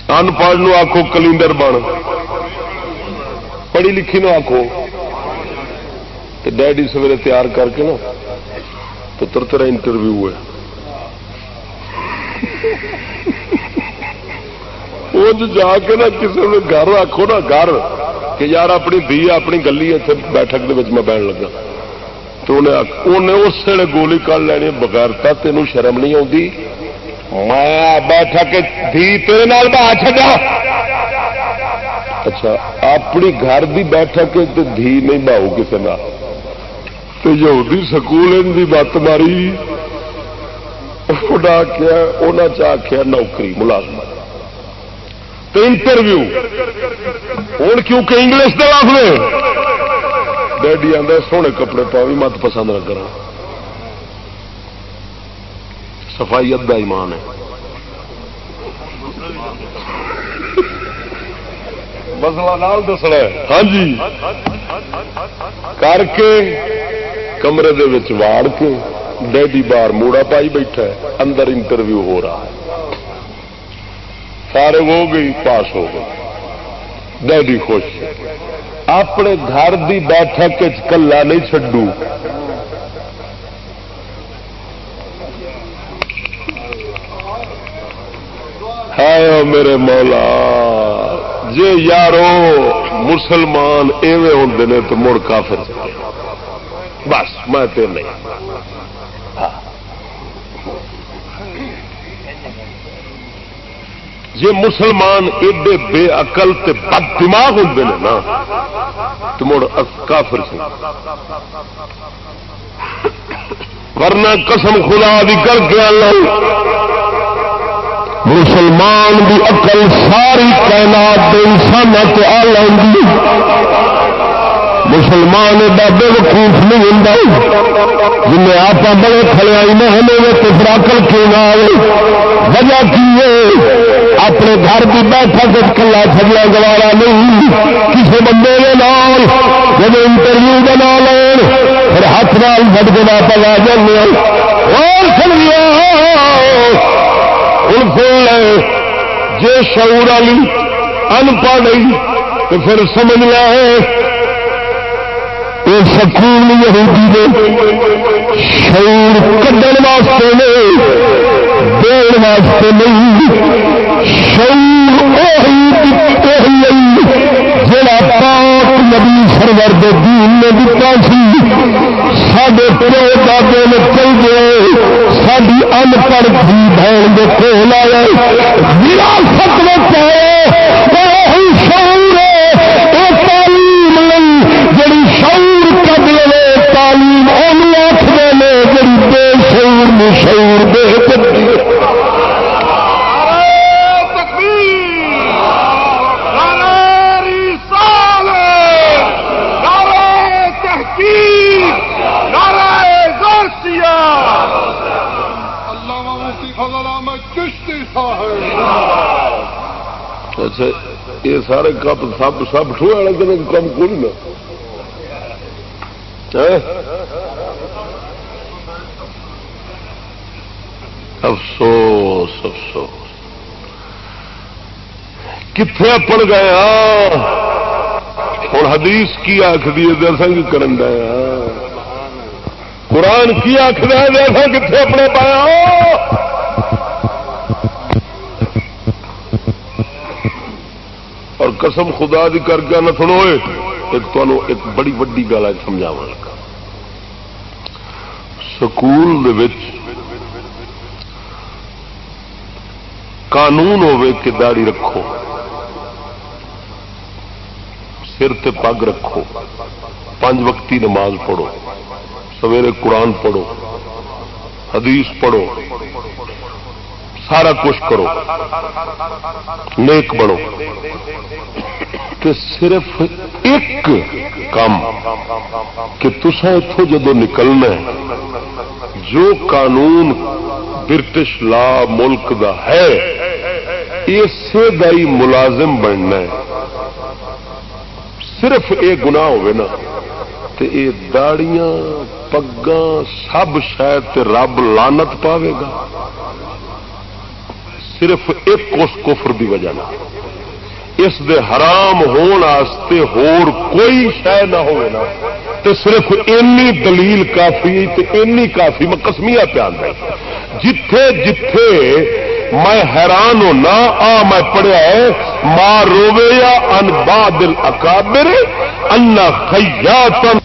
ان پڑھ آخو کلینڈر بن۔ پڑھی لکھی نو آخو تو ڈیڈی سویرے تیار کر کے نا پتر تیرا انٹرویو ہے وہ جا کے نا کسی نے گھر آخو نا، گھر، کہ یار اپنی دھی اپنی گلی اتنے بیٹھک میں بہن لگا۔ تو انہیں اس ویلے گولی کر لینی بغیرتا تینوں شرم نہیں آتی میں بیٹھک دھی تیرے بہا چڈا اچھا اپنی گھر کی بیٹھک دھی نہیں بہو کسی نہ یہودی سکول ان کی بت ماری۔ اڈا کیا چاہیا نوکری، ملازمت۔ انٹرویو۔ ہوں کیونکہ انگلش کے لفظ ڈیڈی آدھا سونے کپڑے پا بھی مت پسند نہ کرا صفائی ادا ایمان ہے۔ مسلا نال دسنا ہاں جی۔ کر کے کمرے دے واڑ کے ڈیڈی بار موڑا پائی بیٹھا ہے اندر انٹرویو ہو رہا ہے۔ سارے ہو گئی پاس ہو گئی ڈیڈی خوش اپنے گھر کی بیٹھک کلا نہیں چڈو ہے میرے مولا۔ جی یارو مسلمان ایویں ہوں نے تو مڑ کافر بس، میں تو نہیں۔ جی مسلمان ایڈے بے اقل تے بد دماغ ہوں نا، تو مڑ کافر سے۔ ورنہ قسم خدا بھی کر کے اللہ۔ مسلمان بھی اقل ساری تعینات انسان آ لینی مسلمان ایڈا بے وقوف نہیں ہوں جن آپ بڑے کھڑے آئی نہ ہمیں تو پھر کیوں نہ آئے وجہ کی ہے؟ اپنے گھر کی بیٹھک کلا چلیا گوارا نہیں۔ کسی بندے کے نام جب انٹرویو بنا لین پھر ہاتھ نال بٹ کے واپس آ جانے اور سمجھا ہوں لے جی شعور والی ان پڑھ تو پھر سمجھ لیا ہے یہ سکون یہودی دے شعور کڈن واسطے نہیں دین واسطے نہیں، شعور جڑا پاک نبی سرور دین نے دتا سی سڈے پیو دادے نے چل گئے ساری ان پڑھ تھی بہن کے کول آئے وراثت میں اچھا یہ سارے کپ سب سب ٹھو والے دن کم کون نا افسوس افسوس۔ کتنے اپن گیا ہوں حدیث کی آخری ہے کرن دیا قرآن کی آخر ہے کتنے اپنے پایا؟ قسم خدا دی کر کے نہ سنو ایک تو ایک بڑی وڈی گل ہے سمجھاوا لگا۔ سکول قانون ہوے کہ داڑی رکھو، سر تے پگ رکھو، پانچ وقتی نماز پڑھو، سویرے قرآن پڑھو، حدیث پڑھو۔ سارا کچھ کرو۔ نیک بنو۔ کہ صرف ایک کام کہ تسا اتوں جدو نکلنا جو قانون برٹش لا ملک دا ہے، اسے دائی ملازم بننا ہے۔ صرف یہ گنا ہونا داڑیاں، پگاں، سب شاید رب لانت پاوے گا۔ صرف ایک اس کفر دی وجہ نہ، اس دے حرام ہون آستے ہور کوئی شہ نہ ہوئے نا تے صرف اینی دلیل کافی، تے اینی کافی میں کسمیا پیان ہے جتھے جتھے میں حیران ہونا، آ میں پڑھیا ہے ماں روے یا ان بادل اکابر ان خیاتن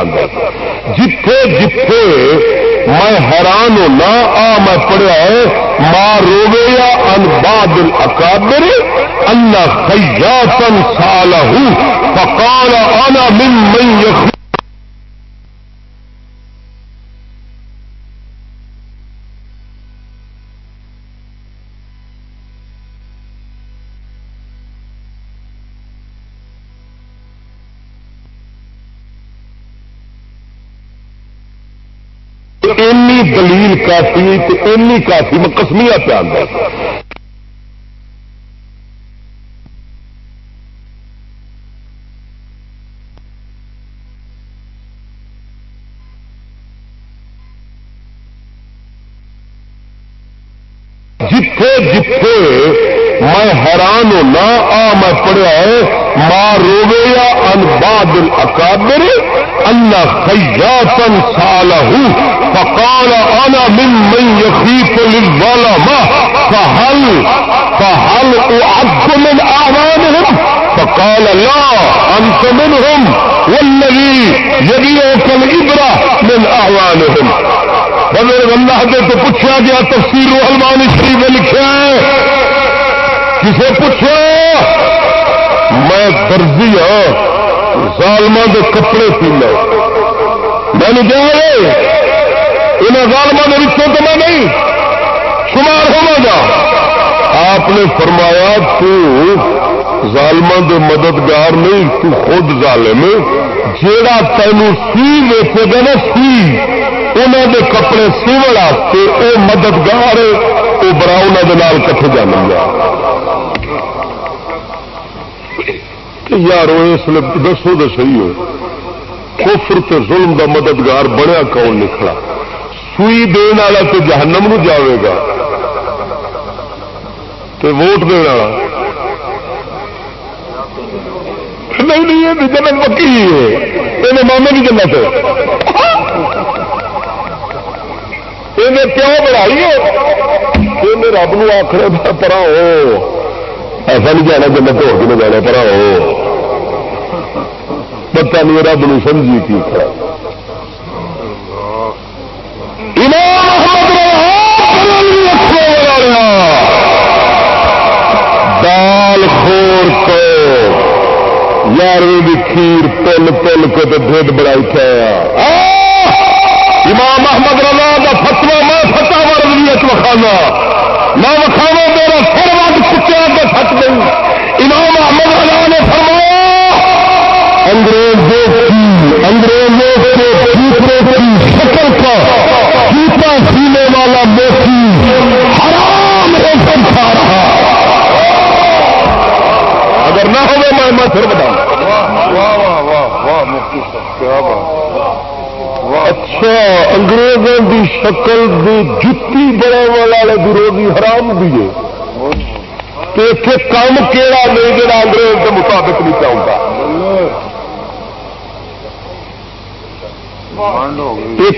پسند ہے جتھے جتھے میں حیران ہونا، آ میں پڑھیا ہے ماں روے یا ان باد اکابر اللہ خیاتن سالہ فقال انا من من یخ دلیل کافی تو کافی، میں کسمیا پہ جتھے جتھے میں حیران ہونا، آ میں پڑھیا ہے ماں روے یا ان بادل اکابر، اللہ خیاتن سالہ فقال انا من من يخيف للظلمة فهل فهل اعد من اعوانهم فقال لا انت منهم والذي يبيعك الابرة من اعوانهم اللہ دے تو پوچھا گیا، تفسیر المان شریف میں لکھا ہے۔ کسے پوچھو میں درجی ہاں ظالما کے کپڑے سینا میں نے کیا انہیں ظالما کے رشتوں تو میں نہیں، شمار ہوا گا۔ آپ نے فرمایا، تو ظالما کے مددگار نہیں، تو خود ظالم جیڑا تینوں سی ویچے گا نا، سی۔ انہوں دے کپڑے سیون واسطے وہ مددگار وہ بڑا انہوں کے کٹے جانا گا یار اس لیے دسو تو صحیح ہو۔ کفر تے ظلم دا مددگار بنیا کون نکلا سوئی دن والا تو جہنم نو جاوے گا۔ تے ووٹ دن والا۔ نہیں نہیں، یہ جنت پکی ہے۔ یہ مامے کی جنت ہے۔ یہ پیو بڑھائی ہے؟ یہ رب نو آخر پرا ہو۔ ایسا نہیں جانا جنت ہو کے جانا پرا ہو۔ پتا نہیں رب نو سمجھی کی دال یارویں کھیر پل پل کے تو ڈیڈ بڑا اٹھایا امام احمد رضا کا فتوا میں فتح ورزیت وکھانا۔ میں وکھاوا میرا سر وقت چکیا تو سچ نہیں امام احمد رضا نے فرمایا، انگریزوں کی، انگریزوں کے اچھا انگریزوں کی شکل کی جتی بڑا والے وروی حرام بھی ہے۔ تو اتنے کام کہڑا نہیں جڑا انگریز کے مطابق نہیں چاہتا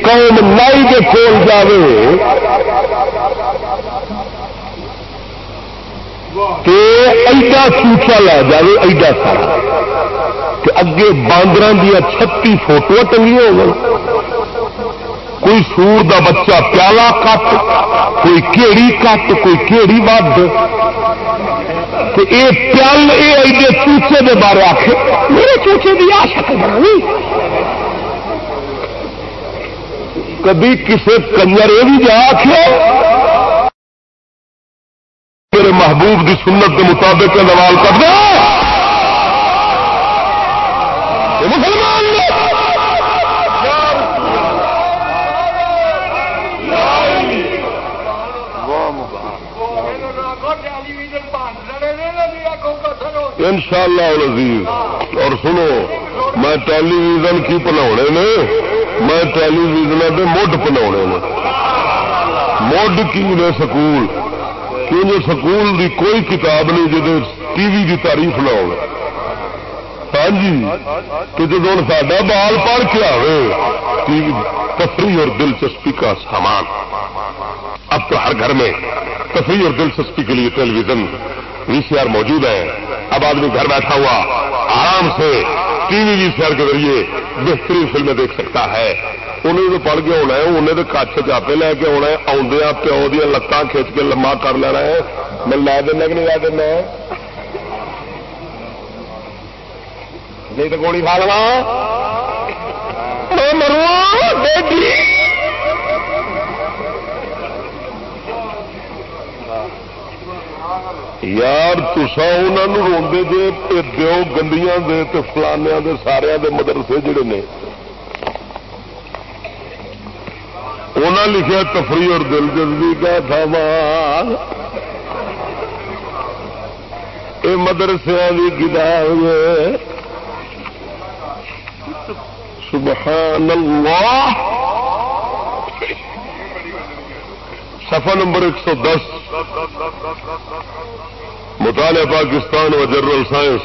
قوم نائی کے کول جائے ایڈا سوچا لا جائے ایڈا سارا۔ کہ اگے باندر دیا چھتی فوٹو ٹنگی ہو گئی کوئی سور دا بچہ پیالہ کٹ، کوئی کیڑی کٹ، کوئی کیڑی ود پیال یہ ایڈے چوچے کے بارے آخ میرے چوچے کی آ شکل بنانی۔ کبھی کسی کنجر یہ بھی جا میرے محبوب کی سنت کے مطابق نوال کر دو مسلمان! ان شاء اللہ اور سنو، میں ٹیلی ویژن کی پلا نے، میں ٹیلی ویژن کے مڈ پلا مڈ کی نے سکول؟ کیونکہ سکول دی کوئی کتاب نہیں جی ٹی وی کی تعریف نہ ہو ہاں جی تو جب ہوں سا بال پڑھ کے آئے تفریح اور دلچسپی کا سامان۔ اب تو ہر گھر میں تفریح اور دلچسپی کے لیے television V C R موجود ہے۔ اب آدمی گھر بیٹھا ہوا آرام سے ٹی وی جی سیر کے ذریعے بہترین فلمیں دیکھ سکتا ہے۔ انہیں تو پڑھ کے ہونا ہے، انہیں تو کچھ چاپے لے کے ہونا ہے آدھے پیو دیا لتان کھچ کے لما کر لینا ہے۔ میں لا دینا کہ نہیں لا دینا نہیں تو گولی کھا لوا مرو یار تسا انہوں روڈے جے دو گندیاں دے تے فلانیا دے سارے دے مدرسے جڑے نے انہوں لکھا تفریح اور دل جلدی کا تھا یہ مدرسے کی کتاب سبحان اللہ۔ صفحہ نمبر ایک سو دس۔ مطالعہ پاکستان و جنرل سائنس،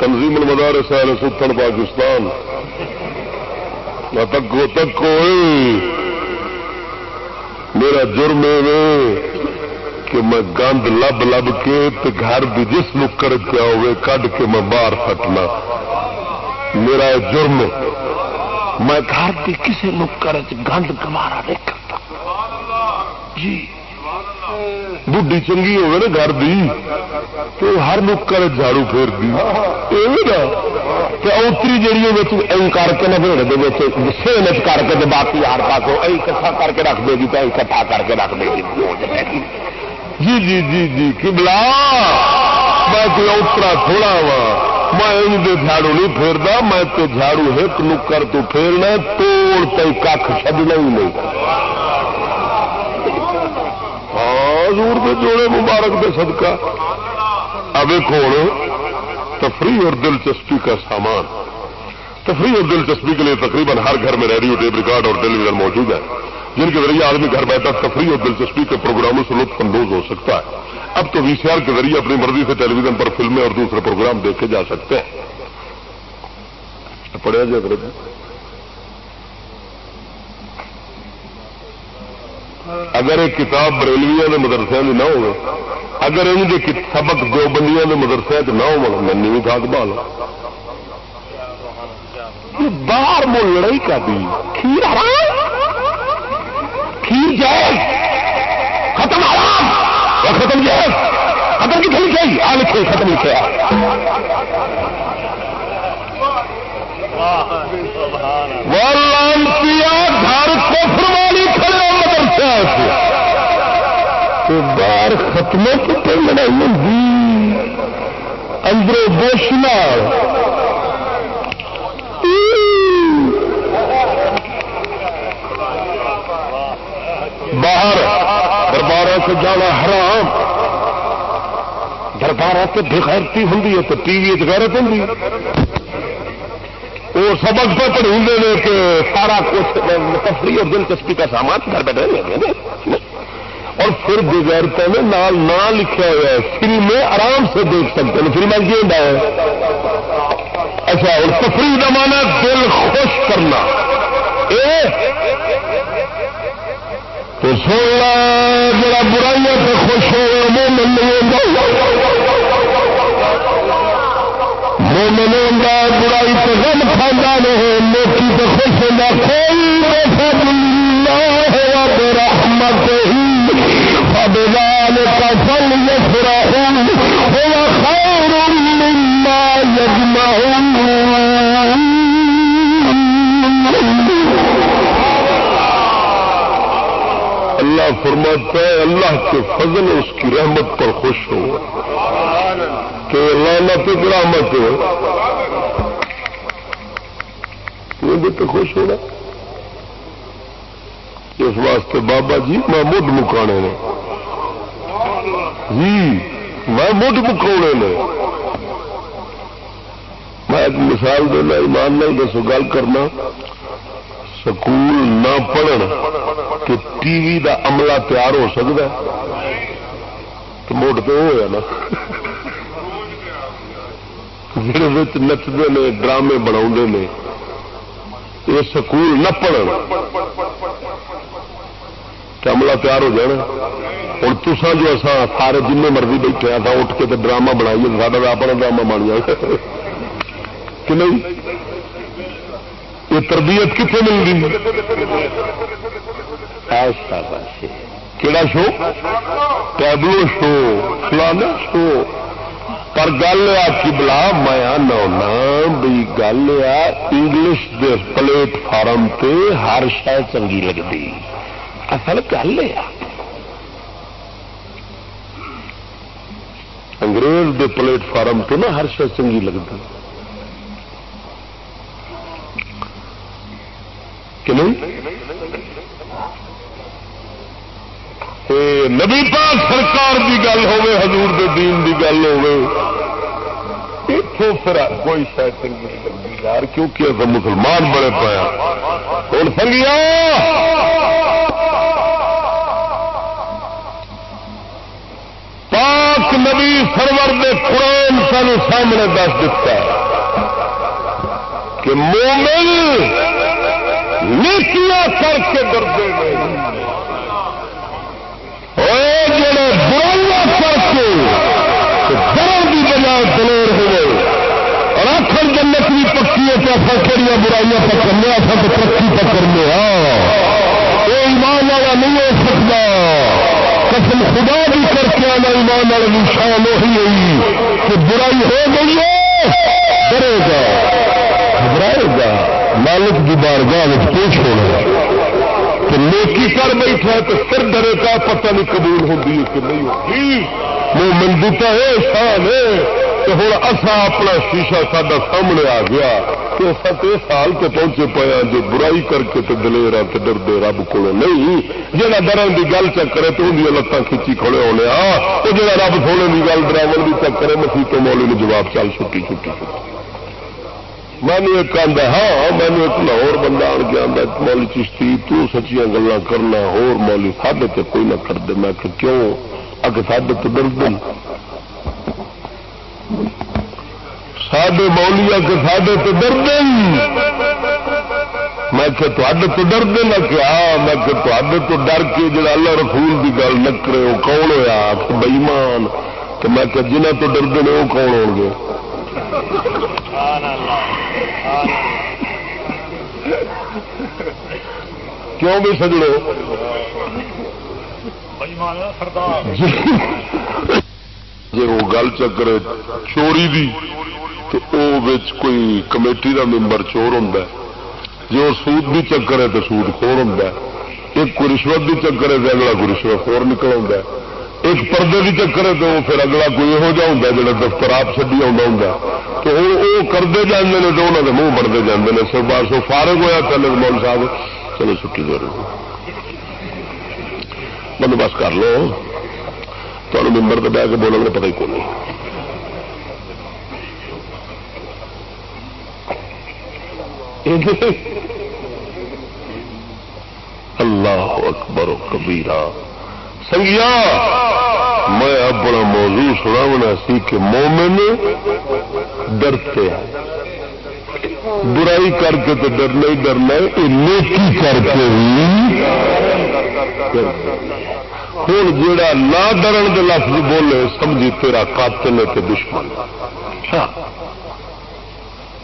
تنظیم المدار سائل ستن پاکستان۔ تکو تکو میرا جرم کہ میں گند لب لب کے گھر بھی جس نکر پیا ہوئے کڈ کے میں باہر پٹنا میرا جرم، میں گھر کی کسی نکر گند گوارا نہیں کرتا۔ جی۔ بڈی چنگی ہوگی نا گھر دی، تو ہر نکر جھاڑو پھیر دی اوتری جہی کر کے نبیڑ سہمت کر کے باقی ہر پاس اکٹھا کر کے رکھ دے گی تو اکٹھا کر کے رکھ دے گی جی جی جی جی کبلا میں کوئی اوترا تھوڑا وا میں جھاڑو نہیں پھیرتا میں تو جھاڑو ایک نکر تو پھیرنا توڑ تو کھ چڈنا ہی نہیں۔ حضور کے جوڑے مبارک دے صدقہ۔ اب ایک تفریح اور دلچسپی کا سامان۔ تفریح اور دلچسپی کے لیے تقریباً ہر گھر میں ریڈیو ٹیپ ریکارڈ اور ٹیلی ویژن موجود ہے۔ جن کے ذریعے آدمی گھر بیٹھا تفریح اور دلچسپی کے پروگراموں سے لطف اندوز ہو سکتا ہے۔ اب تو وی سی آر کے ذریعے اپنی مرضی سے ٹیلی ویژن پر فلمیں اور دوسرے پروگرام دیکھے جا سکتے ہیں۔ پڑھیا جائے اگر یہ کتاب بریلویا کے مدرسے کی نہ ہو مطلب اگر ان کے سبق دو بندیاں کے مدرسے چ نہ ہو منی بھی تھک بال۔ باہر مل لڑائی کا دی۔ کھیر حرام؟ کھیر جائے ختم آرام ختم جائے ختم کتنے لکھے؟ آ لکھے ختم لکھے۔ وہ لانتی گھر کفر والی کھڑے بار ختم کتنے لڑائی ہوگی۔ اندروں بوشنا باہر دربار سے جانا حرام۔ دربار سے بغیرتی ہوں تو ٹی وی غیرت ہوں وہ سبق پہ پڑھیں گے کہ سارا کچھ تفریح اور دلچسپی کا سامان گھر بیٹھے لگے اور پھر بغیرتے میں نال نہ لکھا ہوا ہے، فلمیں آرام سے دیکھ سکتے ہیں۔ فلم کی ہے؟ اچھا اور تفریح کا مانا دل خوش کرنا۔ اے! تو سونا جڑا برائیاں پہ خوش ہو وہ مل نہیں مومن برائی تو غم کھانا نہیں موٹی تو خوش ہونا کوئی رحمت ہی۔ فبلال کا فل يفرحون هو خير مما يجمعون۔ اللہ فرماتا ہے، اللہ کے فضل اس کی رحمت پر خوش ہو۔ لانت گرامت تو خوش ہونا۔ اس واسطے بابا جی میں مڈ مکانے نے۔ جی میں مڈ مکاؤنے نے۔ میں ایک مثال دینا، ایمان نہیں دسو، گل کرنا۔ سکول نہ پڑھن کہ ٹی وی دا عملہ تیار ہو سکتا ہے۔ تو مڈ تو ہوا نا۔ جڑے نچتے ہیں ڈرامے بنا یہ سکول نہ پڑھ تیار ہو جانا؟ ہوں تسا جو اصا سارے جن مرضی بیٹھے ہاں، تھا اٹھ کے ڈرامہ بنائیے سارا اپنا ڈرامہ بن جائے۔ کہ نہیں؟ یہ تربیت کتنے مل رہی کہڑا شو؟ ٹیبلو شو، فلانا شو۔ پر گل آ کی بلا مایا بھی گل آ انگلش دے پلیٹ فارم تے ہر شہ چنگی لگتی اصل گل آ۔ انگریز دے پلیٹ فارم تے نا ہر شہ چنگی لگتی کہ نہیں؟ نبی پاک سرکار کی گل ہوے حضور دے دین دی گل ہوے پھر کوئی شاید یار، کیونکہ اگر مسلمان بڑے پایا ہوں سنگیا پاک نبی سرور دے قرآن سن سامنے دس دتا کہ مومن نیکیاں کر کے ڈرتے ہیں جڑے برائیاں کر کے ڈر کی بجائے دلیر ہوئے۔ اور آخر جنت بھی پکی ہے کہ اصل کہڑی برائیاں پکڑنے اصل تو ترقی پکڑنے ہاں۔ یہ ایمان والا نہیں ہو سکتا۔ قسم خدا بھی کر کے آنا، ایمان والے نشان وہی ہوئی کہ برائی ہو گئی ہے، ڈرے گا، گھبرائے گا۔ مالک کی بارگاہ پیش ہونا۔ تو نیکی کر بیٹھا تو پھر ڈرے کا پتہ نہیں قبول ہوتی ہے کہ نہیں ہوتی وہ منبوتا ہے، شان ہے۔ تو ہوں اصا اپنا شیشہ سڈا سامنے آ گیا۔ کہ سات سال کے پہنچے پایا جو برائی کر کے تو دلیر تو ڈردے رب کو نہیں۔ جہاں ڈرن کی گل چکر ہے تو ان لتان کھچی کھڑے ہونے آ۔ وہ جہاں رب سونے کی گل ڈراون کی چکر ہے مسیح تو مولی نے جواب چل چھٹی چھٹی چھٹی۔ مینو ایک آدھا ہاں مینو ایک لاہور بندہ آن کے آدھا مولی چشتی، تو سچیاں گلا کرنا ہور مولی ساڈے تے کوئی نہ کر دے۔ میں کہ کیوں؟ اگ ساڈے تو ڈر دن سڈے مولی اگ ساڈے تو ڈر دن میں کہ تے تو ڈر دے نہ کہ ہاں میں کہ تے تو ڈر کے جڑا اللہ رسول کی گل نہ کرے، وہ کون ہوا بئیمان۔ تو میں کہ جنہ تو ڈر دے وہ کون ہو گے؟ کیوں بھی سجڑو جی وہ گل چکر چوری دی، تو وہ کوئی کمیٹی کا ممبر چور ہوں جی وہ سود بھی چکر ہے تو سود خور ہوں ایک کوئی رشوت بھی چکر ہے تو اگلا کوئی رشوت خور نکل آتا ایک پردے کی چکر ہے تو پھر اگلا کوئی یہو جہ ہوں جا دفتر آپ چڈی آ تو وہ کرتے جانے تو انہوں نے منہ بڑھتے جاتے ہیں سو بار سو فارغ ہوا چلے مول صاحب۔ چلو چھٹی دے رہے بندوبست کر لو۔ تمہیں ممبر تو بہ کے بولنے کا پتا ہی کون اللہ اکبر و کبیرہ۔ سنگیا میں اپنا موضوع سنا سی کہ مومن ڈرتے ہیں۔ برائی کر کے تو ڈرنا ہی ڈرنا ہے نیکی کر کے ہوں جا نہ ڈرن کے لفظ بولے، سمجھی تیرا قاتل ہے دشمن۔ اچھا۔ ہاں۔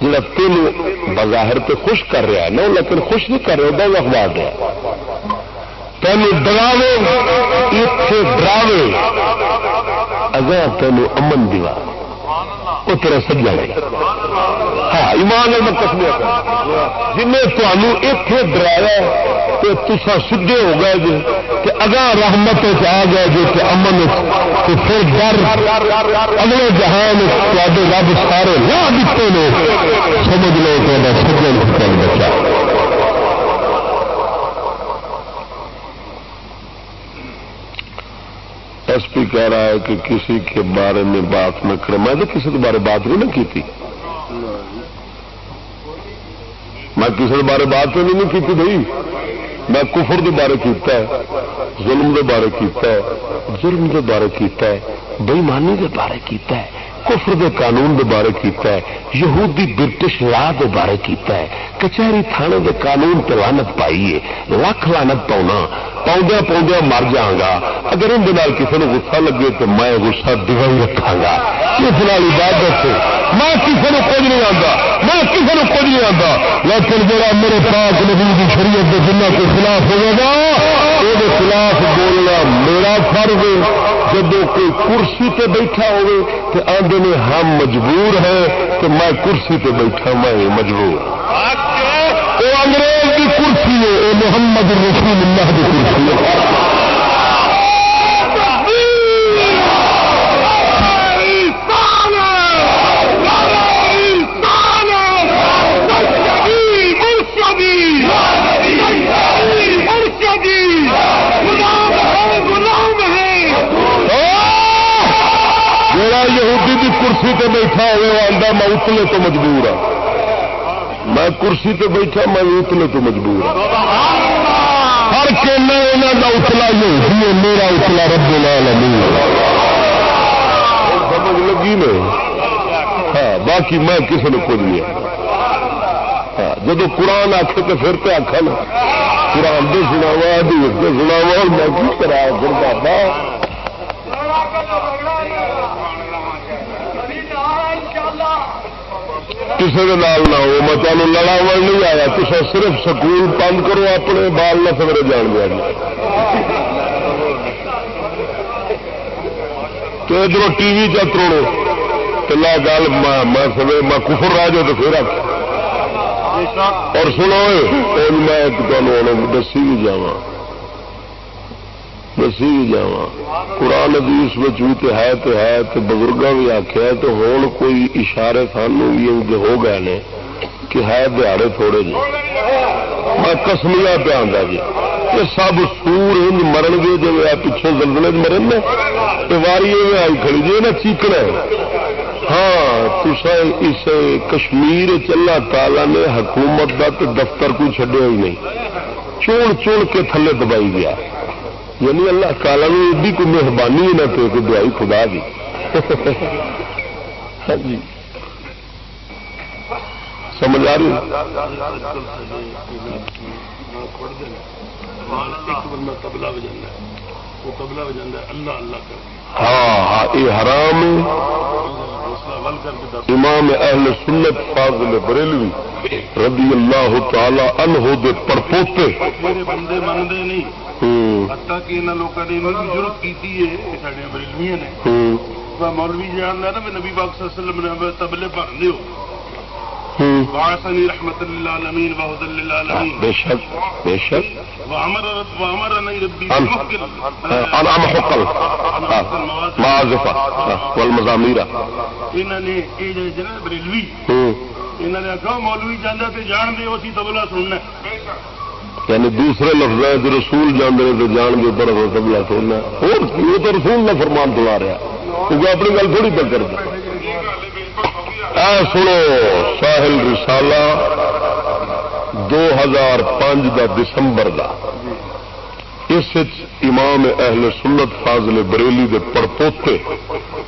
جا تین بظاہر تو خوش کر رہا ہے نا، لیکن خوش نہیں کر رہا، وہ اخبار ہے تین ڈراوے اتے ڈراوے اگر تین امن دیوا وہ تیرا سجا ہاں ایمان میں کسمیا جن تمہوں اتے ڈرایا تو تصا سیدے ہو گئے جی کہ اگاں رحمت آ گئے جی کہ امن تو پھر ڈر، اگلے جہان تے رب سارے نہ دیتے نے۔ سمجھ لو تو سجن بچا۔ ایس پی کہہ رہا ہے کہ کسی کے بارے میں بات نہ کرے۔ میں تو کسی کے بارے بات بھی نہ کی تھی۔ میں کسی کے بارے بات بھی نہیں کی بھائی۔ میں کفر دے بارے کیتا ہے، ظلم دے بارے کیتا ہے، ظلم دے بارے کیتا ہے بےمانی دے بارے کیتا ہے۔ کفر دے قانون دے بارے کیتا ہے، یہودی برٹش لا دے بارے کیتا ہے۔ کچہری تھانے دے قانون تے لانت پائی ہے۔ لانت پاؤنا پاؤندیا پاؤندیا مر جاگا۔ اگر ان کسی نے غصہ لگے تو میں غصہ دوائی رکھا گا اس نال عبادت میں کسی نے کچھ نہیں آتا میں کسی نے کچھ نہیں آتا لیکن جڑا میرے پاک نبی کی شریعت کے جنہ کے خلاف ہوئے گا وہ خلاف بولنا میرا فرض ہے۔ جب کوئی کرسی پہ بیٹھا ہوئے تو آدھے نے ہم مجبور ہیں تو میں کرسی پہ بیٹھا میں مجبور۔ وہ انگریز کی کرسی ہے وہ محمد رسول اللہ کی کرسی ہے۔ یہودی کی کرسی پہ بیٹھا ہوئے آدھا میں اتلے تو مجبور ہوں میں کرسی پہ بیٹھا، میں اتلے تو مجبور ہوں ہر کہنا یہاں کا اتلا یہودی ہے، میرا اتلا رب العالمین سمجھ لگی میں؟ ہاں باقی میں کسی نے کچھ نہیں ہاں، جب قرآن آخ تو پھر تو آخا نا۔ قرآن بھی سناوا بھی سناوا میں کی کرا پھر بابا؟ کسی نہ ہو، میں تمہیں لڑا لڑاو نہیں آیا تصا صرف سکول بند کرو، اپنے بال نہ سویرے جان دیا تو ادھر ٹی وی چ تروڑو چلا گل، میں سویر میں کفر راج تو پھر آ اور سنو میں تمہیں دسی بھی جاواں۔ دسی بھی جا قرآن حدیث بھی تو ہے تو ہے تو بزرگوں بھی آخیا تو ہوں کوئی اشارے سانو بھی ہو گئے نے کہ ہے دیہڑے تھوڑے جی میں کسمیا پہ آتا جی۔ یہ سب سور ہند مرن گے جی پچھو زلزلے مرن نے۔ تو واری آئی کھڑی جی نا چیکنا ہاں تصا اس کشمیر چلا تالا نے حکومت کا تو دفتر کو چڈیا ہی نہیں۔ چون چون کے تھلے دبائی گیا۔ یعنی اللہ تعالیٰ نے ایڈی کوئی مہربانی نہ پہ کوئی دعائی خدا دی. ہاں جی. سمجھ آ رہی وہ قبلہ بجانا اللہ اللہ کر ہاں ہاں یہ حرام امام اہل سنت فاضل بریلوی رضی اللہ تعالی عنہ دے پرپوتے۔ بندے منگے نہیں کہ انہوں لوگوں نے ضرورت نے مولوی جی جان نا نبی پاک صلی اللہ علیہ وسلم تبلے بھر دیو وعصني رحمة للعالمين وهدى للعالمين. بشك بشك ربي المعازفة یعنی دوسرے لفظ ہے جو رسول جانے تو جان دے پر تبلا سننا اور وہ تو رسول نہ فرمان چلا رہا کیونکہ اپنی گل تھوڑی دے۔ سنو، ساحل رسالہ دو ہزار پانچ دا دسمبر دا۔ اس امام اہل سنت فاضل بریلی دے پڑپوتے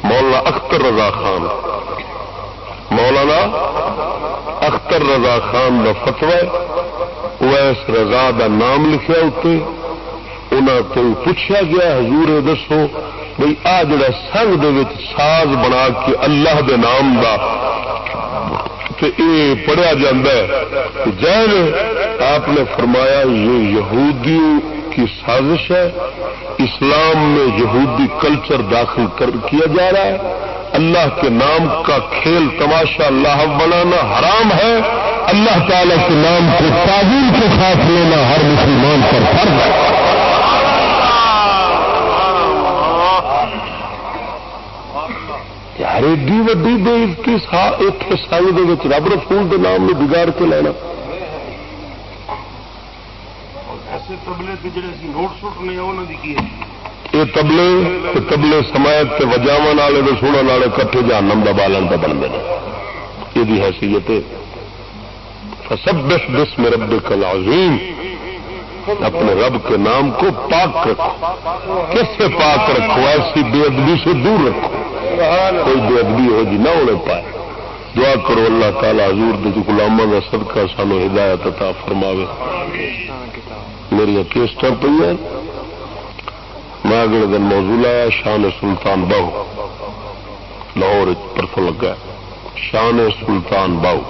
مولانا اختر رضا خان۔ مولانا اختر رضا خان کا فتوا ویس رضا دا نام لکھا اتنے۔ انہوں کو پوچھا گیا، حضور دسو بھائی آ جڑا سنگ دے ساز بنا کے اللہ دے نام دا یہ پڑھیا جا آپ نے فرمایا یہ یہودیوں کی سازش ہے، اسلام میں یہودی کلچر داخل کر کیا جا رہا ہے۔ اللہ کے نام کا کھیل تماشا اللہ بنانا حرام ہے۔ اللہ تعالی کے نام کو تعظیم کے ساتھ لینا ہر مسلمان پر فرض ہے۔ یار ایڈی وڈی بےزتی اتنے سنگ رب رسول کے نام میں بگاڑ کے لینا۔ یہ تبلے تبلے سمایت وجاو والے سونے والے کٹھے جانم کا بالن کا بنتے ہیں یہ حیثیت سب بسم رب العظیم اپنے رب کے نام کو پاک رکھو۔ کس سے پاک رکھو؟ ایسی بے ادبی سے دور رکھو۔ کوئی بے ادبی ہو جی نہ ہونے پائے۔ دعا کرو اللہ تعالیٰ حضور دے غلاموں کا صدقہ سانو ہدایت عطا فرماوے۔ میری کیسٹ پہ میں اگلے دن موضوع لایا، شان سلطان بہو لاہور پرسوں لگا شان سلطان باؤ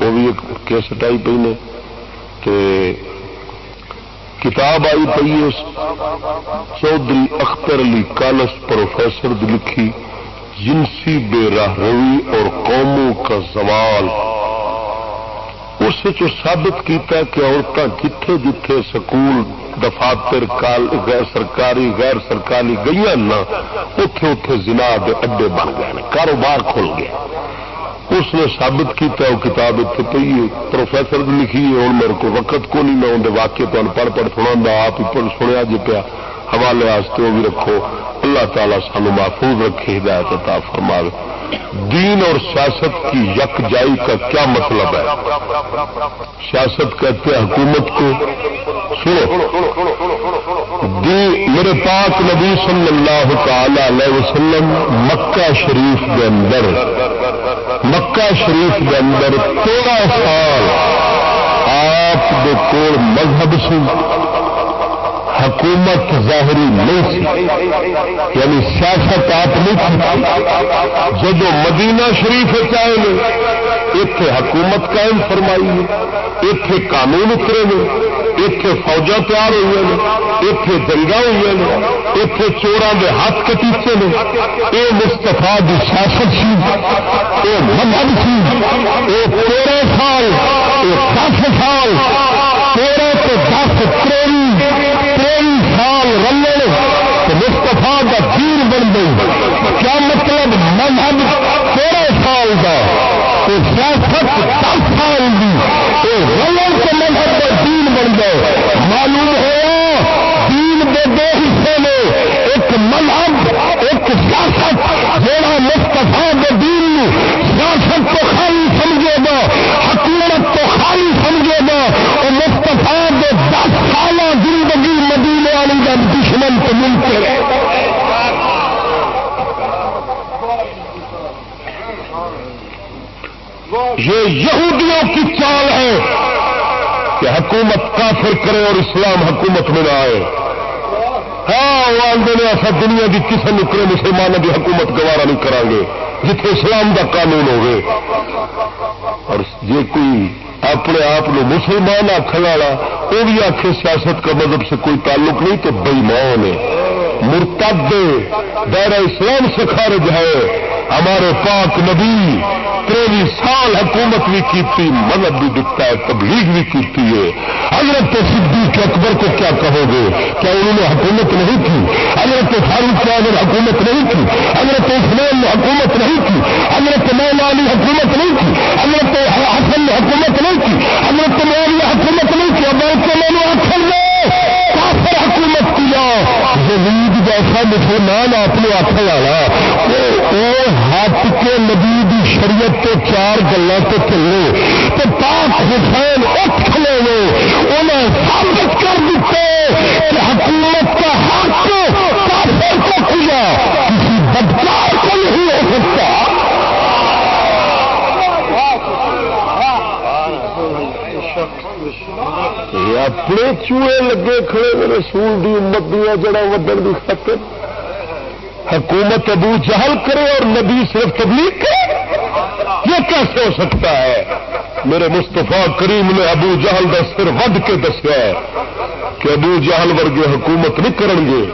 وہ بھی ایک کیسٹ آئی پی نے کتاب آئی پی اس۔ چودھری اختر علی کالس پروفیسر لکھی، جنسی بے راہ روی اور قوموں کا زوال۔ اس ثابت کیتا کہ عورتیں جتھے جتھے سکول، دفاتر غیر سرکاری غیر سرکاری گئی نا اتے اتے زنا دے اڈے بن گئے۔ کاروبار کھل گیا۔ اس نے ثابت کیتا وہ کتاب اتنے پی ہے۔ پروفیسر لکھی ہے ہوں میرے کو وقت کو نہیں، میں اندر واقع پڑھ پڑھ سنا آپ سنیا جی پیا۔ حوالے وہ بھی رکھو۔ اللہ تعالیٰ سانو محفوظ رکھے، ہدایت عطا فرما دین اور سیاست کی یک جائی کا کیا مطلب ہے؟ سیاست کہتے ہیں حکومت کو۔ سنو۔ میرے پاک نبی صلی اللہ تعالی علیہ وسلم مکہ شریف کے اندر، مکہ شریف کے اندر تیرہ سال آپ کو مذہب سے حکومت ظاہری نہیں یعنی سیاست آپ نہیں جب مدینہ شریف چاہے اتے حکومت قائم فرمائی اتے قانون اترے نے اتے فوجا تیار ہوئی ہیں اتے جنگا ہوئی ہیں اتے چوران کے ہاتھ کٹیچے نے یہ مستفا کی سیاست سی یہ مذہب سی یہ تیرہ سال یہ دس سال، تیرہ تو دس تری سال رلے مستفا کا دین بن گئی۔ کیا مطلب مذہب تیرہ سال کا سیاست دس سال کی رلن کے مذہب کا دین بن گئے معلوم ہوا دین کے دو حصے میں ایک مذہب ایک سیاست جہاں مستفا کے دین سیاست کو خالی سمجھے گا حکومت کو خالی سمجھے گا اور مستفا کے دس سالہ زندگی مدینے والی کا دشمن کو ملتے یہ یہودیوں کی چال ہے کہ حکومت کافر کرے اور اسلام حکومت میں نہ آئے۔ ہاں وہ آدھے نے ایسا دنیا کی کسی نکرے مسلمانوں کی حکومت گوارا نہیں کرا گے جتنے اسلام کا قانون ہوگے اور یہ کوئی اپنے آپ مسلمان آخر والا وہ بھی آخر سیاست کا مذہب سے کوئی تعلق نہیں، تو بےمان ہے۔ مرتد دائرہ اسلام سے خارج ہے۔ ہمارے پاک نبی تریوی سال حکومت بھی کی تھی مذہب بھی دکھتا ہے، تبلیغ بھی کی ہے۔ حضرت صدیق اکبر کو کیا کہو گے؟ کیا انہوں نے حکومت نہیں کی؟ حضرت فاروق کے اگر حکومت نہیں کی؟ حضرت عثمان نے حکومت نہیں کی؟ حضرت مولا علی حکومت نہیں کی؟ حضرت حسن نے حکومت نہیں کی؟ حضرت معاویہ حکومت نہیں کی؟ اب میں نے آخر کافر حکومت کیا؟ زمین جیسا مسلمان آپ نے آخر والا وہ ہاتھ کے نبی دی شریعت تو چار گلوں تو چلے، تو پاک حسین اٹھ کھلے ہوئے انہیں ثابت کر دیتے کہ حکومت کا حق کافر کو کیا؟ اپنے چوہے لگے کھڑے رسول دی امت دیا جڑا ودن بھی سکتے حکومت ابو جہل کرے اور نبی صرف تبلیغ کرے۔ یہ کیسے ہو سکتا ہے؟ میرے مستفا کریم نے ابو جہل کا سر ود کے دسیا کہ ابو جہل ورگے حکومت نہیں کریں گے۔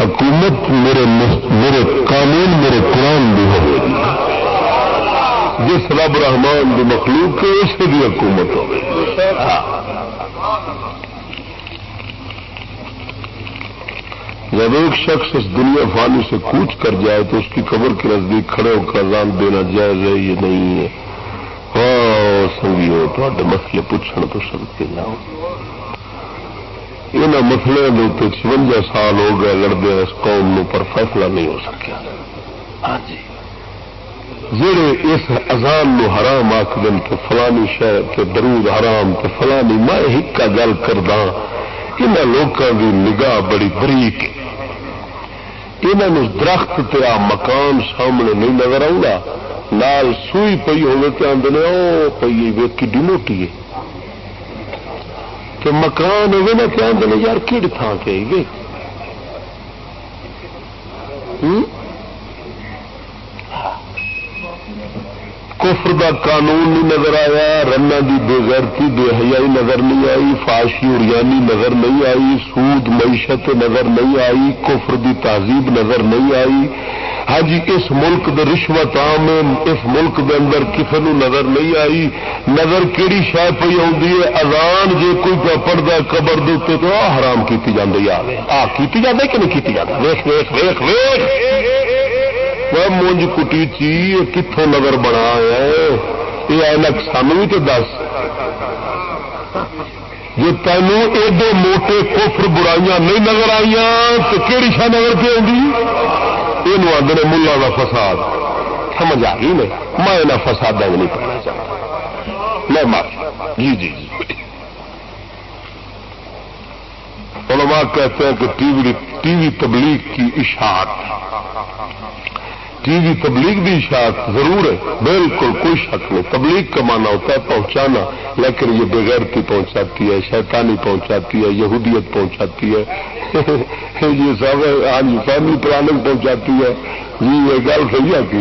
حکومت میرے میرے قانون، میرے قرآن بھی ہوگی جس رب رحمان کی مخلوق ہے، اس کی حکومت ہوگی۔ ہاں۔ جب ایک شخص اس دنیا فانی سے کوچ کر جائے تو اس کی قبر کے نزدیک کھڑے ہو کر اذان دینا جائز ہے، یہ نہیں ہے۔ ہاں سنگی ہو تو مسئلے پوچھنا تو سکتے نہ یہاں مسلے کے چونجا سال ہو گئے لڑتے اس قوم پر فیصلہ نہیں ہو سکیا۔ ہاں جی۔ جڑے اس ازان نو حرام آخ دن کہ فلانی شہر کے درود حرام کہ فلانی میں ایک گل کردا۔ ان لوگوں کی نگاہ بڑی بریک۔ انہوں درخت تے آ مکان سامنے نہیں نظر آؤں نال سوئی پی ہوگی تو آدھے وہ پی وی موٹی ہے تو مکان ہوگی نا کہ آدھے یار کہڑی تھان کے گے کفر دا قانون نہیں نظر آیا، رنا دی بے غیرتی، بے حیائی نظر نہیں آئی، فاشی اڑیانی نظر نہیں آئی، سود، معیشت نظر نہیں آئی، کفر دی تہذیب نظر نہیں آئی۔ ہاں جی اس ملک دے رشوت عام اس ملک دے اندر کسی نظر نہیں آئی۔ نظر کیڑی شہ پی آئی اذان جے کوئی پہ پڑھتا قبر دے تو آ، حرام کی جاتی آ کی جاتی کہ نہیں کی جاتی ویخ ویخ ویخ ویخ مونج کٹی چی کتوں نظر بنا ہے یہ اینک سان بھی تو دس جی تینوں ایڈے موٹے کوفر برائیاں نہیں نظر آئی تو کہڑی شا نظر پہ آئی یہ آدھے ملا کا فساد سمجھ آ گئی نہیں میں یہاں فساد نہیں پڑھنا چاہتا میں مار جی جی جی علماء کہتے ہیں کہ ٹی وی تبلیغ کی اشاعت ٹی وی تبلیغ بھی اشاعت ضرور ہے۔ بالکل، کوئی شک نہیں۔ تبلیغ کا مانا ہوتا ہے پہنچانا۔ لیکن یہ بغیر کی پہنچاتی ہے، شیطانی پہنچاتی ہے، یہودیت پہنچاتی ہے۔ *laughs* یہ سب ہاں جی فیملی پلاننگ پہنچاتی ہے۔ جی یہ گل صحیح ہے کہ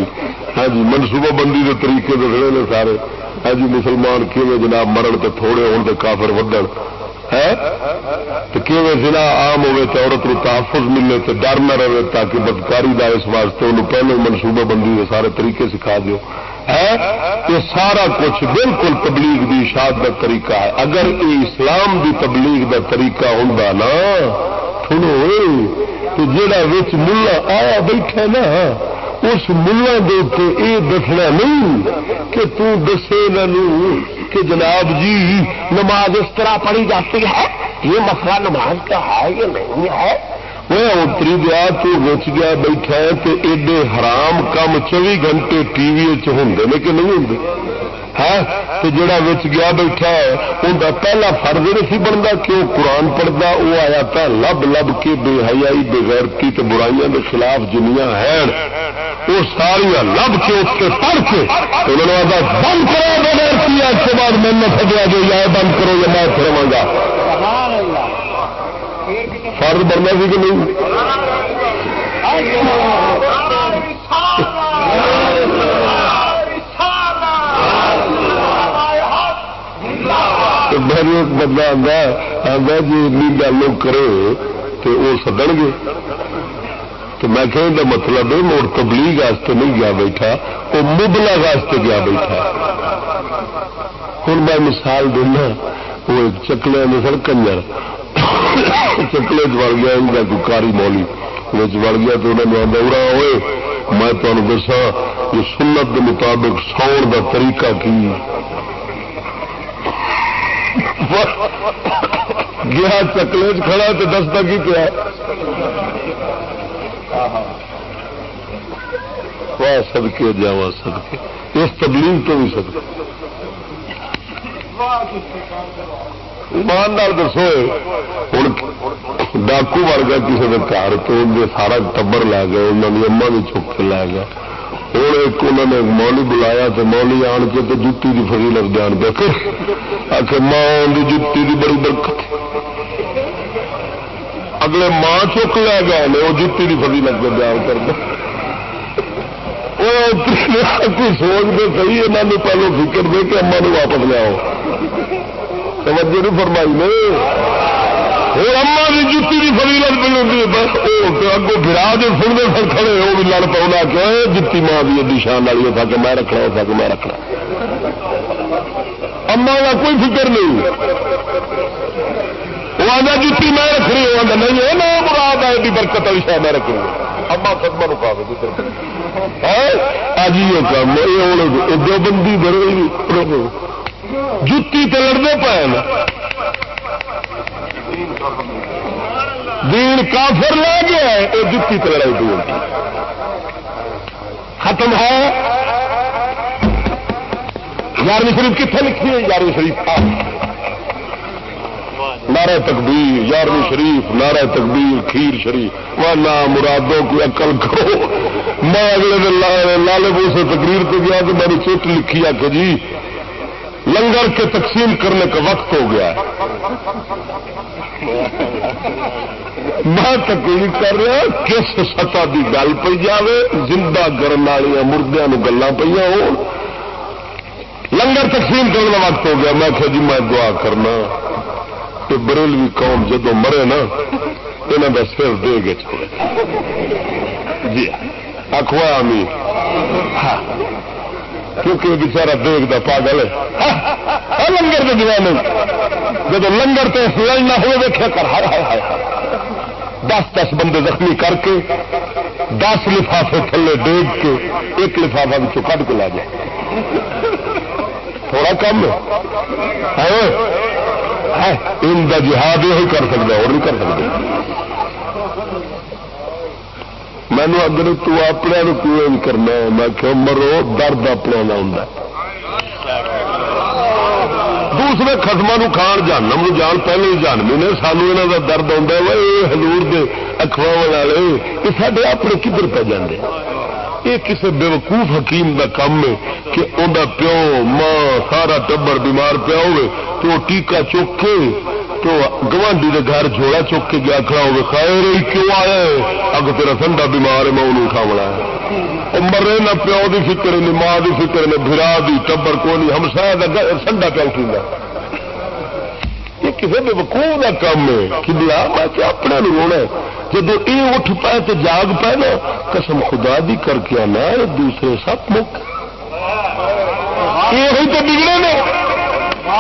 ہاں جی منصوبہ بندی کے طریقے دسنے نے سارے۔ ہاں جی مسلمان کیونیں جناب مرن تو تھوڑے ہونے کافر ودن زنا عام ہوئے تو عورت کو تحفظ ملے تو ڈر نہ رہے تاکہ بدکاری دا اس واسطے انہوں پہلے منصوبہ بندی کے سارے طریقے سکھا دو یہ سارا کچھ بالکل تبلیغ دی اشاعت کا طریقہ ہے۔ اگر یہ اسلام دی تبلیغ دا طریقہ ہوں نا، سنو۔ تو جہاں ملا آیا بیٹھا نا، اس ملا یہ دسنا نہیں کہ تسے کہ جناب جی نماز اس طرح پڑھی جاتی ہے؟ یہ مسئلہ نماز کا ہے یا نہیں ہے؟ وہ اتری گیا تو رچ گیا بیٹھا ہے تو ایڈے حرام کام چوبی گھنٹے ٹی وی ہوں کہ نہیں ہوں تو جڑا وچ گیا بیٹھا ہے ان پہلا فرض نہیں بنتا کہ وہ قرآن پڑھتا وہ آیا تھا لب لب کے بے حیائی بغیرتی تے برائیاں کے خلاف جنیاں ہیں۔ وہ ساریا لب کے اس سے پڑھ کے انہوں نے آتا بند کرو بغیرتی اس کے بعد میں نہ سکیا جو یا بند کرو یا میں فرما گا۔ فرض بننا سی کہ نہیں؟ ایک بندہ آتا آتا جی این گل کرے تو وہ سدن گے۔ تو میں کہ مطلب ہے موڑ تبلیغ واسطے نہیں گیا بیٹھا وہ مبلا واسطے گیا بیٹھا۔ ہوں میں مثال دینا وہ چکلے میں سر کنجر چکلے چڑ گیا ان کا کاری مولی وڑ گیا تو انہوں نے آدھا ہوئے میں تمہیں دسا یہ سنت کے مطابق ساؤن کا طریقہ کی گیا چکلے کھڑا تو دستا کی پیا۔ سدکے جا سدکے اس تبلیغ تو بھی سکتے ایماندار دسو ہوں ڈاکو وڑ گیا کسی کے گھر تو سارا ٹبر لے گئے انہوں نے اما بھی چک کے لے گیا ہوں ایک انہوں نے مولی بلایا تو مولی آن کے تو جتی کی فری لگ جان دیکھ آ ماں کی جتی کی بڑی برکت اگلے ماں چک لے گئے وہ جتی کی فری لگ کے بیان کر دے۔ سوچ دے صحیح یہاں نے پہلو فکر دے کہ اما واپس لیاؤ توجہ نہیں فرمائی نہیں اور اما کی جتی کی فضیلت پہ ہوتی ہے اگو گرا جو سنتے پھر کھڑے وہ بھی لڑ پاؤں کہ جتی ماں کی ایڈی شان والی تھا کہ میں رکھنا تھا کہ میں رکھنا اما کا کوئی فکر نہیں۔ وہ آدھا جتی میں رکھنی وہ آدھا نہیں ہے میں مراد ہے، ایڈی برکت والی شاید میں رکھنی اما سدما نو پا اج یہ کام یہ دو بندی بڑے جتی تو لڑنے پائے دین کافر لے گیا یہ جتی تو لڑائی پی ختم ہے۔ یارویں شریف کتنے لکھی ہے یارویں شریف نارا تکبیر، یارویں شریف نارا تکبیر، کھیر شریف۔ وہ نہ مرادوں کی عقل کرو۔ میں اگلے دن لالے بو سے تقریر پہ گیا تو میں نے چٹ لکھی، آ کہ جی لنگر کے تقسیم کرنے کا وقت ہو گیا۔ میں تقریر کر رہا کس سطح کی گل پہ جائے زندہ گرن والی مردوں گلا پہ ہو لنگر تقسیم کرنے کا وقت ہو گیا، میں کہ جی میں دعا کرنا کہ بریلوی قوم جدو مرے نا یہاں کا سر دے گے جی اخوا امی ہاں۔ کیونکہ بچارا دیکھتا پاگل ہے۔ ہاں، ہاں، لنگر کے دیوانے جب لنگر تو لڑنا ہوئے دیکھا کر ہر ہر دس دس بندے زخمی کر کے، دس لفافے تھلے ڈیگ کے، ایک لفافہ بچوں کٹ کے لا جائے تھوڑا کم ہے۔ ان کا جہاد یہ کر سکتا اور نہیں کر سکتا۔ مینو اگر تو اپنے کیوں کرنا میں کہ مرو، درد اپنا ہوں دوسرے خسما کھان جانم جان، پہلے ہی جانمی نے سانو یہاں کا درد آتا ہے۔ یہ ہزور کے اخوا والے، یہ سارے اپنے کدھر پہ جانے یہ کسی بے وقوف حکیم کا کام ہے کہ انہیں پیو، ماں سارا ٹبر بیمار پیا ہوئے، تو وہ ٹیکا چوک کے، تو گوانڈی کے گھر جھوڑا چوک کے گیا کھڑا ہوگا خیر کیوں آیا ہے؟ اگ تیرا ٹھنڈا بیمار ہے، میں انہوں اٹھا ہے۔ مرے نہ پیو کی فکر نہیں ماں کی فکر نے برا دی، ٹبر کو نہیں ہم شاید ٹھنڈا پیا کسی بے وقوع کا کام ہے کہ میں اپنے رونا جب یہ اٹھ پائے تو جاگ پائے نا قسم خدا دی کر کے آنا دوسرے سب مک یہ تو بگڑے نے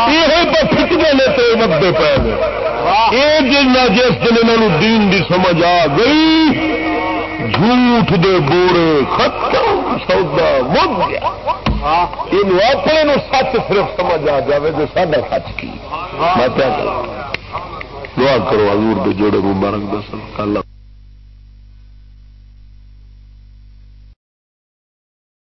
یہ تو فٹنے نے تو مدے پائے یہ جس دن انہوں دین دی سمجھ آ گئی جھوٹ دے بورے ختم سودا مد گیا۔ یہ اپنے سچ صرف سمجھ آ جائے جو ساڈا سچ کی۔ میں کیا کروں دعا کرو حضور دے جوڑے مبارک دس اللہ۔